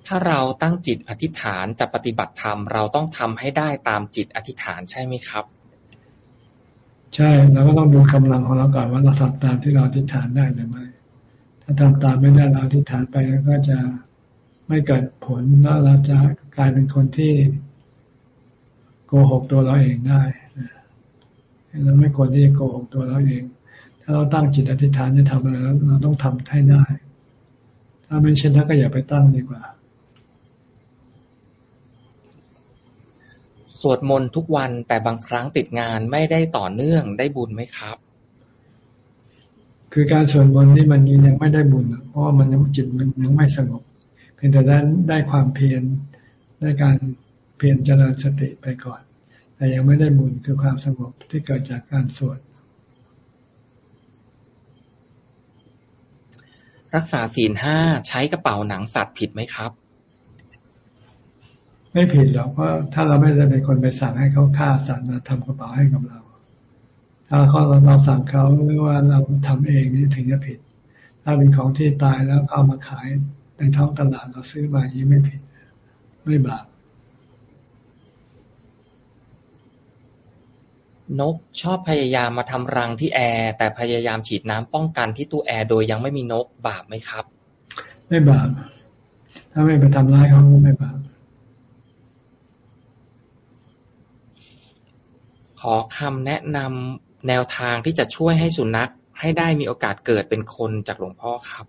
A: ถ้าเราตั้งจิตอธิษฐานจะปฏิบัติธรรมเราต้องทำให้ได้ตามจิตอธิษฐานใช่ไหมครับ
B: ใช่เราก็ต้องดูกำลังของเราก่อนว่าเราทำตามที่เราอธิษฐานได้หรือไม่ ถ้าทำตามไม่ได้เราอธิษฐานไปแล้วก็จะไม่เกิดผลแล้วเราจะกลายเป็นคนที่โกหกตัวเราเองได้เราไม่ควรที่จะโกหกตัวเราเอง ถ้าเราตั้งจิตอธิษฐานจะทำอะไรแล้วเราต้องทำให้ได้ ถ้าไม่เช่นนั้นก็อย่าไปตั้งดีกว่า
A: สวดมนต์ทุกวันแต่บางครั้งติดงานไม่ได้ต่อเนื่องได้บุญไหมครับ
B: คือการสวดมนต์นี่มันยังไม่ได้บุญ เพราะมันยังจิตมันยังไม่สงบ เพียงแต่ได้ได้ความเพียรได้การเพียรเจริญสติไปก่อน แต่ยังไม่ได้บุญคือความสงบที่เกิดจากการสวด
A: รักษาศีลห้าใช้กระเป๋าหนังสัตว์ผิดไหมครับ
B: ไม่ผิดหรอกเพราะถ้าเราไม่ได้เป็นคนไปสั่งให้เขาฆ่าสัตว์มาทำกระเป๋าให้กับเรา ถ้าเขาเราสั่งเขาหรือว่าเราทำเองนี่ถึงจะผิด ถ้าเป็นของที่ตายแล้วเอามาขายในท้องตลาดเราซื้อมาอย่างนี้ไม่ผิด ไม่บาป
A: นกชอบพยายามมาทำรังที่แอร์แต่พยายามฉีดน้ำป้องกันที่ตู้แอร์โดยยังไม่มีนกบาปไหมครับ
B: ไม่บาปถ้าไม่ไปทำร้ายเขาก็ไม่บาป
A: ขอคำแนะนำแนวทางที่จะช่วยให้สุนัขให้ได้มีโอกาสเกิดเป็นคนจากหลวงพ่อครับ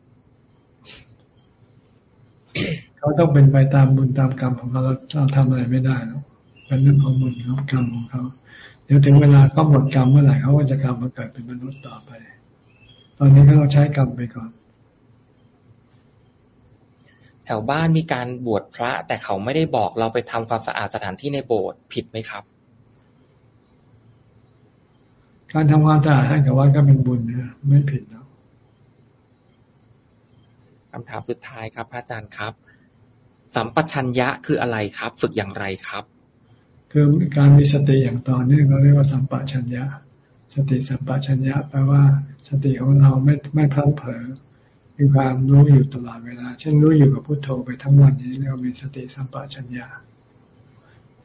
B: เขาต้องเป็นไปตามบุญตามกรรมของเขาเราทำอะไรไม่ได้เป็นเรื่องของบุญของกรรมของเขาเดี๋ยวถึงเวลาเขาหมดกรรมเมื่อไหร่เขาก็จะกลับมาเกิดเป็นมนุษย์ต่อไป ตอนนี้ก็เราใช้กรรมไปก่อน
A: แถวบ้านมีการบวชพระ แต่เขาไม่ได้บอกเราไปทำความสะอาดสถานที่ในโบสถ์ผิดไหมครับ
B: การทำความสะอาดให้กับวัดก็เป็นบุญนะไม่ผิดนะ
A: คำถามสุดท้ายครับอาจารย์ครับ สัมปชัญญะคืออะไรครับ ฝึกอย่างไรครับ
B: คือการมีสติอย่างต่อเนื่องเราเรียกว่าสัมปชัญญะ สติสัมปชัญญะแปลว่า สติของเราไม่ไม่พลั้งเผลอมีความรู้อยู่ตลอดเวลา เช่นรู้อยู่กับพุทโธไปทั้งวันนี้เรียกว่ามีสติสัมปชัญญะ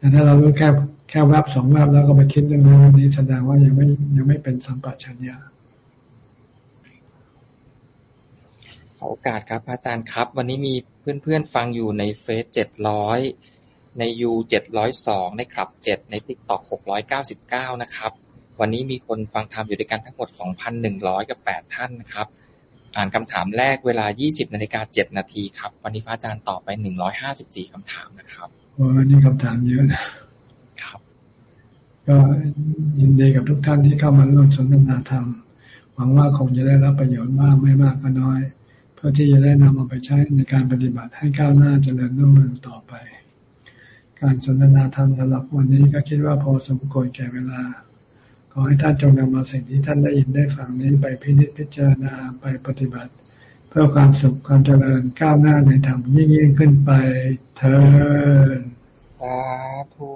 B: แต่ถ้าเรารู้แค่แค่แวบสองแวบแล้วก็ไปคิดเรื่องนั้นนี้แสดงว่ายังไม่ยังไม่เป็นสัมปชัญญะ
A: โอกาสครับอาจารย์ครับ วันนี้มีเพื่อนๆฟังอยู่ในเฟซเจ็ดร้อยในยูเจ็ดร้อยสองในคลับเจ็ดในติ๊กต็อกหกร้อยเก้าสิบเก้านะครับ วันนี้มีคนฟังธรรมอยู่ด้วยกันทั้งหมดสองพันหนึ่งร้อยกับแปดท่านนะครับ อ่านคำถามแรกเวลายี่สิบนาฬิกาเจ็ดนาทีครับ วันนี้พระอาจารย์ตอบไปหนึ่งร้อยห้าสิบสี่คำถามนะครับ
B: วันนี้คำถามเยอะนะครับ ก็ยินดีกับทุกท่านที่เข้ามาร่วมสนทนาธรรม หวังว่าคงจะได้รับประโยชน์มากไม่มากก็น้อย เพื่อที่จะได้นำเอาไปใช้ในการปฏิบัติให้ก้าวหน้าเจริญรุ่งเรืองต่อไป การสนทนาธรรมสำหรับวันนี้ก็คิดว่าพอสมควรแก่เวลา ขอให้ท่านจงนำมาสิ่งที่ท่านได้ยินได้ฟังนี้ไปพิจิตพิจารณาไปปฏิบัติ เพื่อความสุขความเจริญก้าวหน้าในธรรมยิ่งยิ่งขึ้นไปเถิด
A: สาธุ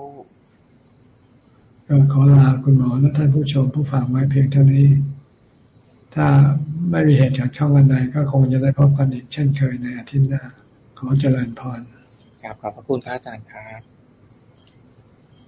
B: ก็ขอลาคุณหมอและท่านผู้ชมผู้ฟังไว้เพียงเท่านี้ ถ้าไม่มีเหตุจากช่องวันใดก็คงจะได้พบกันอีกเช่นเคยในอาทิตย์หน้า ขอเจริญพร
A: ครับขอบพระคุณพระอาจารย์ครับ